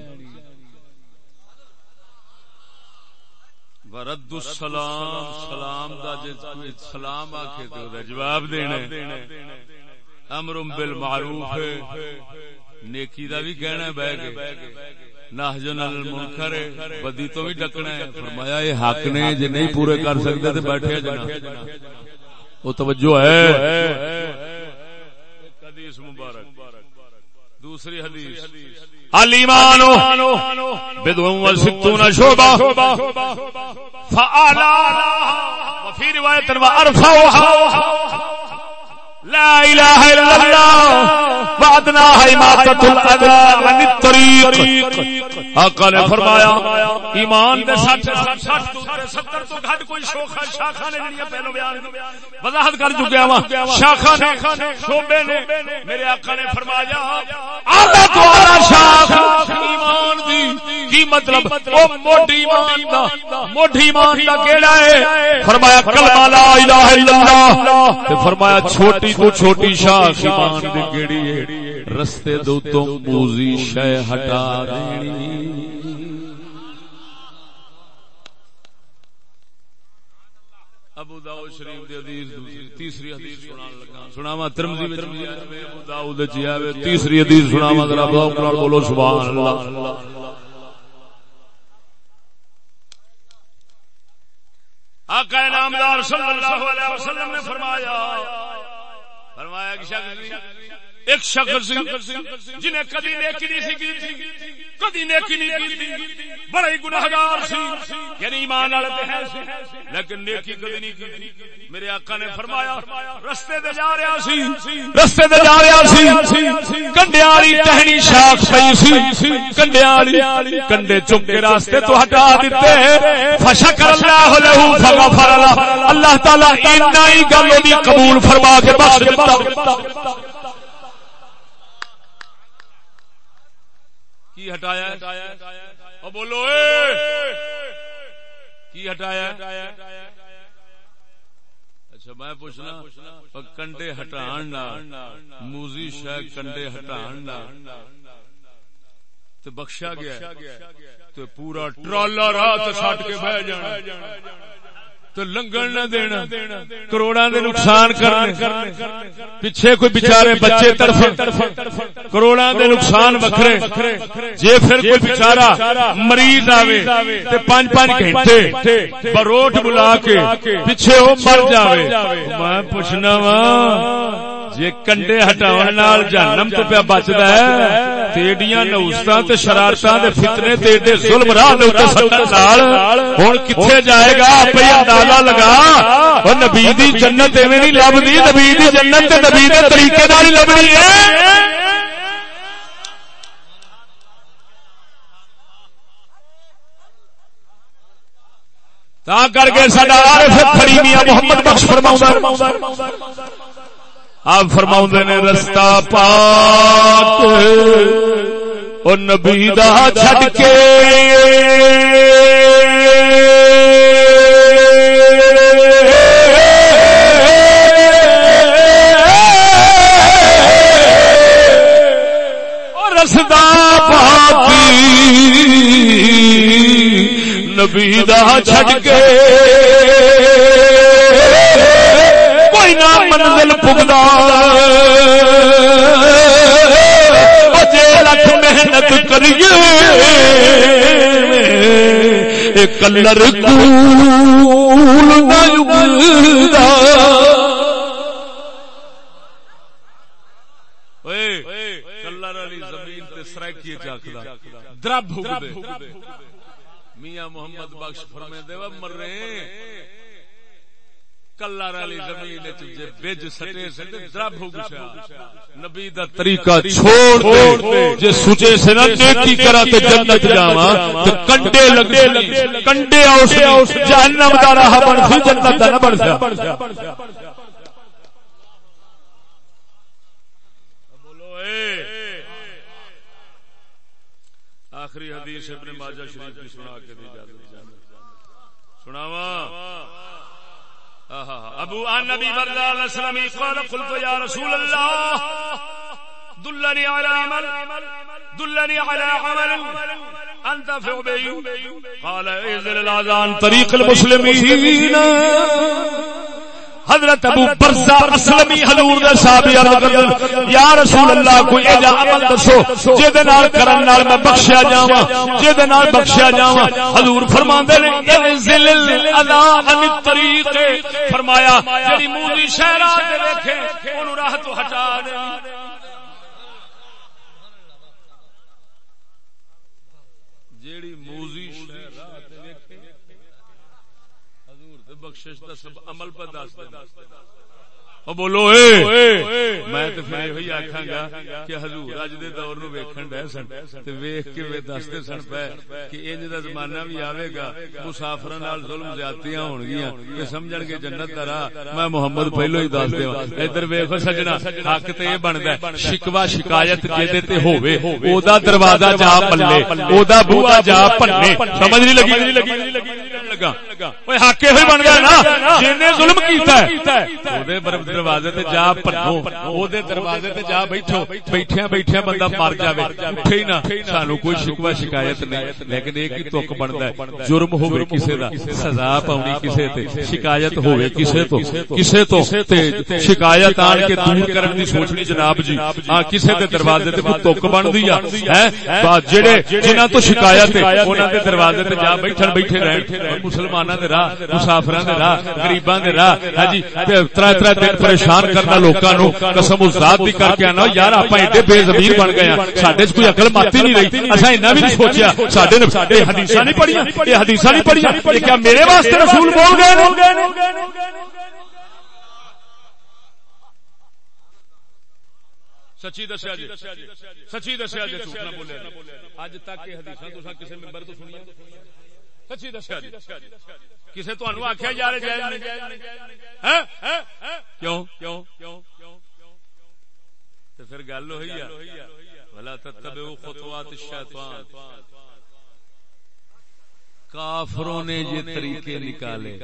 ورد السلام، سلام دا جے سلام آکھے تے او جواب دینا امر بالمعروف نیکی دا بھی کہنا ہے بہ کے. المنکر بدی تو بھی ڈکنا ہے۔ فرمایا یہ حق نے جے نہیں پورے کر سکتے تے بیٹھے جنا او توجہ ہے۔ حدیث مبارک۔ دوسری حدیث۔ الایمان بدون و ستون شعبہ۔ فاعلا وفي لا الہ الا اللہ وعدنا حماتت الاذى عن الطریق آقا نے فرمایا، ایمان دے سٹھ سٹھ تو ستر تو گھٹ کوئی شوخا شاخا نے جنیا پہلو بیان وضاحت کر چکے ہوا شاخا نے شوبے نے میرے آقا نے فرمایا آدھا تو آدھا شاخ، ایمان دی کی مطلب؟ او موٹی ایمان دا، موٹی ایمان دا کیڑا ہے؟ فرمایا، کلمہ لا الہ الا اللہ۔ تے فرمایا، چھوٹی تو چھوٹی شاخ ایمان دی کیڑی ہے، رستے دو تو موزی شے ہٹا دینی ابو داؤد شریف دی حدیث دوسری، تیسری حدیث سنان لگا۔ سناواں ترمذی وچ۔ بھی ہے ابو داؤد وچ ہے جی تیسری حدیث سناواں، ذرا ذوق نال بولو، سبحان اللہ۔ آقا نامدار صلی اللہ علیہ وسلم نے فرمایا فرمایا کہ شخص ایک شخص جنہیں کدی نیکی نہیں سی کی کدی نیکی نہیں کی بڑا ہی گناہگار سی یعنی ایمان والے تے ہے لیکن نیکی کدی نہیں کی میرے آقا نے فرمایا، رستے دے جا رہا سی، رستے دے جا رہا سی، کنڈے والی ٹہنی شاخ پئی سی، کنڈے والی، کنڈے چک کے راستے تو ہٹا دیتے۔ فشکر اللہ له فغفر له اللہ تعالی اینا ہی گل دی قبول فرما کے بخش دیتا۔ کی ہٹایا بولو کی ہٹایا اچھا میں پوچھنا کنڈے ہٹان موزی شہ کنڈے ہٹان تو بخشا گیا تو پورا ٹرالا رات سٹ کے بہ جانا تو لنگن نہ دینا کروڑا دے نقصان کرنے، پیچھے کوئی بچارے بچے طرف کروڑا دے نقصان وکھرے، جے پھر کوئی بچارا مریض آوے، تے پانچ پانچ گھنٹے بروٹ بلا کے پیچھے وہ مر جاوے۔ میں پوچھنا وا، جے کنڈے ہٹاون نال جہنم تو پیا بچدا ہے، تیڈیاں نوستاں تے شرارتاں دے فتنے تے ایڈے ظلم راہ دے اوتے سٹن نال ہن کتھے جائے گا؟ پئی اندازہ لگا اور نبی جنت ایویں نہیں لبدی نبی جنت نبی طریقے طریقے ہی لبنی ہے۔ تا کر کے محمد بخش فرما آپ فرما نے رستہ پا نبی دا کے۔ او رسدا پاکی نبی دا چھڈ کے کوئی نہ منزل پگدا جے لکھ محنت کریے۔ کلر کول نہ اگدا سرائکی چاکدا درب ہو دے میاں محمد بخش فرمے دے وہ مر رہے کلر والی زمین جے بج سٹے درب ہو گچا نبی دا طریقہ چھوڑ دے۔ جے سوچے سے نہ نیکی کرا تے جنت جاواں تے کنڈے لگے کنڈے اوس جہنم دا راہ بن سی جنت دا نہ بن سیا بولو اے۔ آخری حدیث ابن ماجہ شریف کی سنا کے دی اجازت سناوا ابو ان نبی برد السلام قال قلت يا رسول الله دلني على عمل دلني على عمل انتفع به قال انزل الاذان طریق المسلمین۔ حضرت ابو برزا اسلمی حضور دے صحابی عرض کردن یا رسول اللہ، کوئی ایجا عمل دسو جے دے نال کرن نال میں بخشیا جاواں جے دے نال بخشیا جاواں۔ حضور فرماندے نے ذل الاذا عن الطريق فرمایا، جڑی مولی شہرات دے ویکھے، اونوں راہ تو ہٹا دے جیڑی موزی شہرات دے ویکھے کوشش تے دا سب عمل پہ دس دینا بولو میں تو پھر یہ آخا گا کہ حضور اج دے دور نو ویکھن ڈے سن تے ویکھ کے وے دستے سن پے کہ انج دا زمانہ بھی آوے گا، مسافراں نال ظلم زیادتیاں ہون گیاں، تے سمجھن گے جنت دا راہ میں محمد پہلو ہی دس دیواں۔ ادھر ویکھو سجنا، حق تے اے بندا ہے شکوا شکایت جے تے ہووے، او دا دروازہ جا پلے، او دا بوہا جا پنے سمجھ نہیں لگی؟ لگا؟ اوے حق اے بندا نا جنے ظلم کیتا ہے، او دے دروازے تے جا پنو او دے دروازے تے جا بیٹھو بیٹھیاں بیٹھیاں بندہ مر جاوے اٹھے ہی نہ سانو کوئی شکوا شکایت نہیں لیکن ایک ہی توک بندا ہے جرم ہوے کسے دا سزا پاونی کسے تے شکایت ہوے کسے تو کسے تو تے شکایت آن کے دور کرن دی سوچنی جناب جی ہاں کسے دے دروازے تے کوئی توک بندی آ ہے با جڑے جنہاں تو شکایت ہے انہاں دے دروازے تے جا بیٹھن بیٹھے رہن مسلماناں دے راہ مسافراں دے راہ غریباں دے راہ ہاں جی ترا ترا دن پریشان کرنا لوکاں نو، قسم ذات دی کر کے آنا، یار اپا ایڈے بے زمین بن گئے ہیں۔ ساڈے کوئی عقل ماتی نہیں رہی۔ اسا اینا بھی نہیں سوچیا، ساڈے نے ساڈے حدیثاں نہیں پڑھیاں یہ حدیثاں نہیں پڑھیاں۔ یہ کیا میرے واسطے رسول بول گئے نے؟ سچی دسیا جی سچی دسیا جی جھوٹ نہ بولیا جی۔ اج تک یہ حدیثاں تساں کسے ممبر تو سنیا سچی دسیا جی۔ کسے تانوں آکھیا یار جائز نہیں۔ ہاں؟ کیوں؟ کیوں؟ تے پھر گل ہوئی ہے۔ ولا تتبعوا خطوات الشیطان کافروں نے یہ طریقے نکالے۔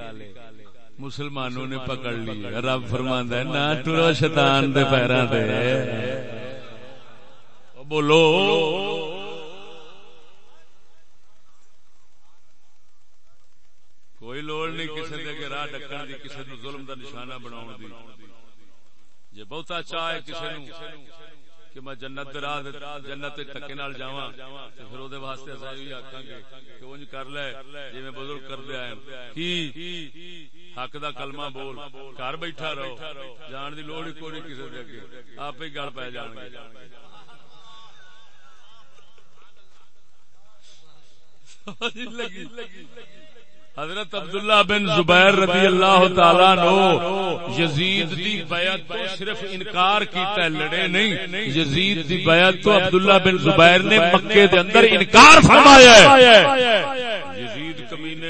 مسلمانوں نے پکڑ لی۔ رب فرماندا ہے، نہ ٹرو شیطان دے پیراں تے بولو۔ کوئی لوڑ نہیں کسی دے راہ ڈکن دی کسی نو ظلم دا نشانہ بناؤ دی۔ جے بہتا چاہے کسی نو کہ میں جنت دے راہ جنت دے ٹکے نال جاواں، تے پھر اودے واسطے اساں یہ آکھاں گے کہ اونج کر لے، جویں بزرگ کردے آئے کی؟ حق دا کلمہ بول۔ گھر بیٹھا رہو۔ جان دی لوڑ کوئی نہیں کسی دے اگے۔ آپ ہی گل پے جان گے۔ لگی؟ حضرت عبداللہ بن زبیر رضی اللہ تعالی نو یزید دی بیعت تو صرف انکار کیتا ہے، لڑے نہیں۔ یزید دی بیعت تو عبداللہ بن زبیر نے مکے دے اندر انکار فرمایا ہے۔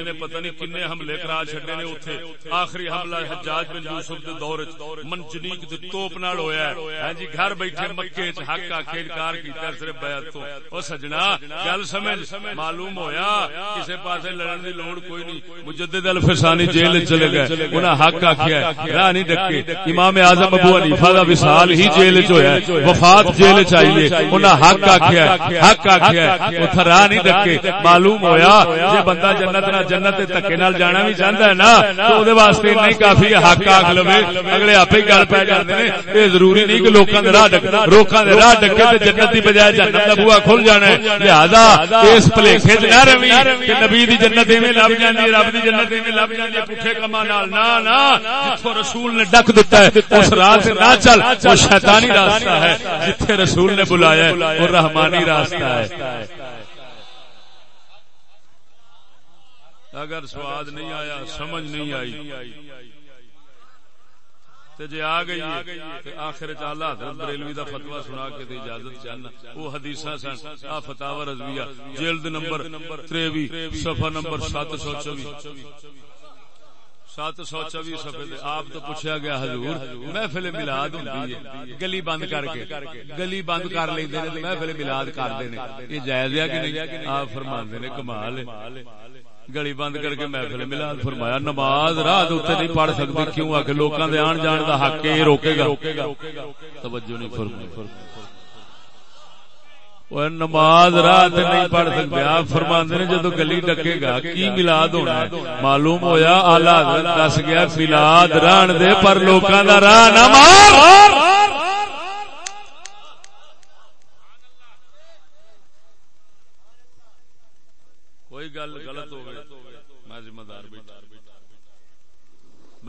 یزید نے، پتہ نہیں کنے حملے کرا چھڈے نے اوتھے۔ آخری حملہ حجاج بن یوسف دے دور وچ منجنیق دے توپ نال ہویا ہے۔ ہاں جی گھر بیٹھے مکے وچ حق آکھے انکار کیتا صرف بیعت تو۔ او سجنا، گل سمجھ، معلوم ہویا کسے پاسے لڑن دی لوڑ کوئی نہیں۔ مجدد الفسانی جیل چلے گئے۔ انہاں حق آکھیا راہ نہیں ڈکے امام اعظم ابو حنیفہ دا وصال ہی جیل وچ ہویا ہے۔ وفات جیل وچ آئی ہے۔ انہاں حق آکھیا حق آکھیا اوتھے راہ نہیں ڈکے معلوم ہویا، جے بندہ جنت نہ جنت دے تکے نال جانا بھی چاہندا ہے نا تو او دے واسطے نہیں کافی حق آکھ لوے اگلے ہی گل پہ جاندے نے اے ضروری نہیں کہ لوکاں دے راہ ڈک روکاں دے راہ ڈکے تے جنت دی بجائے جہنم دا بوا کھل جانا ہے۔ لہذا اس بھلیکے وچ نہ روی کہ نبی دی جنت ایویں لب جاندی ہے رب دی جنت ایویں لب جاندی ہے پٹھے کما نال۔ نا نا جتھوں رسول نے ڈک دتا ہے اس راہ سے نہ چل وہ شیطانی راستہ ہے جتھے رسول نے بلایا ہے وہ رحمانی راستہ ہے۔ اگر سواد نہیں آیا، سمجھ نہیں آئی۔ تے جے آ گئی تے آخر چ اللہ حضرت بریلوی دا فتوی سنا کے تے اجازت چاہنا۔ وہ حدیثاں سن، آ فتاوا رضویہ، جلد نمبر 23 صفحہ نمبر 724 سات سو چوبی سفے آپ تو پوچھا گیا، حضور، محفل ملاد ہوندی ہے، گلی بند کر کے، گلی بند کر لیندے نے محفل ملاد کردے نے یہ جائز ہے کہ نہیں؟ آپ فرماندے نے، کمال ہے۔ گلی بند کر کے محفل ملاد فرمایا، نماز راہ اتنے نہیں پڑھ سکتے کیوں؟ آ کے لوکاں دے آن جان دا حق یہ روکے گا۔ توجہ نہیں فرمائی۔ نماز رات نہیں پڑھ سکتے۔ آپ فرما نے جدو گلی ڈکے گا، کی ملاد ہونا ہے؟ معلوم ہویا، آلہ حضرت دس گیا، ملاد ران دے، پر لوکاں دا راہ نہ مار۔ کوئی گل غلط ہو گئی میں ذمہ دار بیٹھا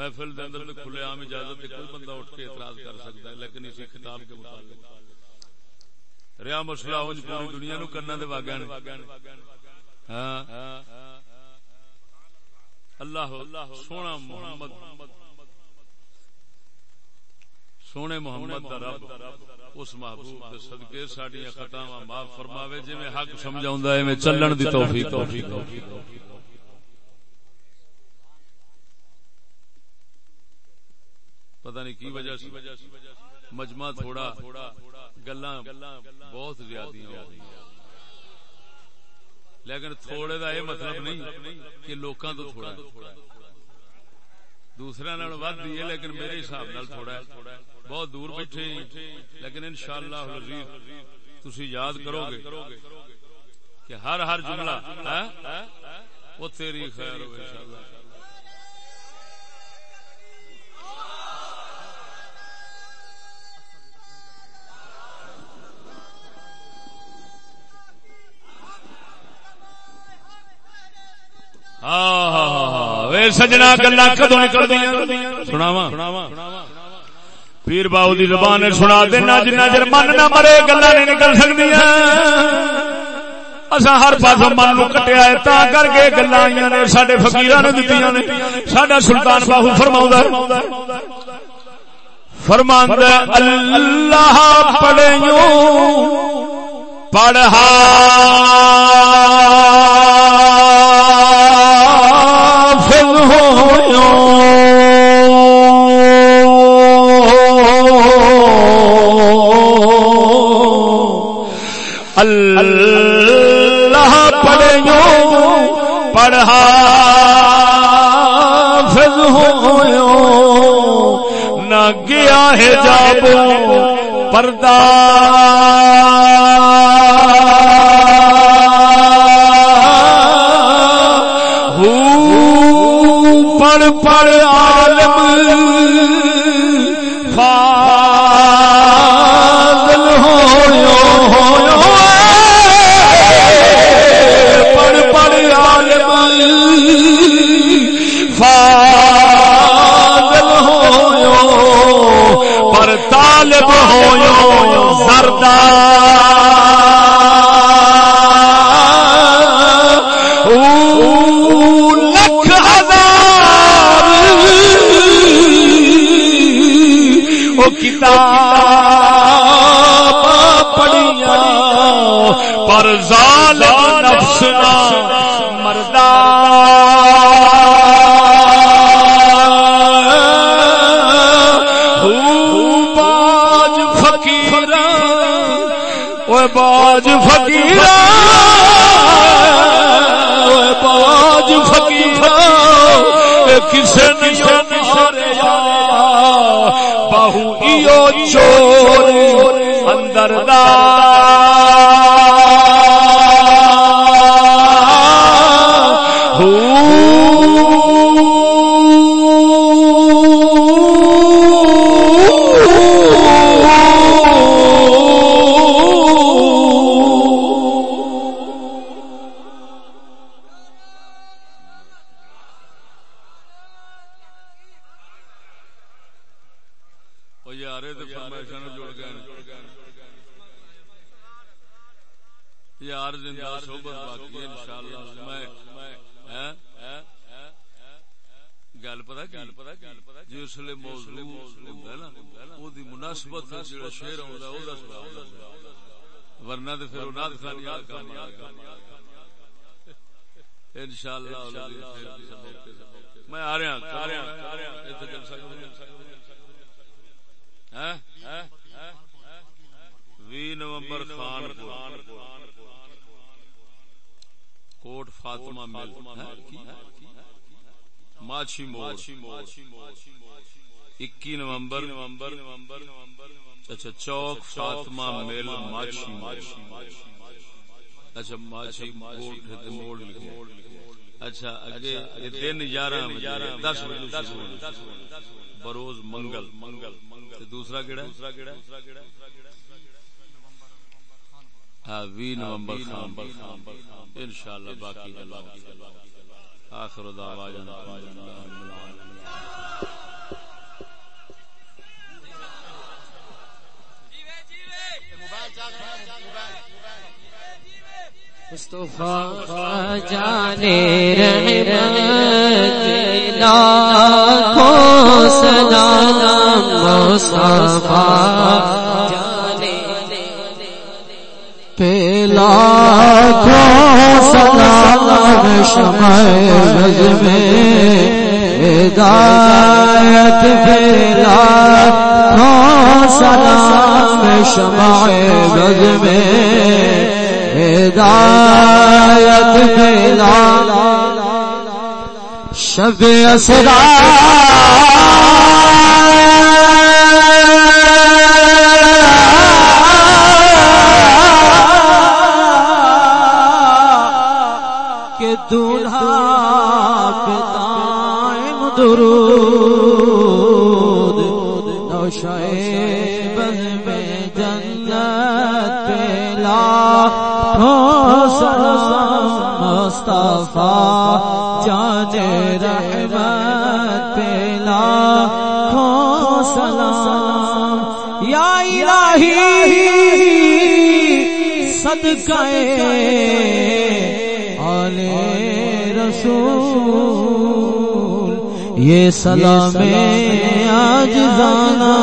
محفل دے اندر کھلے عام اجازت کوئی بندہ اٹھ کے اعتراض کر سکتا ہے، لیکن اسی خطاب کے مطابق۔ ریا مسئلہ ہو جی پوری دنیا نو کرنا دے واگا ہاں۔ اللہ سونا محمد۔ سونے محمد دا رب، اس محبوب دے صدقے ساڈیاں خطاواں معاف فرماوے، جویں حق سمجھاوندا ہے میں چلن دی توفیق توفیق۔ پتہ نہیں کی وجہ سے۔ مجمع تھوڑا گلاں بہت زیادہ ہو لیکن تھوڑے دا یہ مطلب نہیں کہ لوکاں تو تھوڑا دوسرے نال ود دی ہے، لیکن میرے حساب نال تھوڑا ہے۔ بہت دور بیٹھے ہیں۔ لیکن انشاءاللہ العزیز تسی یاد کرو گے کہ ہر ہر جملہ ہے وہ تیری خیر ہو انشاءاللہ۔ سجنا گلا کدو نکل دیا سناوا پیر باؤ دی زبان سنا دینا، جنہ چر من نہ مرے گلا نہیں نکل سکتی اصا ہر پاس من نو کٹیا ہے تا کر کے گلا آئی نے سڈے فکیر نے دیتی نے۔ سڈا سلطان باہو فرما فرما اللہ پڑھے پڑھا۔ اللہ پڑھو پڑھا فض ہو نہ گیا ہے جاب پردہ پڑھ پڑھ عالم فاضل ہو پڑھ پڑھ عالم فاضل ہو پر طالب ہو سردار کتاب پڑھیا پر ظالم نفسنا باج فقیر وہ باج فقیر باج فقیر کسے نہیں ماریا بہو چور اندر او گل پتہ گل پتہ جس لے موضوع ہوندا ہے نا او دی مناسبت نال جڑا شعر ہوندا او دا سوال ورنہ تے پھر انہاں خانی آ کام انشاءاللہ میں آ رہا آ رہا ایتھے جلسہ کروں وی نومبر خان کوٹ فاطمہ مل۔ ماچھی موڑ. اکی نومبر. اچھا چوک فاطمہ مل ماچھی اچھا ماچھی موڑ اچھا اگے دن گیارہ دس بجے. بروز منگل. منگل دوسرا کیڑا ہاں وی نومبر ان شاء اللہ باقی آخر دعوانا مصطفیٰ جانے رہنا لاکھوں سلام مصطفیٰ جانے پہلا شمع رز میں ہدایت پہلا سلام شمع رز میں ہدایت ملا شب اسرا مصطفیٰ، جان رحمت پیلا پلا سلام، یا الہی، صدقہ آل رسول۔ یہ سلام آج زانا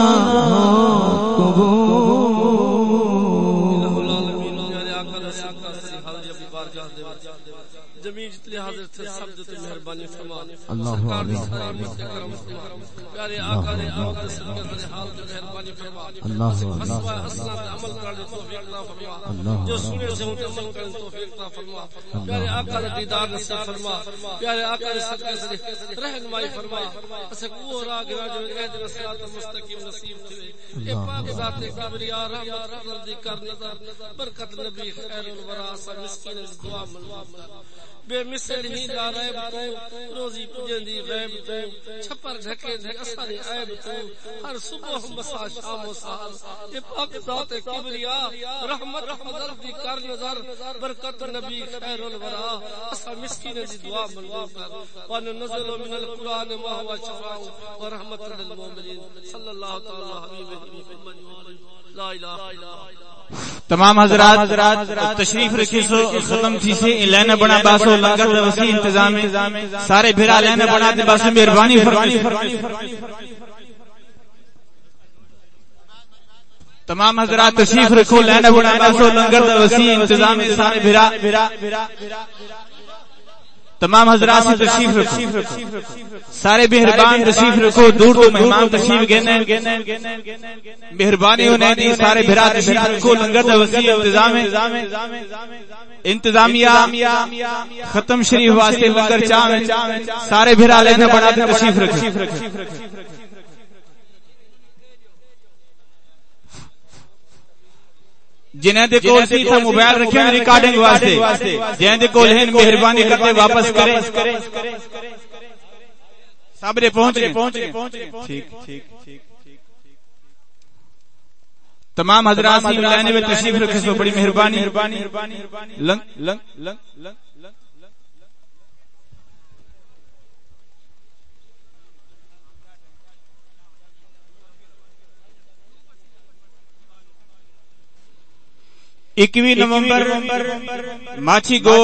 زمین فرما۔ اللہ جو سنے سے۔ عمل کرنے توفیق عطا فرما۔ پیارے آقا نے دیدار نصیب فرما۔ پیارے آقا نے صدقے سے رہنمائی فرما۔ اسے وہ راہ گرا جو اہدنا الصراط المستقیم نصیب تھے اے پاک ذات کبریا رحمت بے مثل ہی جا ریب تو، روزی پجندی غیب تو، چھپر ڈھکے دے اثر عیب تو، ہر صبح مسا شام و سحر یہ پاک ذات کبریا، رحمت فضل دی کر نظر، برکت نبی خیر الورا۔ اسا مسکین دی دعا منظور کر۔ وان نزل من القران ما هو شفاء ورحمت للمؤمنین۔ صلی اللہ تعالی حبیب محمد لا الہ الا اللہ۔ تمام حضرات تشریف رکھی سو ختم تھی سے لینا بنا باسو لنگر وسیع انتظام سارے بھرا لینا بنا دے باسو مہربانی فرمانی تمام حضرات تشریف رکھو، لینا بنا باسو لنگر وسیع انتظام سارے بھرا تمام حضرات سے تشریف رکھو۔ سارے مہربان تشریف رکھو، دور دور مہمان تشریف گینے مہربانی ہونے دی، سارے بھرا تشریف رکھو۔ لنگر دا وسیع انتظام ہے۔ انتظامیہ ختم شریف واسطے لنگر چاہ سارے بھرا لینا بڑا تشریف رکھو جنہیں دے کول سی تھا موبائل رکھے ہیں ریکارڈنگ واسطے جنہیں دے کول ہیں مہربانی کرتے واپس کرے سابرے پہنچ گئے۔ ٹھیک ٹھیک تمام حضرات لینے میں تشریف رکھے سو بڑی مہربانی۔ لنگ لنگ لنگ لنگ۔ اکوی نومبر ماچھی گو